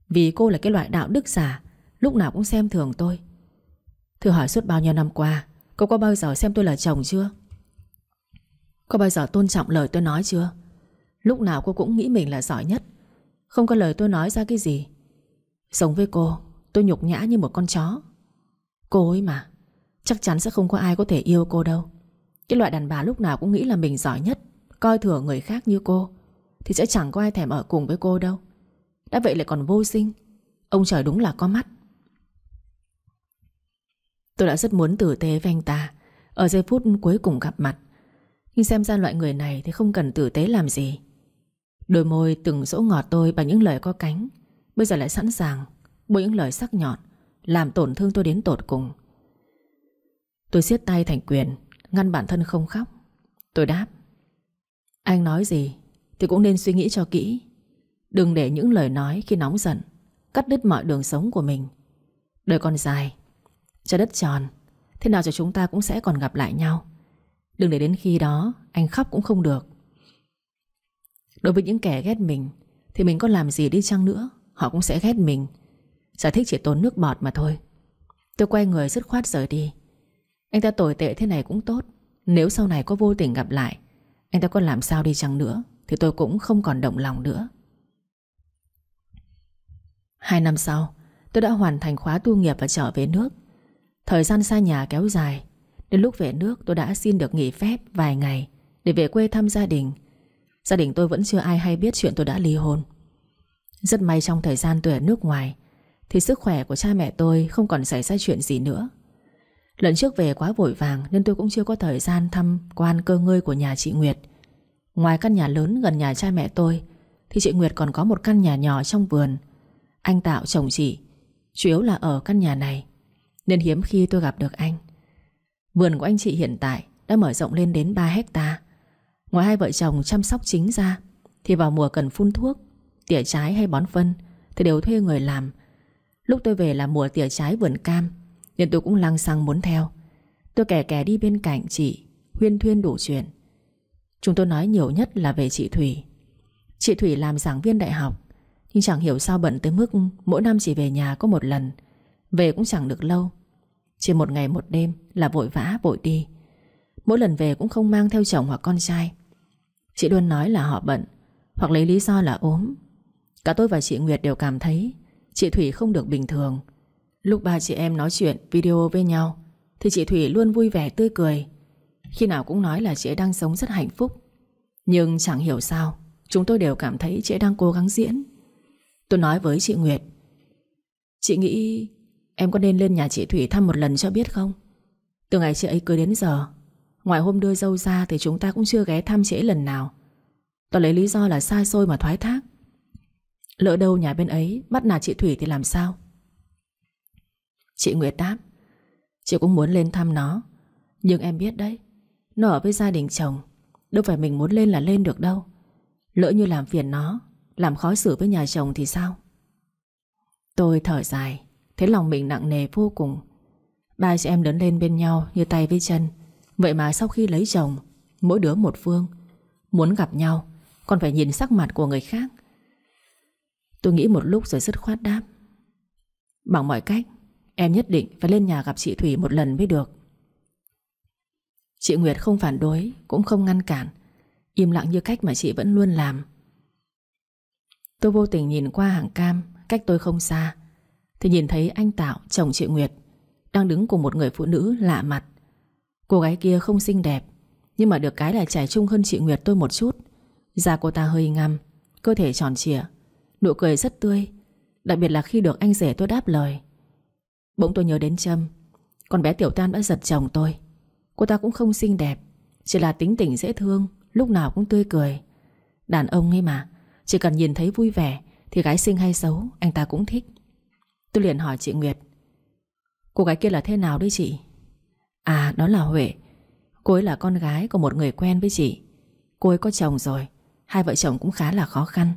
Vì cô là cái loại đạo đức giả, Lúc nào cũng xem thường tôi. Thử hỏi suốt bao nhiêu năm qua, Cô có bao giờ xem tôi là chồng chưa? Có bao giờ tôn trọng lời tôi nói chưa? Lúc nào cô cũng nghĩ mình là giỏi nhất, Không có lời tôi nói ra cái gì. Sống với cô, Tôi nhục nhã như một con chó. Cô ấy mà, Chắc chắn sẽ không có ai có thể yêu cô đâu. Cái loại đàn bà lúc nào cũng nghĩ là mình giỏi nhất, Coi thường người khác như cô, Thì sẽ chẳng có ai thèm ở cùng với cô đâu. Đã vậy lại còn vô sinh. Ông trời đúng là có mắt. Tôi đã rất muốn tử tế với anh ta. Ở giây phút cuối cùng gặp mặt, Nhưng xem ra loại người này Thì không cần tử tế làm gì. Đôi môi từng dỗ ngọt tôi bằng những lời có cánh. Bây giờ lại sẵn sàng Bởi những lời sắc nhọn, Làm tổn thương tôi đến tột cùng. Tôi siết tay thành quyền, Ngăn bản thân không khóc. Tôi đáp, Anh nói gì Thì cũng nên suy nghĩ cho kỹ. Đừng để những lời nói khi nóng giận, Cắt đứt mọi đường sống của mình. Đời còn dài Trái đất tròn, Thế nào cho chúng ta cũng sẽ còn gặp lại nhau. Đừng để đến khi đó, Anh khóc cũng không được. Đối với những kẻ ghét mình, Thì mình có làm gì đi chăng nữa, Họ cũng sẽ ghét mình. Giải thích chỉ tốn nước bọt mà thôi. Tôi quay người dứt khoát rời đi. Anh ta tồi tệ thế này cũng tốt, Nếu sau này có vô tình gặp lại, Anh ta có làm sao đi chăng nữa, Thì tôi cũng không còn động lòng nữa. Hai năm sau, Tôi đã hoàn thành khóa tu nghiệp và trở về nước. Thời gian xa nhà kéo dài, Đến lúc về nước tôi đã xin được nghỉ phép vài ngày Để về quê thăm gia đình. Gia đình tôi vẫn chưa ai hay biết chuyện tôi đã ly hôn. Rất may trong thời gian tôi ở nước ngoài, Thì sức khỏe của cha mẹ tôi không còn xảy ra chuyện gì nữa. Lần trước về quá vội vàng Nên tôi cũng chưa có thời gian thăm quan cơ ngơi của nhà chị Nguyệt. Ngoài căn nhà lớn gần nhà cha mẹ tôi, Thì chị Nguyệt còn có một căn nhà nhỏ trong vườn. Anh Tạo chồng chị, Chủ yếu là ở căn nhà này. Nên hiếm khi tôi gặp được anh. Vườn của anh chị hiện tại Đã mở rộng lên đến 3 hecta. Ngoài hai vợ chồng chăm sóc chính ra, Thì vào mùa cần phun thuốc, Tỉa trái hay bón phân Thì đều thuê người làm. Lúc tôi về là mùa tỉa trái vườn cam, Nên tôi cũng lăng xăng muốn theo. Tôi kẻ kẻ đi bên cạnh chị, Huyên thuyên đủ chuyện. Chúng tôi nói nhiều nhất là về chị Thủy. Chị Thủy làm giảng viên đại học nhưng chẳng hiểu sao bận tới mức Mỗi năm chỉ về nhà có một lần. Về cũng chẳng được lâu. Chỉ một ngày một đêm là vội vã, vội đi. Mỗi lần về cũng không mang theo chồng hoặc con trai. Chị luôn nói là họ bận, Hoặc lấy lý do là ốm. Cả tôi và chị Nguyệt đều cảm thấy Chị Thủy không được bình thường. Lúc ba chị em nói chuyện video với nhau, Thì chị Thủy luôn vui vẻ, tươi cười. Khi nào cũng nói là chị ấy đang sống rất hạnh phúc. Nhưng chẳng hiểu sao, Chúng tôi đều cảm thấy chị ấy đang cố gắng diễn. Tôi nói với chị Nguyệt. Chị nghĩ Em có nên lên nhà chị Thủy thăm một lần cho biết không? Từ ngày chị ấy cưới đến giờ, Ngoài hôm đưa dâu ra Thì chúng ta cũng chưa ghé thăm chị ấy lần nào. Tôi lấy lý do là xa xôi mà thoái thác. Lỡ đâu nhà bên ấy Bắt nạt chị Thủy thì làm sao? Chị Nguyệt đáp, Chị cũng muốn lên thăm nó, Nhưng em biết đấy, Nó ở với gia đình chồng, Đâu phải mình muốn lên là lên được đâu. Lỡ như làm phiền nó làm khó xử với nhà chồng thì sao? Tôi thở dài, Thấy lòng mình nặng nề vô cùng. Ba chị em lớn lên bên nhau như tay với chân. Vậy mà sau khi lấy chồng, Mỗi đứa một phương. Muốn gặp nhau, Còn phải nhìn sắc mặt của người khác. Tôi nghĩ một lúc rồi dứt khoát đáp. Bằng mọi cách, Em nhất định phải lên nhà gặp chị Thủy một lần mới được. Chị Nguyệt không phản đối, Cũng không ngăn cản. Im lặng như cách mà chị vẫn luôn làm. Tôi vô tình nhìn qua hàng cam Cách tôi không xa. Thì nhìn thấy anh Tạo, chồng chị Nguyệt Đang đứng cùng một người phụ nữ lạ mặt. Cô gái kia không xinh đẹp Nhưng mà được cái là trẻ trung hơn chị Nguyệt tôi một chút. Da cô ta hơi ngăm Cơ thể tròn trịa Nụ cười rất tươi Đặc biệt là khi được anh rể tôi đáp lời. Bỗng tôi nhớ đến Trâm Con bé Tiểu Tan đã giật chồng tôi. Cô ta cũng không xinh đẹp Chỉ là tính tình dễ thương Lúc nào cũng tươi cười. Đàn ông ấy mà chỉ cần nhìn thấy vui vẻ Thì gái xinh hay xấu, anh ta cũng thích. Tôi liền hỏi chị Nguyệt, Cô gái kia là thế nào đấy chị? À đó là Huệ. Cô ấy là con gái của một người quen với chị. Cô ấy có chồng rồi, Hai vợ chồng cũng khá là khó khăn.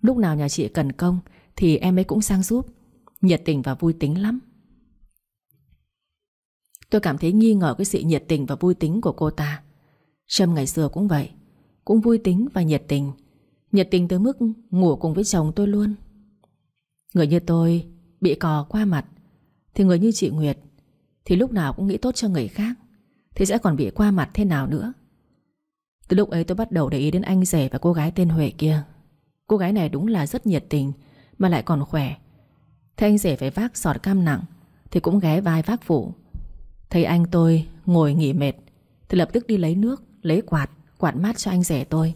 Lúc nào nhà chị cần công Thì em ấy cũng sang giúp. Nhiệt tình và vui tính lắm. Tôi cảm thấy nghi ngờ cái sự nhiệt tình và vui tính của cô ta. Trâm ngày xưa cũng vậy, Cũng vui tính và nhiệt tình. Nhiệt tình tới mức ngủ cùng với chồng tôi luôn. Người như tôi Bị cò qua mặt Thì người như chị Nguyệt thì lúc nào cũng nghĩ tốt cho người khác Thì sẽ còn bị qua mặt thế nào nữa. Từ lúc ấy tôi bắt đầu để ý đến anh rể Và cô gái tên Huệ kia. Cô gái này đúng là rất nhiệt tình Mà lại còn khỏe. Thấy anh rể phải vác sọt cam nặng Thì cũng ghé vai vác phụ. Thấy anh tôi ngồi nghỉ mệt Thì lập tức đi lấy nước, lấy quạt Quạt mát cho anh rể tôi.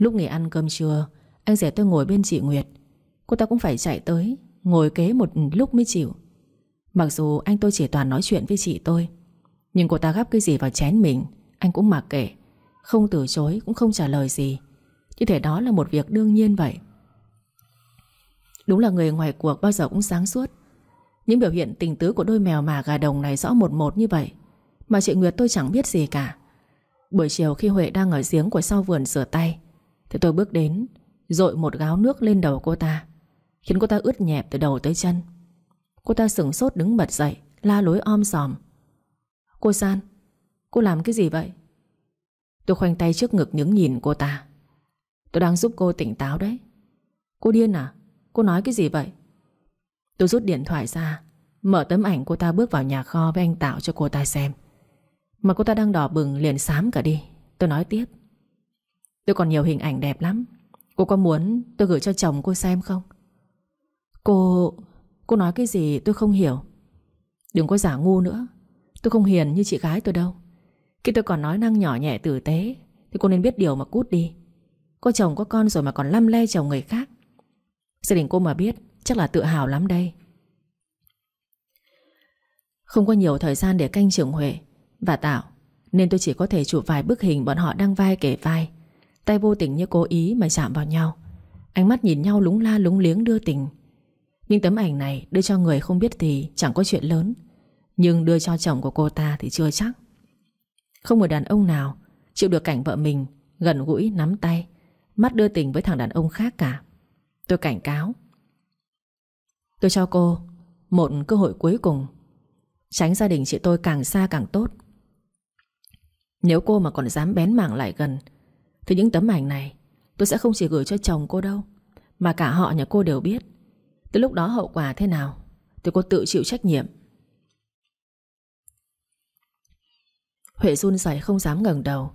Lúc nghỉ ăn cơm trưa, Anh rể tôi ngồi bên chị Nguyệt. Cô ta cũng phải chạy tới, Ngồi kế một lúc mới chịu. Mặc dù anh tôi chỉ toàn nói chuyện với chị tôi, Nhưng cô ta gắp cái gì vào chén mình, Anh cũng mặc kệ. Không từ chối, cũng không trả lời gì. Như thể đó là một việc đương nhiên vậy. Đúng là người ngoài cuộc bao giờ cũng sáng suốt. Những biểu hiện tình tứ của đôi mèo mà gà đồng này rõ một một như vậy, Mà chị Nguyệt tôi chẳng biết gì cả. Buổi chiều khi Huệ đang ở giếng của sau vườn rửa tay thì tôi bước đến Rội một gáo nước lên đầu cô ta, Khiến cô ta ướt nhẹp từ đầu tới chân. Cô ta sửng sốt đứng bật dậy, La lối om sòm. Cô San, Cô làm cái gì vậy? Tôi khoanh tay trước ngực những nhìn cô ta. Tôi đang giúp cô tỉnh táo đấy. Cô điên à? Cô nói cái gì vậy? Tôi rút điện thoại ra, Mở tấm ảnh cô ta bước vào nhà kho với anh Tạo cho cô ta xem. Mà cô ta đang đỏ bừng liền xám cả đi. Tôi nói tiếp. Tôi còn nhiều hình ảnh đẹp lắm. Cô có muốn tôi gửi cho chồng cô xem không? Cô... Cô nói cái gì tôi không hiểu. Đừng có giả ngu nữa. Tôi không hiền như chị gái tôi đâu. Khi tôi còn nói năng nhỏ nhẹ tử tế, Thì cô nên biết điều mà cút đi. Có chồng có con rồi mà còn lăm le chồng người khác. Gia đình cô mà biết, Chắc là tự hào lắm đây. Không có nhiều thời gian để canh trưởng Huệ Và Tạo, Nên tôi chỉ có thể chụp vài bức hình Bọn họ đang vai kể vai. Tay vô tình như cố ý mà chạm vào nhau. Ánh mắt nhìn nhau lúng la lúng liếng đưa tình. Nhưng tấm ảnh này đưa cho người không biết thì chẳng có chuyện lớn. Nhưng đưa cho chồng của cô ta thì chưa chắc. Không một đàn ông nào Chịu được cảnh vợ mình Gần gũi nắm tay, Mắt đưa tình với thằng đàn ông khác cả. Tôi cảnh cáo. Tôi cho cô Một cơ hội cuối cùng. Tránh gia đình chị tôi càng xa càng tốt. Nếu cô mà còn dám bén mảng lại gần thì những tấm ảnh này, Tôi sẽ không chỉ gửi cho chồng cô đâu, Mà cả họ nhà cô đều biết. Từ lúc đó hậu quả thế nào, Thì cô tự chịu trách nhiệm. Huệ run rẩy không dám ngẩng đầu.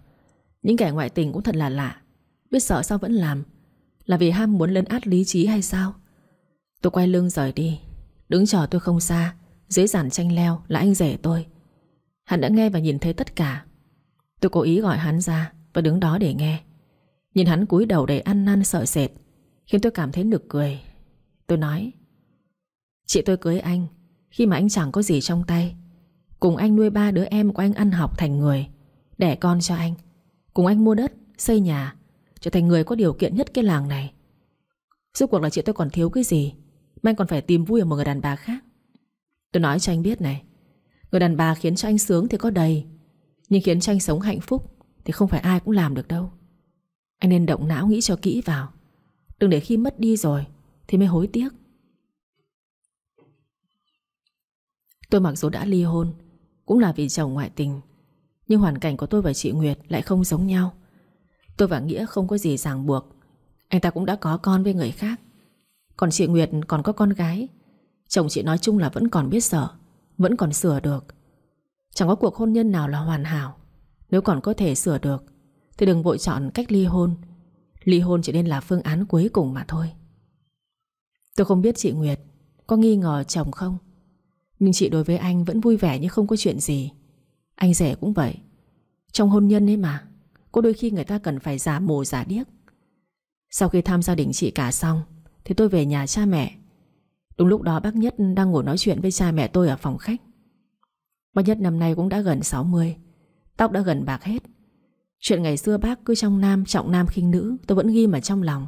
Những kẻ ngoại tình cũng thật là lạ. Biết sợ sao vẫn làm? Là vì ham muốn lấn át lý trí hay sao? Tôi quay lưng rời đi. Đứng chờ tôi không xa, Dưới giàn tranh leo là anh rể tôi. Hắn đã nghe và nhìn thấy tất cả. Tôi cố ý gọi hắn ra. Và đứng đó để nghe. Nhìn hắn cúi đầu đầy ăn năn sợ sệt Khiến tôi cảm thấy nực cười. Tôi nói Chị tôi cưới anh Khi mà anh chẳng có gì trong tay. Cùng anh nuôi ba đứa em của anh ăn học thành người Đẻ con cho anh. Cùng anh mua đất, xây nhà Trở thành người có điều kiện nhất cái làng này. Rốt cuộc là chị tôi còn thiếu cái gì? Mà anh còn phải tìm vui ở một người đàn bà khác. Tôi nói cho anh biết này Người đàn bà khiến cho anh sướng thì có đầy Nhưng khiến cho anh sống hạnh phúc thì không phải ai cũng làm được đâu. Anh nên động não nghĩ cho kỹ vào. Đừng để khi mất đi rồi Thì mới hối tiếc. Tôi mặc dù đã ly hôn, Cũng là vì chồng ngoại tình, Nhưng hoàn cảnh của tôi và chị Nguyệt lại không giống nhau. Tôi và Nghĩa không có gì ràng buộc. Anh ta cũng đã có con với người khác. Còn chị Nguyệt còn có con gái. Chồng chị nói chung là vẫn còn biết sợ, Vẫn còn sửa được. Chẳng có cuộc hôn nhân nào là hoàn hảo. Nếu còn có thể sửa được, Thì đừng vội chọn cách ly hôn. Ly hôn chỉ nên là phương án cuối cùng mà thôi. Tôi không biết chị Nguyệt Có nghi ngờ chồng không, Nhưng chị đối với anh vẫn vui vẻ như không có chuyện gì. Anh rể cũng vậy. Trong hôn nhân ấy mà, Có đôi khi người ta cần phải giả mồ giả điếc. Sau khi thăm gia đình chị cả xong, Thì tôi về nhà cha mẹ. Đúng lúc đó bác Nhất đang ngồi nói chuyện với cha mẹ tôi ở phòng khách. Bác Nhất năm nay cũng đã gần 60 Tóc đã gần bạc hết. Chuyện ngày xưa bác cứ trong nam, trọng nam khinh nữ, Tôi vẫn ghi mà trong lòng.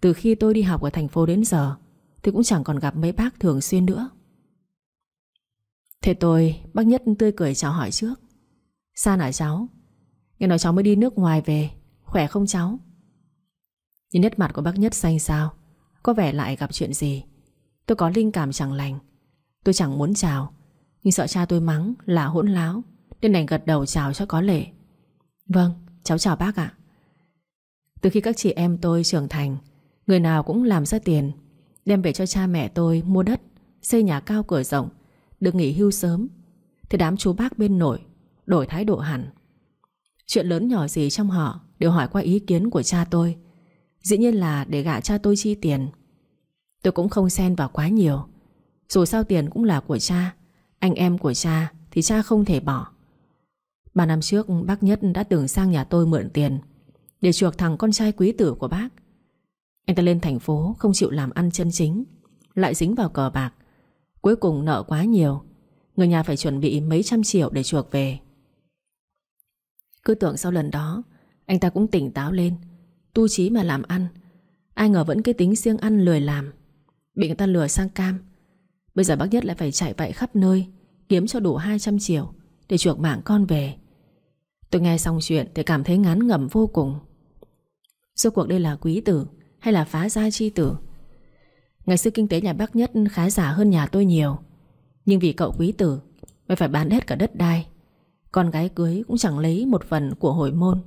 Từ khi tôi đi học ở thành phố đến giờ Thì cũng chẳng còn gặp mấy bác thường xuyên nữa. Thế tôi, Bác Nhất tươi cười chào hỏi trước. Sao hả cháu, Nghe nói cháu mới đi nước ngoài về, Khỏe không cháu? Nhìn nét mặt của bác Nhất xanh sao Có vẻ lại gặp chuyện gì? Tôi có linh cảm chẳng lành. Tôi chẳng muốn chào, Nhưng sợ cha tôi mắng là hỗn láo. Nên đành gật đầu chào cho có lệ. Vâng, cháu chào bác ạ. Từ khi các chị em tôi trưởng thành Người nào cũng làm ra tiền Đem về cho cha mẹ tôi mua đất Xây nhà cao cửa rộng Được nghỉ hưu sớm. Thì đám chú bác bên nội Đổi thái độ hẳn. Chuyện lớn nhỏ gì trong họ Đều hỏi qua ý kiến của cha tôi. Dĩ nhiên là để gạ cha tôi chi tiền. Tôi cũng không xen vào quá nhiều. Dù sao tiền cũng là của cha Anh em của cha Thì cha không thể bỏ. Ba năm trước, bác Nhất đã từng sang nhà tôi mượn tiền Để chuộc thằng con trai quý tử của bác. Anh ta lên thành phố, không chịu làm ăn chân chính, Lại dính vào cờ bạc. Cuối cùng nợ quá nhiều, Người nhà phải chuẩn bị mấy trăm triệu để chuộc về. Cứ tưởng sau lần đó, Anh ta cũng tỉnh táo lên, Tu trí mà làm ăn. Ai ngờ vẫn cái tính siêng ăn lười làm, Bị người ta lừa sang cam. Bây giờ bác nhất lại phải chạy vậy khắp nơi, Kiếm cho đủ 200 triệu. Để chuộc mạng con về. Tôi nghe xong chuyện thì cảm thấy ngán ngẩm vô cùng. Suốt cuộc đây là quý tử Hay là phá gia chi tử? Ngày xưa kinh tế nhà bác nhất khá giả hơn nhà tôi nhiều. Nhưng vì cậu quý tử Mới phải bán hết cả đất đai. Con gái cưới cũng chẳng lấy một phần của hồi môn.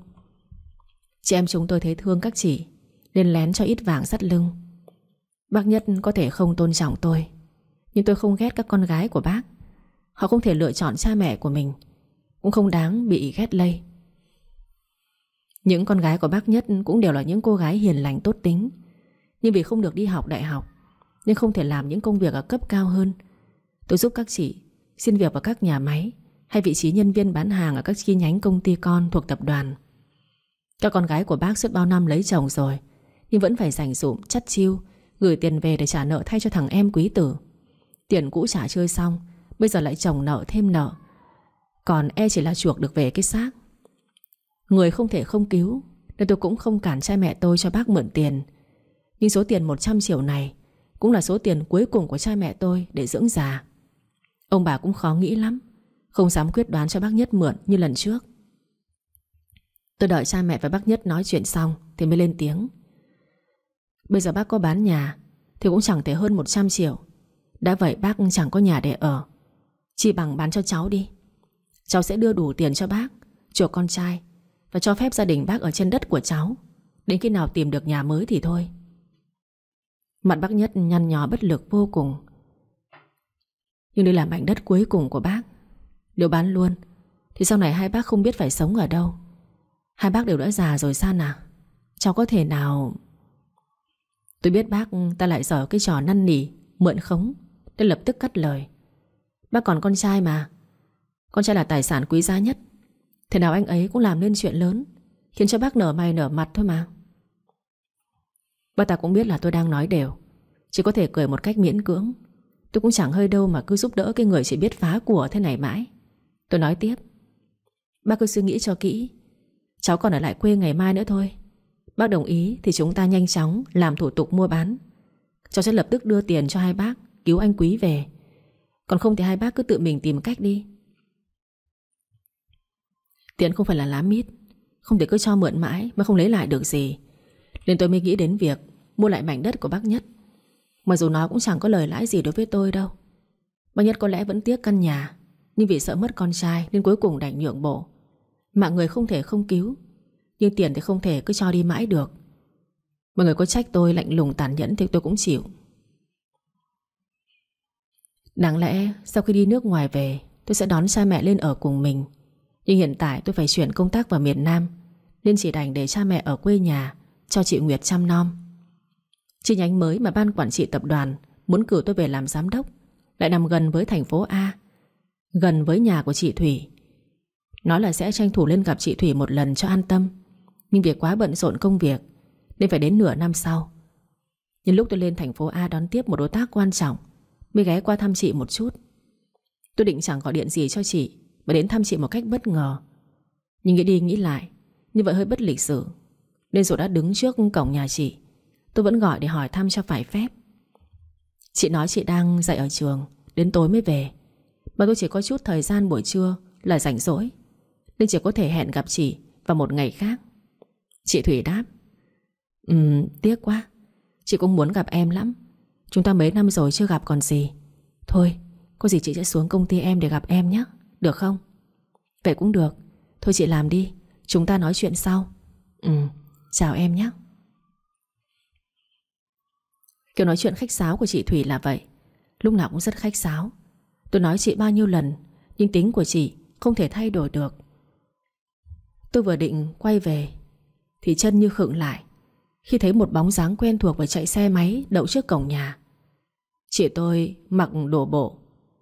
Chị em chúng tôi thấy thương các chị, Nên lén cho ít vàng sắt lưng. Bác nhất có thể không tôn trọng tôi, Nhưng tôi không ghét các con gái của bác. Họ không thể lựa chọn cha mẹ của mình. Cũng không đáng bị ghét lây. Những con gái của bác nhất Cũng đều là những cô gái hiền lành tốt tính. Nhưng vì không được đi học đại học, Nên không thể làm những công việc ở cấp cao hơn. Tôi giúp các chị Xin việc vào các nhà máy Hay vị trí nhân viên bán hàng Ở các chi nhánh công ty con thuộc tập đoàn. Các con gái của bác suốt bao năm lấy chồng rồi, Nhưng vẫn phải dành dụm, chắt chiêu, Gửi tiền về để trả nợ thay cho thằng em quý tử. Tiền cũ trả chơi xong Bây giờ lại chồng nợ thêm nợ. Còn e chỉ là chuộc được về cái xác. Người không thể không cứu, Nên tôi cũng không cản cha mẹ tôi cho bác mượn tiền. Nhưng số tiền 100 triệu này Cũng là số tiền cuối cùng của cha mẹ tôi Để dưỡng già. Ông bà cũng khó nghĩ lắm, Không dám quyết đoán cho bác Nhất mượn như lần trước. Tôi đợi cha mẹ và bác Nhất nói chuyện xong Thì mới lên tiếng. Bây giờ bác có bán nhà Thì cũng chẳng thể hơn 100 triệu. Đã vậy bác chẳng có nhà để ở. Chỉ bằng bán cho cháu đi. Cháu sẽ đưa đủ tiền cho bác Chuộc con trai, Và cho phép gia đình bác ở trên đất của cháu. Đến khi nào tìm được nhà mới thì thôi. Mặt bác nhất nhăn nhò bất lực vô cùng. Nhưng đây là mảnh đất cuối cùng của bác. Nếu bán luôn, Thì sau này hai bác không biết phải sống ở đâu. Hai bác đều đã già rồi sao nào Cháu có thể nào Tôi biết bác ta lại giỏi cái trò năn nỉ, Mượn khống Nên lập tức cắt lời. Bác còn con trai mà. Con trai là tài sản quý giá nhất. Thế nào anh ấy cũng làm nên chuyện lớn, Khiến cho bác nở mày nở mặt thôi mà. Bác ta cũng biết là tôi đang nói đều. Chỉ có thể cười một cách miễn cưỡng. Tôi cũng chẳng hơi đâu mà cứ giúp đỡ Cái người chỉ biết phá của thế này mãi. Tôi nói tiếp. Bác cứ suy nghĩ cho kỹ. Cháu còn ở lại quê ngày mai nữa thôi. Bác đồng ý thì chúng ta nhanh chóng Làm thủ tục mua bán. Cháu sẽ lập tức đưa tiền cho hai bác, Cứu anh Quý về. Còn không thì hai bác cứ tự mình tìm cách đi. Tiền không phải là lá mít, Không thể cứ cho mượn mãi Mà không lấy lại được gì. Nên tôi mới nghĩ đến việc Mua lại mảnh đất của bác Nhất. Mặc dù nó cũng chẳng có lời lãi gì đối với tôi đâu. Bác Nhất có lẽ vẫn tiếc căn nhà, Nhưng vì sợ mất con trai Nên cuối cùng đành nhượng bộ. Mạng người không thể không cứu, nhưng tiền thì không thể cứ cho đi mãi được. Mọi người có trách tôi lạnh lùng tàn nhẫn Thì tôi cũng chịu. Đáng lẽ sau khi đi nước ngoài về, Tôi sẽ đón cha mẹ lên ở cùng mình. Nhưng hiện tại tôi phải chuyển công tác vào miền Nam, Nên chỉ đành để cha mẹ ở quê nhà Cho chị Nguyệt chăm nom. Chi nhánh mới mà ban quản trị tập đoàn Muốn cử tôi về làm giám đốc Lại nằm gần với thành phố A, Gần với nhà của chị Thủy. Nói là sẽ tranh thủ lên gặp chị Thủy một lần cho an tâm, nhưng việc quá bận rộn công việc Nên phải đến nửa năm sau. Nhưng lúc tôi lên thành phố A đón tiếp một đối tác quan trọng Mới ghé qua thăm chị một chút. Tôi định chẳng gọi điện gì cho chị, Mà đến thăm chị một cách bất ngờ. Nhưng nghĩ đi nghĩ lại, Như vậy hơi bất lịch sự. Nên rồi đã đứng trước cổng nhà chị, Tôi vẫn gọi để hỏi thăm cho phải phép. Chị nói chị đang dạy ở trường, Đến tối mới về. Mà tôi chỉ có chút thời gian buổi trưa Là rảnh rỗi, Nên chỉ có thể hẹn gặp chị vào một ngày khác. Chị Thủy đáp Ừ tiếc quá, Chị cũng muốn gặp em lắm. Chúng ta mấy năm rồi chưa gặp còn gì. Thôi, có gì chị sẽ xuống công ty em để gặp em nhé. Được không? Vậy cũng được. Thôi chị làm đi. Chúng ta nói chuyện sau. Ừ chào em nhé. Kiểu nói chuyện khách sáo của chị Thủy là vậy. Lúc nào cũng rất khách sáo. Tôi nói chị bao nhiêu lần, Nhưng tính của chị không thể thay đổi được. Tôi vừa định quay về, thì chân như khựng lại. Khi thấy một bóng dáng quen thuộc Và chạy xe máy đậu trước cổng nhà Chị tôi mặc đồ bộ,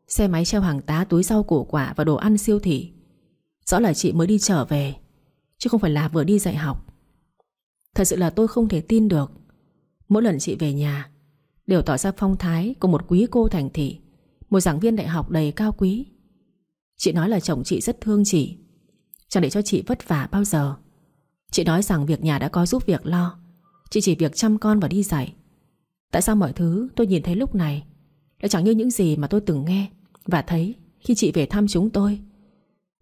Xe máy treo hàng tá túi rau củ quả Và đồ ăn siêu thị. Rõ là chị mới đi trở về, Chứ không phải là vừa đi dạy học. Thật sự là tôi không thể tin được. Mỗi lần chị về nhà, Đều tỏ ra phong thái của một quý cô thành thị, Một giảng viên đại học đầy cao quý. Chị nói là chồng chị rất thương chị, Chẳng để cho chị vất vả bao giờ. Chị nói rằng việc nhà đã có giúp việc lo, Chị chỉ việc chăm con và đi dạy. Tại sao mọi thứ tôi nhìn thấy lúc này Lại chẳng như những gì mà tôi từng nghe Và thấy khi chị về thăm chúng tôi?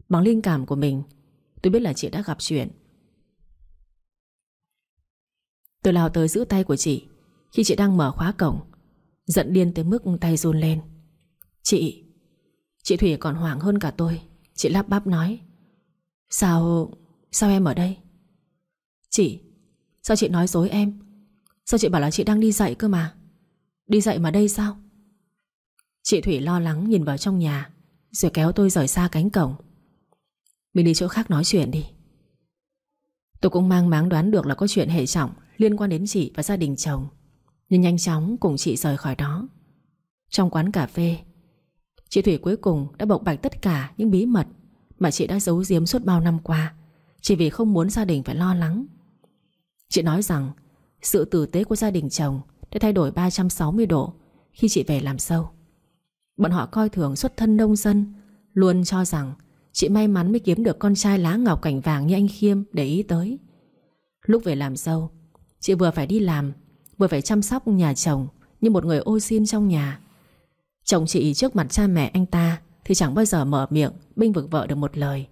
Bằng linh cảm của mình, Tôi biết là chị đã gặp chuyện. Tôi lao tới giữ tay của chị Khi chị đang mở khóa cổng, Giận điên tới mức tay run lên. Chị Chị Thủy còn hoảng hơn cả tôi, Chị lắp bắp nói. Sao Sao em ở đây? Chị, Sao chị nói dối em? Sao chị bảo là chị đang đi dạy cơ mà? Đi dạy mà đây sao? Chị Thủy lo lắng nhìn vào trong nhà, Rồi kéo tôi rời xa cánh cổng. Mình đi chỗ khác nói chuyện đi. Tôi cũng mang máng đoán được là có chuyện hệ trọng Liên quan đến chị và gia đình chồng, Nhưng nhanh chóng cùng chị rời khỏi đó. Trong quán cà phê, Chị Thủy cuối cùng đã bộc bạch tất cả những bí mật Mà chị đã giấu giếm suốt bao năm qua, Chỉ vì không muốn gia đình phải lo lắng. Chị nói rằng sự tử tế của gia đình chồng Đã thay đổi 360 độ Khi chị về làm sâu. Bọn họ coi thường xuất thân nông dân, Luôn cho rằng Chị may mắn mới kiếm được con trai lá ngọc cảnh vàng như anh Khiêm để ý tới. Lúc về làm dâu Chị vừa phải đi làm, Vừa phải chăm sóc nhà chồng Như một người ô xin trong nhà. Chồng chị trước mặt cha mẹ anh ta Thì chẳng bao giờ mở miệng Binh vực vợ được một lời.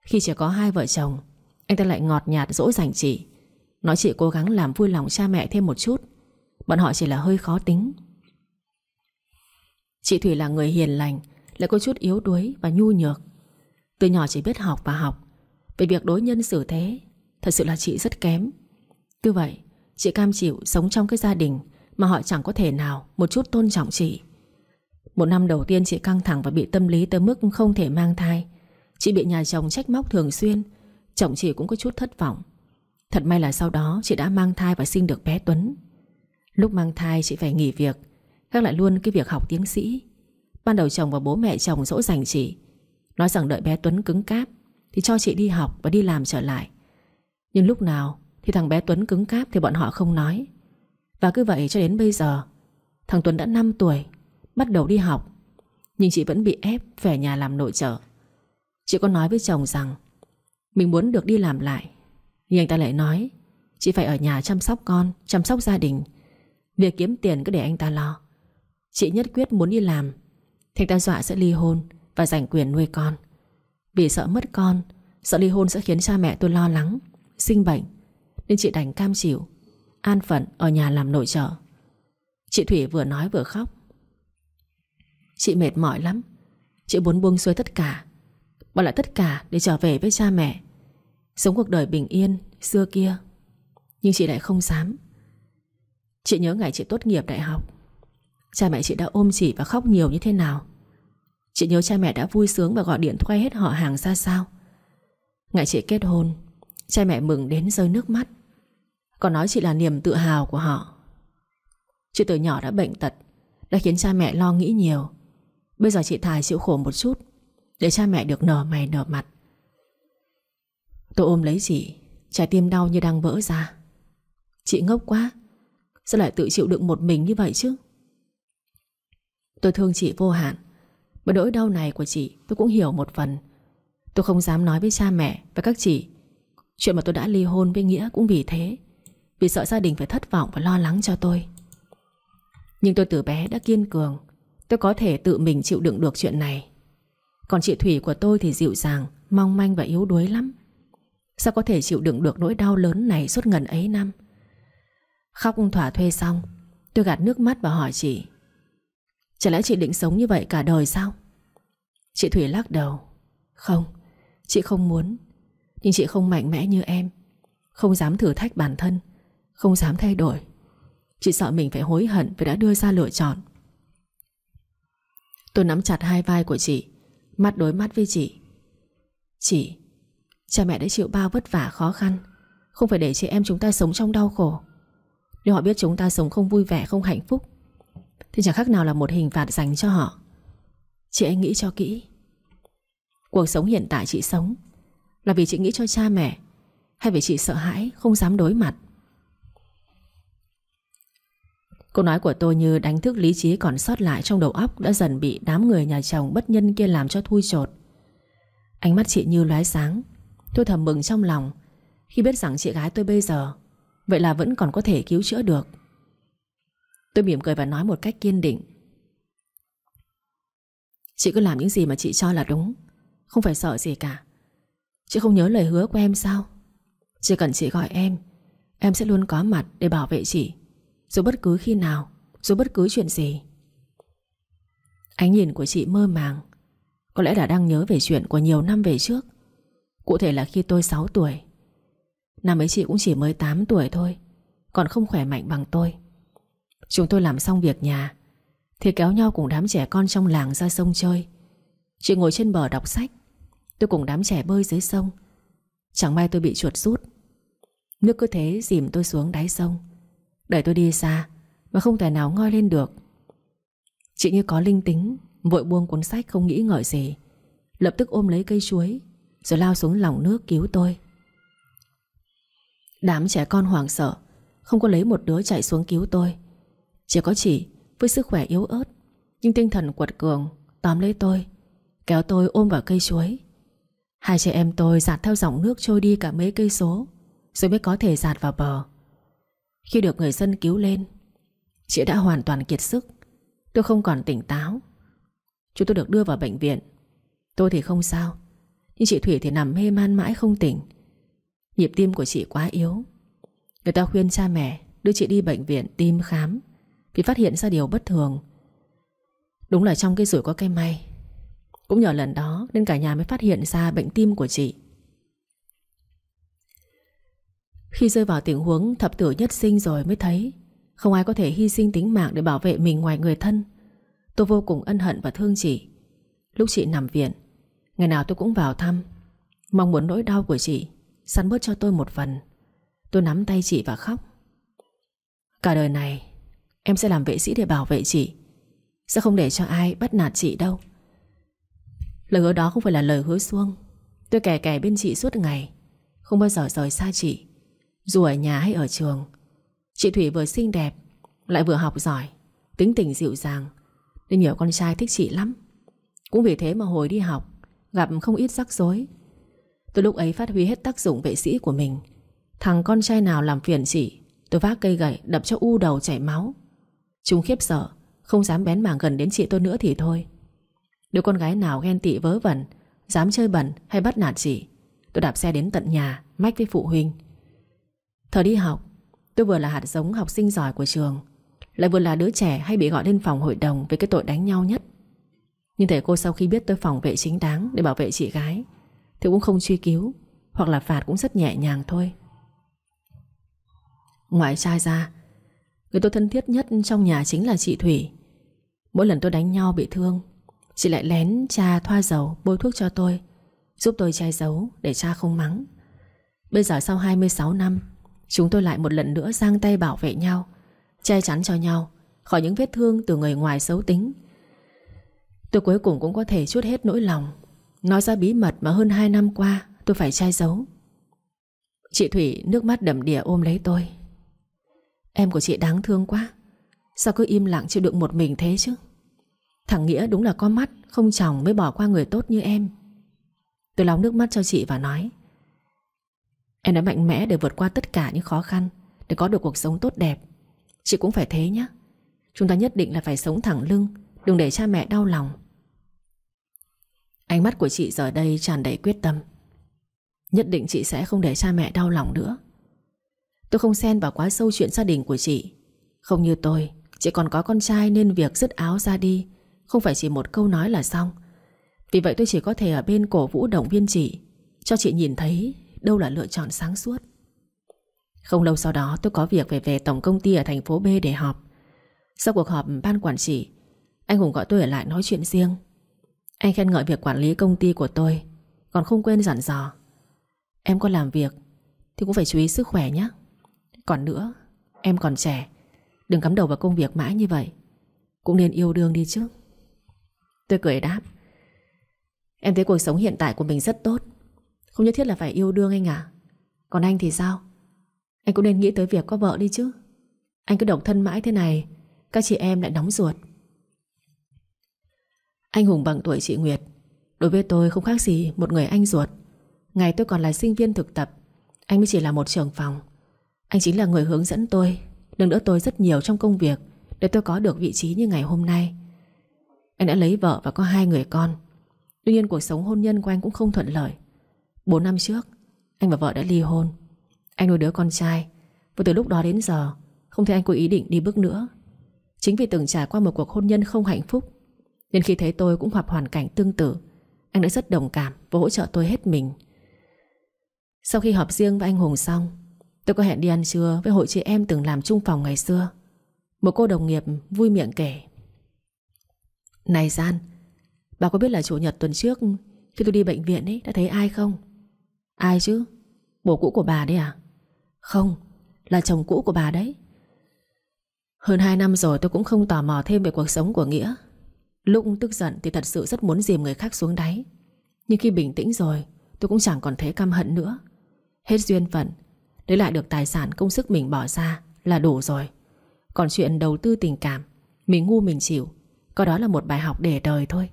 Khi chỉ có hai vợ chồng, Anh ta lại ngọt nhạt dỗ dành chị. Nói chị cố gắng làm vui lòng cha mẹ thêm một chút. Bọn họ chỉ là hơi khó tính. Chị Thủy là người hiền lành, Lại có chút yếu đuối và nhu nhược. Từ nhỏ chỉ biết học và học. Về việc đối nhân xử thế, Thật sự là chị rất kém. Cứ vậy, chị cam chịu sống trong cái gia đình Mà họ chẳng có thể nào Một chút tôn trọng chị. Một năm đầu tiên chị căng thẳng và bị tâm lý Tới mức không thể mang thai. Chị bị nhà chồng trách móc thường xuyên, Chồng chị cũng có chút thất vọng. Thật may là sau đó chị đã mang thai và sinh được bé Tuấn. Lúc mang thai, chị phải nghỉ việc. Gác lại luôn cái việc học tiến sĩ. Ban đầu chồng và bố mẹ chồng dỗ dành chị. Nói rằng đợi bé Tuấn cứng cáp Thì cho chị đi học và đi làm trở lại. Nhưng lúc nào Thì thằng bé Tuấn cứng cáp thì bọn họ không nói. Và cứ vậy cho đến bây giờ, Thằng Tuấn đã 5 tuổi, Bắt đầu đi học. Nhưng chị vẫn bị ép về nhà làm nội trợ. Chị có nói với chồng rằng Mình muốn được đi làm lại. Nhưng anh ta lại nói, Chị phải ở nhà chăm sóc con, Chăm sóc gia đình. Việc kiếm tiền cứ để anh ta lo. Chị nhất quyết muốn đi làm, Thành ta dọa sẽ ly hôn Và giành quyền nuôi con. Vì sợ mất con, Sợ ly hôn sẽ khiến cha mẹ tôi lo lắng, Sinh bệnh, Nên chị đành cam chịu, An phận ở nhà làm nội trợ. Chị Thủy vừa nói vừa khóc. Chị mệt mỏi lắm. Chị muốn buông xuôi tất cả, Bỏ lại tất cả để trở về với cha mẹ. Sống cuộc đời bình yên, Xưa kia. Nhưng chị lại không dám. Chị nhớ ngày chị tốt nghiệp đại học. Cha mẹ chị đã ôm chị và khóc nhiều như thế nào? Chị nhớ cha mẹ đã vui sướng Và gọi điện thuê hết họ hàng ra sao? Ngày chị kết hôn, Cha mẹ mừng đến rơi nước mắt. Còn nói chị là niềm tự hào của họ. Chị từ nhỏ đã bệnh tật, Đã khiến cha mẹ lo nghĩ nhiều. Bây giờ chị thà chịu khổ một chút, Để cha mẹ được nở mày nở mặt. Tôi ôm lấy chị, Trái tim đau như đang vỡ ra. Chị ngốc quá, Sao lại tự chịu đựng một mình như vậy chứ? Tôi thương chị vô hạn, Bởi nỗi đau này của chị tôi cũng hiểu một phần. Tôi không dám nói với cha mẹ Và các chị, Chuyện mà tôi đã ly hôn với Nghĩa cũng vì thế, Vì sợ gia đình phải thất vọng và lo lắng cho tôi. Nhưng tôi từ bé đã kiên cường, Tôi có thể tự mình chịu đựng được chuyện này. Còn chị Thủy của tôi thì dịu dàng, Mong manh và yếu đuối lắm. Sao có thể chịu đựng được nỗi đau lớn này suốt ngần ấy năm? Khóc thỏa thuê xong, Tôi gạt nước mắt và hỏi chị Chả lẽ chị định sống như vậy cả đời sao? Chị Thủy lắc đầu, Không, Chị không muốn, Nhưng chị không mạnh mẽ như em, Không dám thử thách bản thân, Không dám thay đổi. Chị sợ mình phải hối hận vì đã đưa ra lựa chọn. Tôi nắm chặt hai vai của chị, Mắt đối mắt với chị Chị Cha mẹ đã chịu bao vất vả, khó khăn. Không phải để chị em chúng ta sống trong đau khổ. Nếu họ biết chúng ta sống không vui vẻ, Không hạnh phúc, Thì chẳng khác nào là một hình phạt dành cho họ. Chị hãy nghĩ cho kỹ. Cuộc sống hiện tại chị sống Là vì chị nghĩ cho cha mẹ Hay vì chị sợ hãi, không dám đối mặt? Câu nói của tôi như đánh thức lý trí còn sót lại trong đầu óc Đã dần bị đám người nhà chồng bất nhân kia làm cho thui chột. Ánh mắt chị như lóe sáng. Tôi thầm mừng trong lòng. Khi biết rằng chị gái tôi bây giờ, Vậy là vẫn còn có thể cứu chữa được. Tôi mỉm cười và nói một cách kiên định. Chị cứ làm những gì mà chị cho là đúng, Không phải sợ gì cả. Chị không nhớ lời hứa của em sao? Chỉ cần chị gọi em Em sẽ luôn có mặt để bảo vệ chị, Dù bất cứ khi nào, Dù bất cứ chuyện gì. Ánh nhìn của chị mơ màng, Có lẽ là đang nhớ về chuyện của nhiều năm về trước. Cụ thể là khi tôi 6 tuổi. Năm ấy chị cũng chỉ mới 8 tuổi thôi, Còn không khỏe mạnh bằng tôi. Chúng tôi làm xong việc nhà, Thì kéo nhau cùng đám trẻ con trong làng ra sông chơi. Chị ngồi trên bờ đọc sách, Tôi cùng đám trẻ bơi dưới sông. Chẳng may tôi bị chuột rút. Nước cứ thế dìm tôi xuống đáy sông. Đẩy tôi đi xa, Mà không thể nào ngoi lên được. Chị như có linh tính, Vội buông cuốn sách không nghĩ ngợi gì. Lập tức ôm lấy cây chuối rồi lao xuống lòng nước cứu tôi. Đám trẻ con hoảng sợ, Không có lấy một đứa chạy xuống cứu tôi. Chỉ có chị với sức khỏe yếu ớt, Nhưng tinh thần quật cường, Tóm lấy tôi, Kéo tôi ôm vào cây chuối. Hai trẻ em tôi dạt theo dòng nước trôi đi cả mấy cây số, Rồi mới có thể dạt vào bờ. Khi được người dân cứu lên, Chị đã hoàn toàn kiệt sức. Tôi không còn tỉnh táo. Chúng tôi được đưa vào bệnh viện. Tôi thì không sao. Nhưng chị Thủy thì nằm mê man mãi không tỉnh. Nhịp tim của chị quá yếu. Người ta khuyên cha mẹ, Đưa chị đi bệnh viện tim khám, Vì phát hiện ra điều bất thường. Đúng là trong cái rủi có cái may. Cũng nhờ lần đó nên cả nhà mới phát hiện ra bệnh tim của chị. Khi rơi vào tình huống thập tử nhất sinh rồi mới thấy, Không ai có thể hy sinh tính mạng để bảo vệ mình ngoài người thân. Tôi vô cùng ân hận và thương chị. Lúc chị nằm viện Ngày nào tôi cũng vào thăm. Mong muốn nỗi đau của chị Săn bớt cho tôi một phần. Tôi nắm tay chị và khóc. Cả đời này, Em sẽ làm vệ sĩ để bảo vệ chị. Sẽ không để cho ai bắt nạt chị đâu. Lời hứa đó không phải là lời hứa xuông. Tôi kẻ kẻ bên chị suốt ngày, Không bao giờ rời xa chị. Dù ở nhà hay ở trường, Chị Thủy vừa xinh đẹp, Lại vừa học giỏi, Tính tình dịu dàng. Nên nhiều con trai thích chị lắm. Cũng vì thế mà hồi đi học Gặp không ít rắc rối. Tôi lúc ấy phát huy hết tác dụng vệ sĩ của mình, Thằng con trai nào làm phiền chị Tôi vác cây gậy đập cho u đầu chảy máu. Chúng khiếp sợ, Không dám bén mảng gần đến chị tôi nữa thì thôi. Đứa con gái nào ghen tị vớ vẩn, Dám chơi bẩn hay bắt nạt chị, Tôi đạp xe đến tận nhà, Mách với phụ huynh. Thời đi học, Tôi vừa là hạt giống học sinh giỏi của trường, Lại vừa là đứa trẻ hay bị gọi lên phòng hội đồng Với cái tội đánh nhau nhất. Nhưng thầy cô sau khi biết tôi phòng vệ chính đáng Để bảo vệ chị gái, Thì cũng không truy cứu, Hoặc là phạt cũng rất nhẹ nhàng thôi. Ngoài trai ra, Người tôi thân thiết nhất trong nhà chính là chị Thủy. Mỗi lần tôi đánh nhau bị thương, Chị lại lén cha thoa dầu, Bôi thuốc cho tôi, Giúp tôi che giấu để cha không mắng. Bây giờ sau 26 năm, Chúng tôi lại một lần nữa giang tay bảo vệ nhau, Che chắn cho nhau Khỏi những vết thương từ người ngoài xấu tính. Tôi cuối cùng cũng có thể chút hết nỗi lòng. Nói ra bí mật mà hơn 2 năm qua, Tôi phải trai giấu. Chị Thủy nước mắt đầm đìa ôm lấy tôi. Em của chị đáng thương quá. Sao cứ im lặng chịu đựng một mình thế chứ? Thằng Nghĩa đúng là có mắt, Không chồng mới bỏ qua người tốt như em. Tôi lóng nước mắt cho chị và nói, Em đã mạnh mẽ để vượt qua tất cả những khó khăn, Để có được cuộc sống tốt đẹp. Chị cũng phải thế nhé Chúng ta nhất định là phải sống thẳng lưng, Đừng để cha mẹ đau lòng. Ánh mắt của chị giờ đây tràn đầy quyết tâm. Nhất định chị sẽ không để cha mẹ đau lòng nữa. Tôi không xen vào quá sâu chuyện gia đình của chị. Không như tôi, Chị còn có con trai nên việc dứt áo ra đi không phải chỉ một câu nói là xong. Vì vậy tôi chỉ có thể ở bên cổ vũ động viên chị, Cho chị nhìn thấy Đâu là lựa chọn sáng suốt. Không lâu sau đó tôi có việc về về tổng công ty Ở thành phố B để họp. Sau cuộc họp ban quản trị, Anh Hùng gọi tôi ở lại nói chuyện riêng. Anh khen ngợi việc quản lý công ty của tôi, Còn không quên dặn dò. Em có làm việc Thì cũng phải chú ý sức khỏe nhé. Còn nữa, Em còn trẻ, Đừng cắm đầu vào công việc mãi như vậy. Cũng nên yêu đương đi chứ. Tôi cười đáp. Em thấy cuộc sống hiện tại của mình rất tốt. Không nhất thiết là phải yêu đương anh à. Còn anh thì sao? Anh cũng nên nghĩ tới việc có vợ đi chứ. Anh cứ độc thân mãi thế này, Các chị em lại nóng ruột. Anh Hùng bằng tuổi chị Nguyệt. Đối với tôi không khác gì một người anh ruột. Ngày tôi còn là sinh viên thực tập, Anh mới chỉ là một trưởng phòng. Anh chính là người hướng dẫn tôi, Nâng đỡ tôi rất nhiều trong công việc Để tôi có được vị trí như ngày hôm nay. Anh đã lấy vợ và có hai người con. Tuy nhiên cuộc sống hôn nhân của anh cũng không thuận lợi. 4 năm trước, Anh và vợ đã ly hôn. Anh nuôi đứa con trai, Và từ lúc đó đến giờ, Không thấy anh có ý định đi bước nữa. Chính vì từng trải qua một cuộc hôn nhân không hạnh phúc nên khi thấy tôi cũng gặp hoàn cảnh tương tự, Anh đã rất đồng cảm Và hỗ trợ tôi hết mình. Sau khi họp riêng với anh Hùng xong, Tôi có hẹn đi ăn trưa với hội chị em từng làm chung phòng ngày xưa. Một cô đồng nghiệp vui miệng kể, Này Gian, Bà có biết là chủ nhật tuần trước Khi tôi đi bệnh viện ấy, đã thấy ai không? Ai chứ? Bố cũ của bà đấy à? Không, Là chồng cũ của bà đấy. Hơn 2 năm rồi tôi cũng không tò mò thêm về cuộc sống của Nghĩa. Lúc tức giận thì thật sự rất muốn dìm người khác xuống đáy. Nhưng khi bình tĩnh rồi, Tôi cũng chẳng còn thấy căm hận nữa. Hết duyên phận để lại được tài sản công sức mình bỏ ra Là đủ rồi. Còn chuyện đầu tư tình cảm, Mình ngu mình chịu, Có đó là một bài học để đời thôi.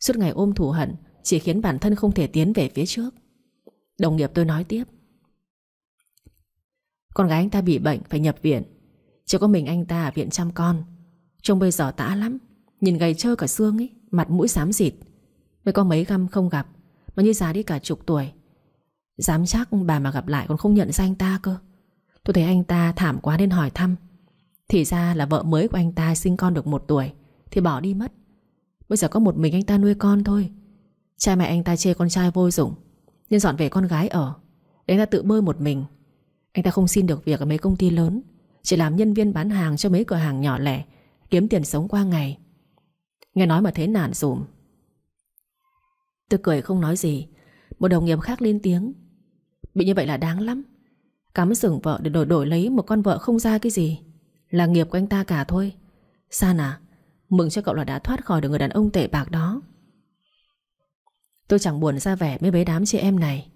Suốt ngày ôm thù hận Chỉ khiến bản thân không thể tiến về phía trước. Đồng nghiệp tôi nói tiếp. Con gái anh ta bị bệnh, Phải nhập viện. Chỉ có mình anh ta ở viện chăm con. Trông bây giờ tã lắm. Nhìn gầy trơ cả xương ấy, Mặt mũi xám xịt. Mới có mấy găm không gặp, Mà như già đi cả chục tuổi. Dám chắc bà mà gặp lại còn không nhận ra anh ta cơ. Tôi thấy anh ta thảm quá nên hỏi thăm. Thì ra là vợ mới của anh ta sinh con được một tuổi, Thì bỏ đi mất. Bây giờ có một mình anh ta nuôi con thôi. Cha mẹ anh ta chê con trai vô dụng, Nên dọn về con gái ở, Để anh ta tự bơi một mình. Anh ta không xin được việc ở mấy công ty lớn, Chỉ làm nhân viên bán hàng cho mấy cửa hàng nhỏ lẻ, Kiếm tiền sống qua ngày. Nghe nói mà thế nản dùm. Tôi cười không nói gì. Một đồng nghiệp khác lên tiếng. Bị như vậy là đáng lắm. Cắm sừng vợ để đổi đổi lấy một con vợ không ra cái gì. Là nghiệp của anh ta cả thôi. San à Mừng cho cậu là đã thoát khỏi được người đàn ông tệ bạc đó. Tôi chẳng buồn ra vẻ với mấy đám chị em này.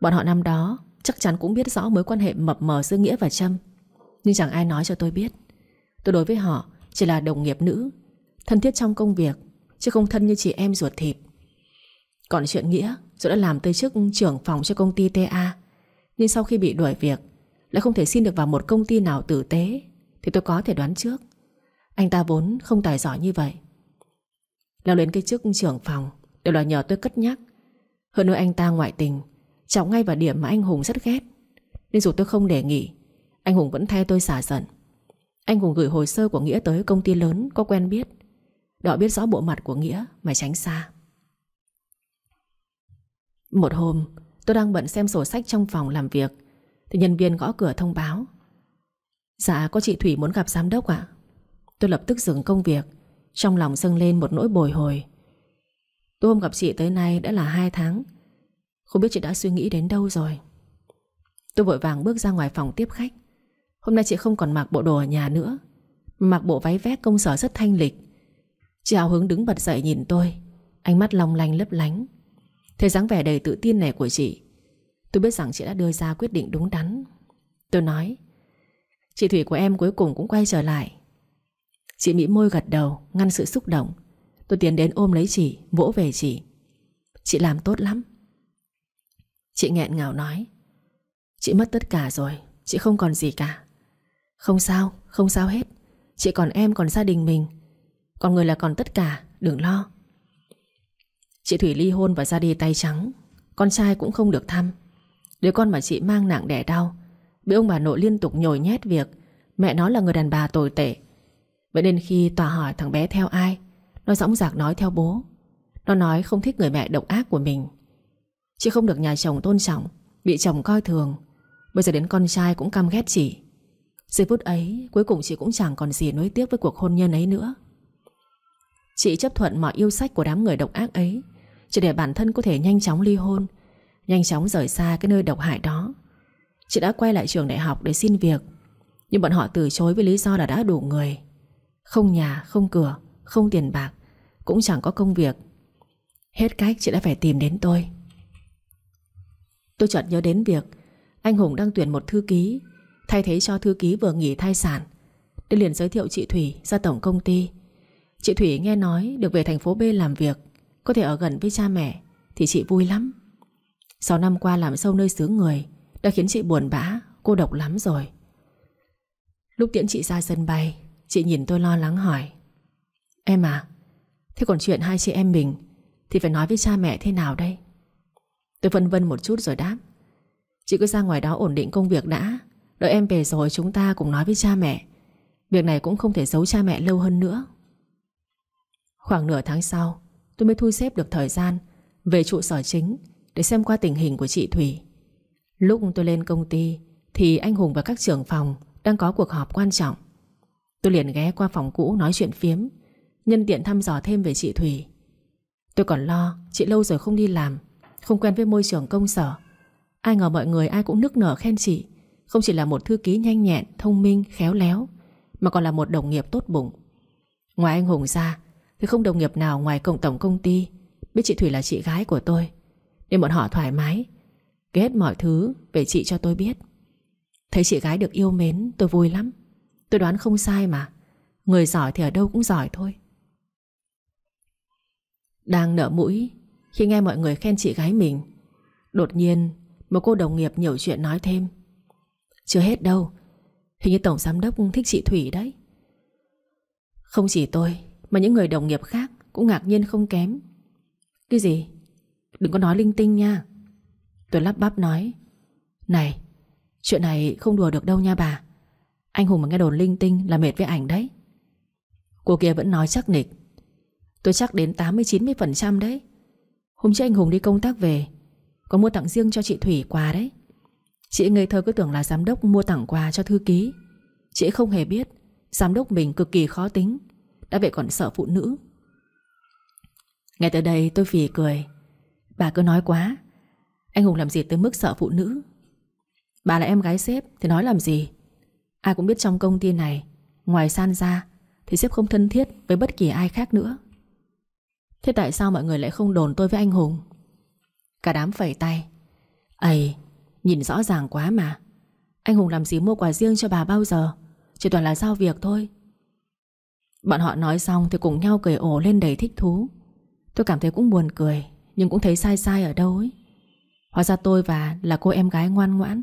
Bọn họ năm đó Chắc chắn cũng biết rõ mối quan hệ mập mờ giữa Nghĩa và Trâm. Nhưng chẳng ai nói cho tôi biết. Tôi đối với họ chỉ là đồng nghiệp nữ. Thân thiết trong công việc, Chứ không thân như chị em ruột thịt. Còn chuyện Nghĩa Rồi đã làm tới chức trưởng phòng cho công ty TA Nhưng sau khi bị đuổi việc, Lại không thể xin được vào một công ty nào tử tế, Thì tôi có thể đoán trước. Anh ta vốn không tài giỏi như vậy. Leo lên cái chức trưởng phòng Đều là nhờ tôi cất nhắc. Hơn nữa anh ta ngoại tình, Trọng ngay vào điểm mà anh Hùng rất ghét. Nên dù tôi không đề nghị, Anh Hùng vẫn thay tôi xả giận. Anh Hùng gửi hồ sơ của Nghĩa tới công ty lớn Có quen biết. Đọ biết rõ bộ mặt của Nghĩa mà tránh xa. Một hôm, Tôi đang bận xem sổ sách trong phòng làm việc, Thì nhân viên gõ cửa thông báo. Dạ có chị Thủy muốn gặp giám đốc ạ. Tôi lập tức dừng công việc, Trong lòng dâng lên một nỗi bồi hồi. Tôi hôm gặp chị tới nay đã là hai tháng, Không biết chị đã suy nghĩ đến đâu rồi. Tôi vội vàng bước ra ngoài phòng tiếp khách. Hôm nay chị không còn mặc bộ đồ ở nhà nữa Mặc bộ váy vét công sở rất thanh lịch. Chị hào hứng đứng bật dậy nhìn tôi. Ánh mắt long lanh lấp lánh. Thấy dáng vẻ đầy tự tin này của chị Tôi biết rằng chị đã đưa ra quyết định đúng đắn. Tôi nói Chị Thủy của em cuối cùng cũng quay trở lại. Chị mỉm môi gật đầu Ngăn sự xúc động. Tôi tiến đến ôm lấy chị Vỗ về chị. Chị làm tốt lắm. Chị nghẹn ngào nói Chị mất tất cả rồi Chị không còn gì cả. Không sao, không sao hết. Chị còn em, còn gia đình mình còn người là còn tất cả, đừng lo. Chị Thủy ly hôn và ra đi tay trắng. Con trai cũng không được thăm. Đứa con mà chị mang nặng đẻ đau. Bị ông bà nội liên tục nhồi nhét việc. Mẹ nó là người đàn bà tồi tệ. Vậy nên khi tòa hỏi thằng bé theo ai Nó dõng dạc nói theo bố. Nó nói không thích người mẹ độc ác của mình. Chị không được nhà chồng tôn trọng Bị chồng coi thường. Bây giờ đến con trai cũng căm ghét chị. Giây phút ấy cuối cùng chị cũng chẳng còn gì nối tiếc với cuộc hôn nhân ấy nữa. Chị chấp thuận mọi yêu sách của đám người độc ác ấy Chỉ để bản thân có thể nhanh chóng ly hôn Nhanh chóng rời xa cái nơi độc hại đó. Chị đã quay lại trường đại học để xin việc Nhưng bọn họ từ chối với lý do là đã đủ người. Không nhà, không cửa, không tiền bạc Cũng chẳng có công việc. Hết cách chị đã phải tìm đến tôi. Tôi chợt nhớ đến việc Anh Hùng đang tuyển một thư ký Thay thế cho thư ký vừa nghỉ thai sản. Tôi liền giới thiệu chị Thủy ra tổng công ty. Chị Thủy nghe nói được về thành phố B làm việc Có thể ở gần với cha mẹ Thì chị vui lắm. 6 năm qua làm sâu nơi xứ người Đã khiến chị buồn bã, cô độc lắm rồi. Lúc tiễn chị ra sân bay Chị nhìn tôi lo lắng hỏi Em à Thế còn chuyện hai chị em mình Thì phải nói với cha mẹ thế nào đây? Tôi vân vân một chút rồi đáp Chị cứ ra ngoài đó ổn định công việc đã Đợi em về rồi chúng ta cùng nói với cha mẹ. Việc này cũng không thể giấu cha mẹ lâu hơn nữa. Khoảng nửa tháng sau Tôi mới thu xếp được thời gian Về trụ sở chính Để xem qua tình hình của chị Thủy. Lúc tôi lên công ty Thì anh Hùng và các trưởng phòng Đang có cuộc họp quan trọng. Tôi liền ghé qua phòng cũ nói chuyện phiếm Nhân tiện thăm dò thêm về chị Thủy. Tôi còn lo Chị lâu rồi không đi làm Không quen với môi trường công sở. Ai ngờ mọi người ai cũng nức nở khen chị Không chỉ là một thư ký nhanh nhẹn Thông minh, khéo léo Mà còn là một đồng nghiệp tốt bụng. Ngoài anh Hùng ra thì không đồng nghiệp nào ngoài cộng tổng công ty, Biết chị Thủy là chị gái của tôi, Nên bọn họ thoải mái, Kể hết mọi thứ về chị cho tôi biết. Thấy chị gái được yêu mến, tôi vui lắm. Tôi đoán không sai mà, Người giỏi thì ở đâu cũng giỏi thôi. Đang nở mũi, Khi nghe mọi người khen chị gái mình, Đột nhiên Một cô đồng nghiệp nhiều chuyện nói thêm. Chưa hết đâu, Hình như Tổng Giám Đốc thích chị Thủy đấy. Không chỉ tôi mà những người đồng nghiệp khác Cũng ngạc nhiên không kém. Cái gì? Đừng có nói linh tinh nha. Tôi lắp bắp nói. Này, Chuyện này không đùa được đâu nha bà. Anh Hùng mà nghe đồn linh tinh là mệt với ảnh đấy. Cô kia vẫn nói chắc nịch. Tôi chắc đến 80-90% đấy. Hôm trước anh Hùng đi công tác về, Có mua tặng riêng cho chị Thủy quà đấy. Chị ngây thơ cứ tưởng là giám đốc mua tặng quà cho thư ký. Chị không hề biết Giám đốc mình cực kỳ khó tính. Đã vậy còn sợ phụ nữ. Nghe tới đây tôi phì cười. Bà cứ nói quá. Anh Hùng làm gì tới mức sợ phụ nữ? Bà là em gái sếp, Thì nói làm gì? Ai cũng biết trong công ty này, Ngoài san ra, Thì sếp không thân thiết với bất kỳ ai khác nữa. Thế tại sao mọi người lại không đồn tôi với anh Hùng? Cả đám phẩy tay. Ây, Nhìn rõ ràng quá mà. Anh Hùng làm gì mua quà riêng cho bà bao giờ? Chỉ toàn là giao việc thôi. Bọn họ nói xong thì cùng nhau cười ổ lên đầy thích thú. Tôi cảm thấy cũng buồn cười, Nhưng cũng thấy sai sai ở đâu ấy. Hóa ra tôi và là cô em gái ngoan ngoãn,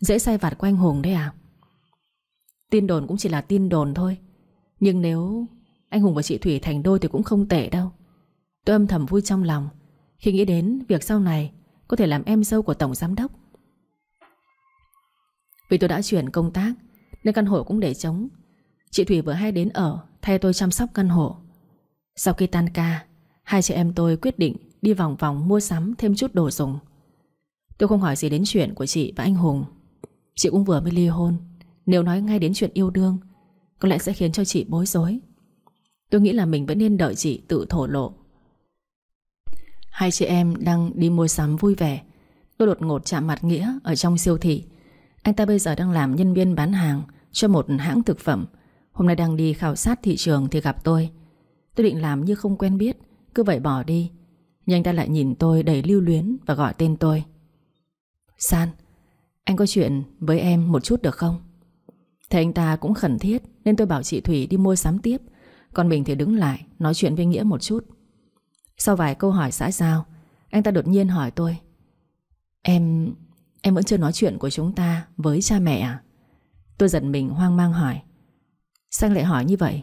Dễ say vặt của anh Hùng đấy à? Tin đồn cũng chỉ là tin đồn thôi. Nhưng nếu Anh Hùng và chị Thủy thành đôi thì cũng không tệ đâu. Tôi âm thầm vui trong lòng, Khi nghĩ đến việc sau này Có thể làm em dâu của Tổng Giám Đốc. Vì tôi đã chuyển công tác, Nên căn hộ cũng để trống. Chị Thủy vừa hay đến ở Thay tôi chăm sóc căn hộ. Sau khi tan ca, Hai chị em tôi quyết định đi vòng vòng mua sắm thêm chút đồ dùng. Tôi không hỏi gì đến chuyện của chị và anh Hùng. Chị cũng vừa mới ly hôn. Nếu nói ngay đến chuyện yêu đương, Có lẽ sẽ khiến cho chị bối rối. Tôi nghĩ là mình vẫn nên đợi chị tự thổ lộ. Hai chị em đang đi mua sắm vui vẻ. Tôi đột ngột chạm mặt Nghĩa Ở trong siêu thị. Anh ta bây giờ đang làm nhân viên bán hàng Cho một hãng thực phẩm. Hôm nay đang đi khảo sát thị trường thì gặp tôi. Tôi định làm như không quen biết, Cứ vậy bỏ đi. Nhưng anh ta lại nhìn tôi đầy lưu luyến Và gọi tên tôi. San, Anh có chuyện với em một chút được không? Thế anh ta cũng khẩn thiết Nên tôi bảo chị Thủy đi mua sắm tiếp. Còn mình thì đứng lại, Nói chuyện với Nghĩa một chút. Sau vài câu hỏi xã giao, Anh ta đột nhiên hỏi tôi. Em... em vẫn chưa nói chuyện của chúng ta Với cha mẹ à? Tôi giật mình hoang mang hỏi. Sao lại hỏi như vậy.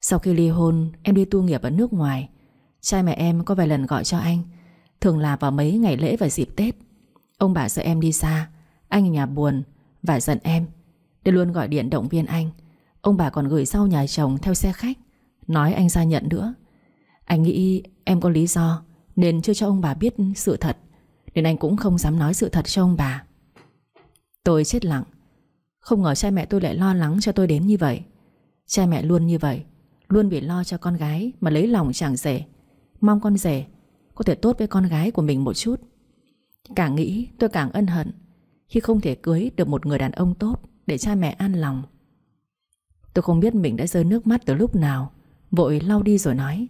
Sau khi ly hôn, em đi tu nghiệp ở nước ngoài. Trai mẹ em có vài lần gọi cho anh. Thường là vào mấy ngày lễ và dịp Tết. Ông bà sợ em đi xa. Anh ở nhà buồn Và giận em. Để luôn gọi điện động viên anh. Ông bà còn gửi sau nhà chồng theo xe khách. Nói anh ra nhận nữa. Anh nghĩ em có lý do, Nên chưa cho ông bà biết sự thật. Nên anh cũng không dám nói sự thật cho ông bà. Tôi chết lặng. Không ngờ cha mẹ tôi lại lo lắng cho tôi đến như vậy. Cha mẹ luôn như vậy, Luôn vì lo cho con gái Mà lấy lòng chẳng rể. Mong con rể Có thể tốt với con gái của mình một chút. Càng nghĩ tôi càng ân hận Khi không thể cưới được một người đàn ông tốt Để cha mẹ an lòng. Tôi không biết mình đã rơi nước mắt từ lúc nào, Vội lau đi rồi nói.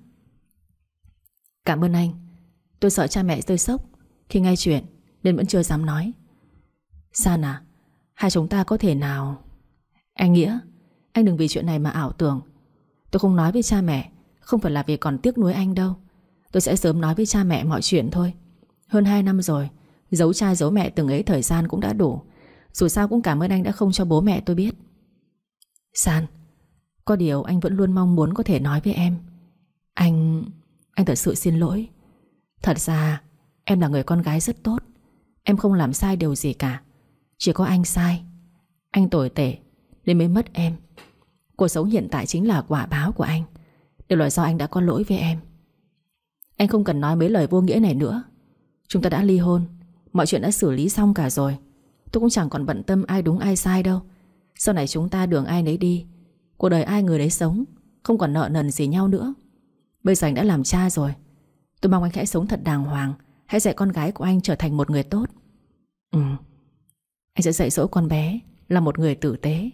Cảm ơn anh, Tôi sợ cha mẹ rơi sốc. Khi nghe chuyện, Nên vẫn chưa dám nói. San à Hai chúng ta có thể nào? Anh Nghĩa, Anh đừng vì chuyện này mà ảo tưởng. Tôi không nói với cha mẹ, Không phải là vì còn tiếc nuối anh đâu. Tôi sẽ sớm nói với cha mẹ mọi chuyện thôi. Hơn 2 năm rồi, Giấu cha giấu mẹ từng ấy thời gian cũng đã đủ. Dù sao cũng cảm ơn anh đã không cho bố mẹ tôi biết. San, Có điều anh vẫn luôn mong muốn có thể nói với em. Anh... Anh thật sự xin lỗi. Thật ra, em là người con gái rất tốt. Em không làm sai điều gì cả. Chỉ có anh sai. Anh tồi tệ, Nên mới mất em. Cuộc sống hiện tại chính là quả báo của anh. Đều là do anh đã có lỗi với em. Anh không cần nói mấy lời vô nghĩa này nữa. Chúng ta đã ly hôn, Mọi chuyện đã xử lý xong cả rồi. Tôi cũng chẳng còn bận tâm ai đúng ai sai đâu. Sau này chúng ta đường ai nấy đi, Cuộc đời ai người đấy sống, Không còn nợ nần gì nhau nữa. Bây giờ anh đã làm cha rồi. Tôi mong anh hãy sống thật đàng hoàng, Hãy dạy con gái của anh trở thành một người tốt. Ừ. Anh sẽ dạy dỗ con bé Là một người tử tế.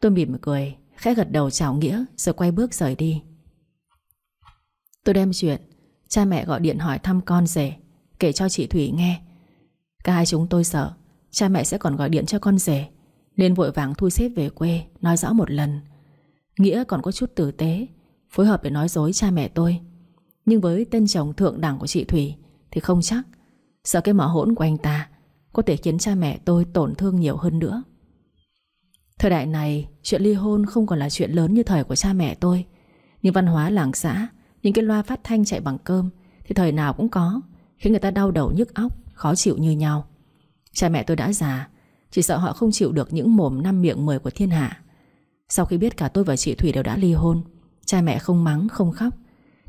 Tôi mỉm cười, Khẽ gật đầu chào nghĩa, Rồi quay bước rời đi. Tôi đem chuyện, Cha mẹ gọi điện hỏi thăm con rể, Kể cho chị Thủy nghe. Cả hai chúng tôi sợ, Cha mẹ sẽ còn gọi điện cho con rể, Nên vội vàng thu xếp về quê, Nói rõ một lần. Nghĩa còn có chút tử tế, Phối hợp để nói dối cha mẹ tôi. Nhưng với tên chồng thượng đẳng của chị Thủy Thì không chắc, Sợ cái mỏ hỗn của anh ta có thể khiến cha mẹ tôi tổn thương nhiều hơn nữa. Thời đại này, Chuyện ly hôn không còn là chuyện lớn như thời của cha mẹ tôi. Nhưng văn hóa làng xã, Những cái loa phát thanh chạy bằng cơm Thì thời nào cũng có, Khiến người ta đau đầu nhức óc, Khó chịu như nhau. Cha mẹ tôi đã già, Chỉ sợ họ không chịu được những mồm năm miệng mười của thiên hạ. Sau khi biết cả tôi và chị Thủy đều đã ly hôn, Cha mẹ không mắng, không khóc.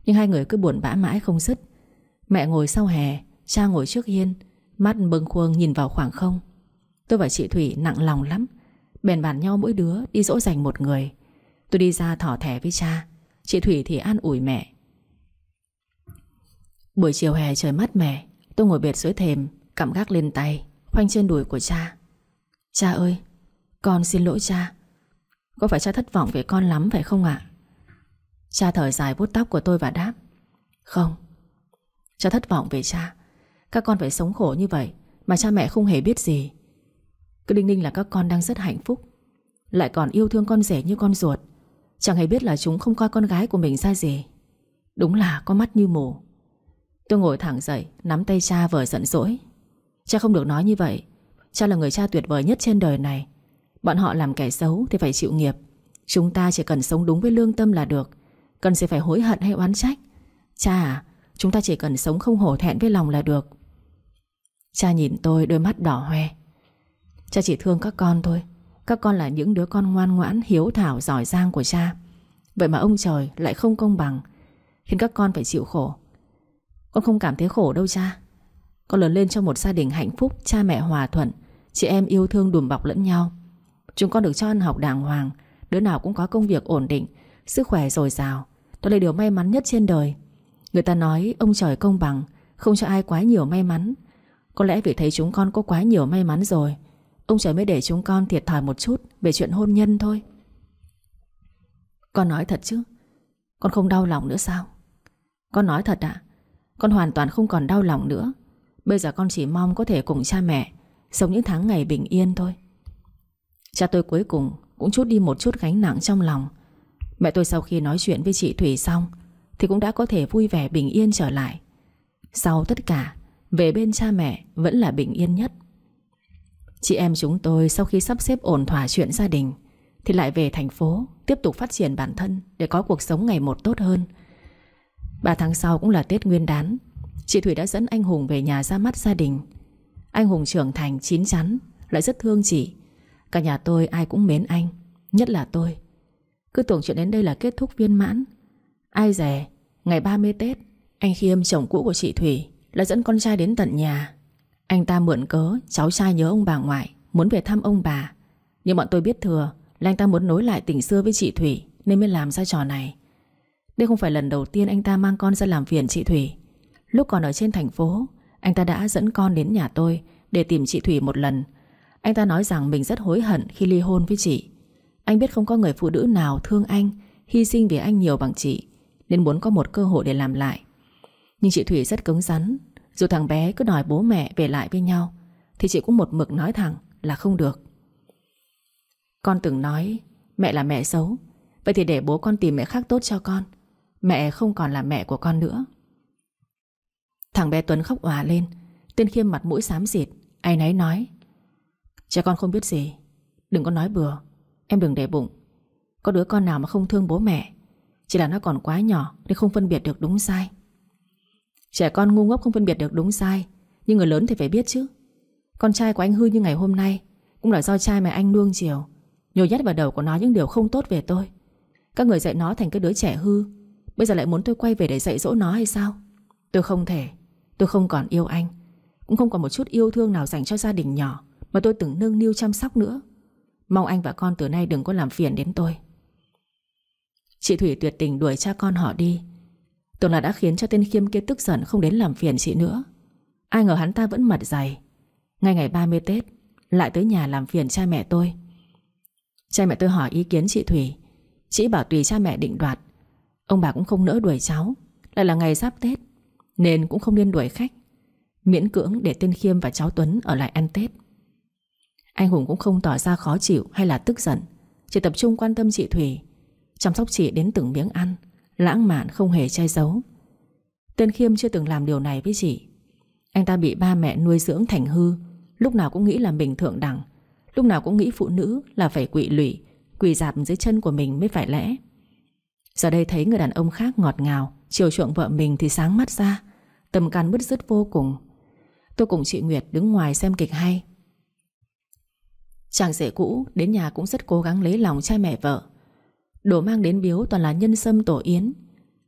Nhưng hai người cứ buồn bã mãi không dứt. Mẹ ngồi sau hè, Cha ngồi trước hiên Mắt bâng khuâng nhìn vào khoảng không. Tôi và chị Thủy nặng lòng lắm. Bèn bàn nhau mỗi đứa đi dỗ dành một người. Tôi đi ra thỏ thẻ với cha. Chị Thủy thì an ủi mẹ. Buổi chiều hè trời mát mẻ, Tôi ngồi bệt dưới thềm Cảm gác lên tay, Khoanh trên đùi của cha. Cha ơi, Con xin lỗi cha. Có phải cha thất vọng về con lắm phải không ạ? Cha thở dài vuốt tóc của tôi và đáp. Không, Cha thất vọng về cha. Các con phải sống khổ như vậy Mà cha mẹ không hề biết gì. Cứ đinh ninh là các con đang rất hạnh phúc, Lại còn yêu thương con rể như con ruột. Chẳng hề biết là chúng không coi con gái của mình ra gì. Đúng là có mắt như mù. Tôi ngồi thẳng dậy, Nắm tay cha vờ giận dỗi. Cha không được nói như vậy. Cha là người cha tuyệt vời nhất trên đời này. Bọn họ làm kẻ xấu thì phải chịu nghiệp. Chúng ta chỉ cần sống đúng với lương tâm là được. Cần gì phải hối hận hay oán trách? Cha à Chúng ta chỉ cần sống không hổ thẹn với lòng là được. Cha nhìn tôi, đôi mắt đỏ hoe. Cha chỉ thương các con thôi. Các con là những đứa con ngoan ngoãn, Hiếu thảo, giỏi giang của cha. Vậy mà ông trời lại không công bằng, Khiến các con phải chịu khổ. Con không cảm thấy khổ đâu cha. Con lớn lên trong một gia đình hạnh phúc, Cha mẹ hòa thuận, Chị em yêu thương đùm bọc lẫn nhau. Chúng con được cho ăn học đàng hoàng, Đứa nào cũng có công việc ổn định, Sức khỏe dồi dào. Đó là điều may mắn nhất trên đời. Người ta nói ông trời công bằng, Không cho ai quá nhiều may mắn. Có lẽ vì thấy chúng con có quá nhiều may mắn rồi. Ông trời mới để chúng con thiệt thòi một chút Về chuyện hôn nhân thôi. Con nói thật chứ? Con không đau lòng nữa sao? Con nói thật ạ. Con hoàn toàn không còn đau lòng nữa. Bây giờ con chỉ mong có thể cùng cha mẹ Sống những tháng ngày bình yên thôi. Cha tôi cuối cùng Cũng chút đi một chút gánh nặng trong lòng. Mẹ tôi sau khi nói chuyện với chị Thủy xong Thì cũng đã có thể vui vẻ bình yên trở lại. Sau tất cả về bên cha mẹ, vẫn là bình yên nhất. Chị em chúng tôi sau khi sắp xếp ổn thỏa chuyện gia đình, Thì lại về thành phố, Tiếp tục phát triển bản thân Để có cuộc sống ngày một tốt hơn. Ba tháng sau cũng là Tết Nguyên đán, Chị Thủy đã dẫn anh Hùng về nhà ra mắt gia đình. Anh Hùng trưởng thành chín chắn, Lại rất thương chị. Cả nhà tôi ai cũng mến anh, Nhất là tôi. Cứ tưởng chuyện đến đây là kết thúc viên mãn. Ai dè, Ngày 30 Tết, Anh Khiêm, chồng cũ của chị Thủy lại dẫn con trai đến tận nhà. Anh ta mượn cớ, cháu trai nhớ ông bà ngoại, Muốn về thăm ông bà. Nhưng bọn tôi biết thừa, là anh ta muốn nối lại tình xưa với chị Thủy, Nên mới làm ra trò này. Đây không phải lần đầu tiên anh ta mang con ra làm phiền chị Thủy. Lúc còn ở trên thành phố, Anh ta đã dẫn con đến nhà tôi Để tìm chị Thủy một lần. Anh ta nói rằng mình rất hối hận khi ly hôn với chị. Anh biết không có người phụ nữ nào thương anh, Hy sinh vì anh nhiều bằng chị, Nên muốn có một cơ hội để làm lại. Nhưng chị Thủy rất cứng rắn. Dù thằng bé cứ đòi bố mẹ về lại với nhau, Thì chị cũng một mực nói thẳng là không được. Con từng nói, Mẹ là mẹ xấu, Vậy thì để bố con tìm mẹ khác tốt cho con. Mẹ không còn là mẹ của con nữa. Thằng bé Tuấn khóc òa lên, Tên Khiêm mặt mũi xám xịt, Ai nấy nói Trẻ con không biết gì, Đừng có nói bừa, Em đừng để bụng. Có đứa con nào mà không thương bố mẹ, Chỉ là nó còn quá nhỏ Nên không phân biệt được đúng sai. Trẻ con ngu ngốc không phân biệt được đúng sai, Nhưng người lớn thì phải biết chứ. Con trai của anh hư như ngày hôm nay Cũng là do trai mà anh nuông chiều, Nhồi nhét vào đầu của nó những điều không tốt về tôi. Các người dạy nó thành cái đứa trẻ hư, Bây giờ lại muốn tôi quay về để dạy dỗ nó hay sao? Tôi không thể, Tôi không còn yêu anh, Cũng không còn một chút yêu thương nào dành cho gia đình nhỏ Mà tôi từng nâng niu chăm sóc nữa. Mong anh và con từ nay đừng có làm phiền đến tôi. Chị Thủy tuyệt tình đuổi cha con họ đi Tưởng là đã khiến cho tên Khiêm kia tức giận Không đến làm phiền chị nữa. Ai ngờ hắn ta vẫn mặt dày. Ngay ngày 30 Tết, Lại tới nhà làm phiền cha mẹ tôi. Cha mẹ tôi hỏi ý kiến chị Thủy. Chị bảo tùy cha mẹ định đoạt. Ông bà cũng không nỡ đuổi cháu. Lại là ngày giáp Tết, Nên cũng không nên đuổi khách. Miễn cưỡng để tên Khiêm và cháu Tuấn ở lại ăn Tết. Anh Hùng cũng không tỏ ra khó chịu hay là tức giận. Chỉ tập trung quan tâm chị Thủy, Chăm sóc chị đến từng miếng ăn. Lãng mạn không hề che giấu. Tên Khiêm chưa từng làm điều này với chị. Anh ta bị ba mẹ nuôi dưỡng thành hư, Lúc nào cũng nghĩ là mình thượng đẳng, Lúc nào cũng nghĩ phụ nữ là phải quỵ lụy, Quỳ dạp dưới chân của mình mới phải lẽ. Giờ đây thấy người đàn ông khác ngọt ngào, Chiều chuộng vợ mình thì sáng mắt ra tầm can bứt rứt vô cùng. Tôi cùng chị Nguyệt đứng ngoài xem kịch hay. Chàng rể cũ đến nhà cũng rất cố gắng lấy lòng cha mẹ vợ Đồ mang đến biếu toàn là nhân sâm tổ yến.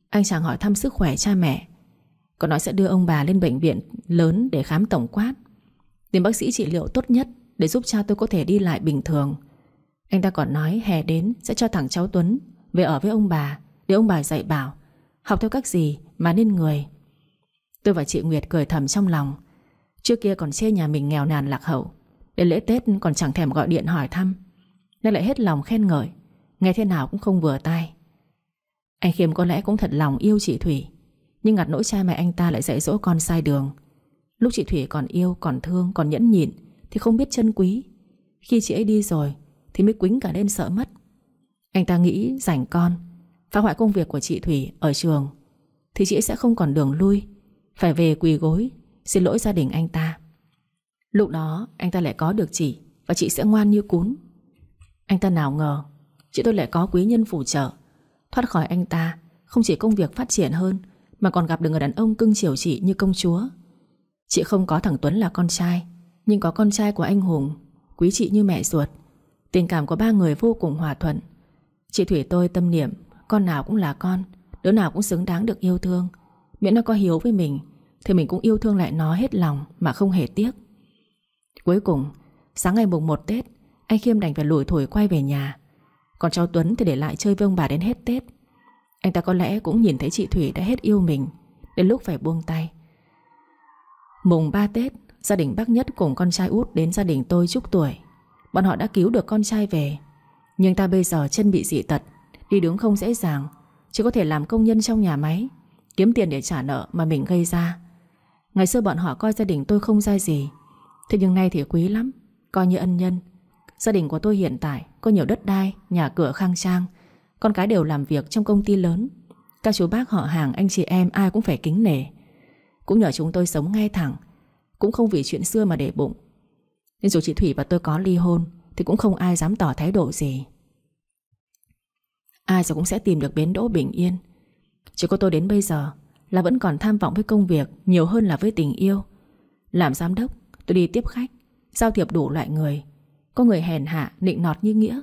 Anh chàng hỏi thăm sức khỏe cha mẹ. Còn nói sẽ đưa ông bà lên bệnh viện lớn để khám tổng quát. Tìm bác sĩ trị liệu tốt nhất Để giúp cha tôi có thể đi lại bình thường. Anh ta còn nói hè đến sẽ cho thằng cháu Tuấn Về ở với ông bà Để ông bà dạy bảo, Học theo cách gì mà nên người. Tôi và chị Nguyệt cười thầm trong lòng. Trước kia còn chê nhà mình nghèo nàn lạc hậu, Đến lễ Tết còn chẳng thèm gọi điện hỏi thăm. Nên lại hết lòng khen ngợi. Nghe thế nào cũng không vừa tai. Anh Khiêm có lẽ cũng thật lòng yêu chị Thủy Nhưng ngặt nỗi cha mẹ anh ta lại dạy dỗ con sai đường. Lúc chị Thủy còn yêu, còn thương, còn nhẫn nhịn Thì không biết chân quý. Khi chị ấy đi rồi Thì mới quính cả lên sợ mất. Anh ta nghĩ rảnh con Phá hoại công việc của chị Thủy ở trường Thì chị ấy sẽ không còn đường lui Phải về quỳ gối Xin lỗi gia đình anh ta. Lúc đó anh ta lại có được chị Và chị sẽ ngoan như cún. Anh ta nào ngờ Chị tôi lại có quý nhân phù trợ. Thoát khỏi anh ta, Không chỉ công việc phát triển hơn, Mà còn gặp được người đàn ông cưng chiều chị như công chúa. Chị không có thằng Tuấn là con trai, Nhưng có con trai của anh Hùng, Quý chị như mẹ ruột. Tình cảm của ba người vô cùng hòa thuận. Chị Thủy tôi tâm niệm, Con nào cũng là con, Đứa nào cũng xứng đáng được yêu thương. Miễn nó có hiếu với mình, Thì mình cũng yêu thương lại nó hết lòng Mà không hề tiếc. Cuối cùng, Sáng ngày mùng 1 Tết, Anh Khiêm đành phải lủi thổi quay về nhà. Còn cháu Tuấn thì để lại chơi với ông bà đến hết Tết. Anh ta có lẽ cũng nhìn thấy chị Thủy đã hết yêu mình, Đến lúc phải buông tay. Mùng 3 Tết, Gia đình bác Nhất cùng con trai út đến gia đình tôi chúc tuổi. Bọn họ đã cứu được con trai về. Nhưng ta bây giờ chân bị dị tật, Đi đứng không dễ dàng, Chỉ có thể làm công nhân trong nhà máy, Kiếm tiền để trả nợ mà mình gây ra. Ngày xưa bọn họ coi gia đình tôi không ra gì, Thế nhưng nay thì quý lắm, Coi như ân nhân. Gia đình của tôi hiện tại có nhiều đất đai, Nhà cửa khang trang. Con cái đều làm việc trong công ty lớn. Các chú bác, họ hàng, anh chị em ai cũng phải kính nể. Cũng nhờ chúng tôi sống ngay thẳng, Cũng không vì chuyện xưa mà để bụng. Nên dù chị Thủy và tôi có ly hôn, Thì cũng không ai dám tỏ thái độ gì. Ai rồi cũng sẽ tìm được bến đỗ bình yên. Chỉ có tôi đến bây giờ Là vẫn còn tham vọng với công việc Nhiều hơn là với tình yêu. Làm giám đốc, tôi đi tiếp khách, Giao thiệp đủ loại người. Có người hèn hạ, nịnh nọt như Nghĩa.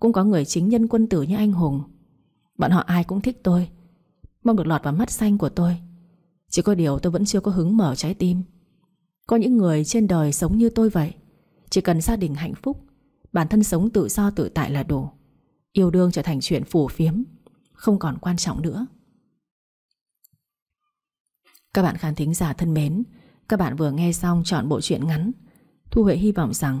Cũng có người chính nhân quân tử như anh Hùng. Bọn họ ai cũng thích tôi. Mong được lọt vào mắt xanh của tôi. Chỉ có điều tôi vẫn chưa có hứng mở trái tim. Có những người trên đời sống như tôi vậy. Chỉ cần gia đình hạnh phúc Bản thân sống tự do tự tại là đủ. Yêu đương trở thành chuyện phù phiếm Không còn quan trọng nữa. Các bạn khán thính giả thân mến Các bạn vừa nghe xong chọn bộ truyện ngắn. Thu Huệ hy vọng rằng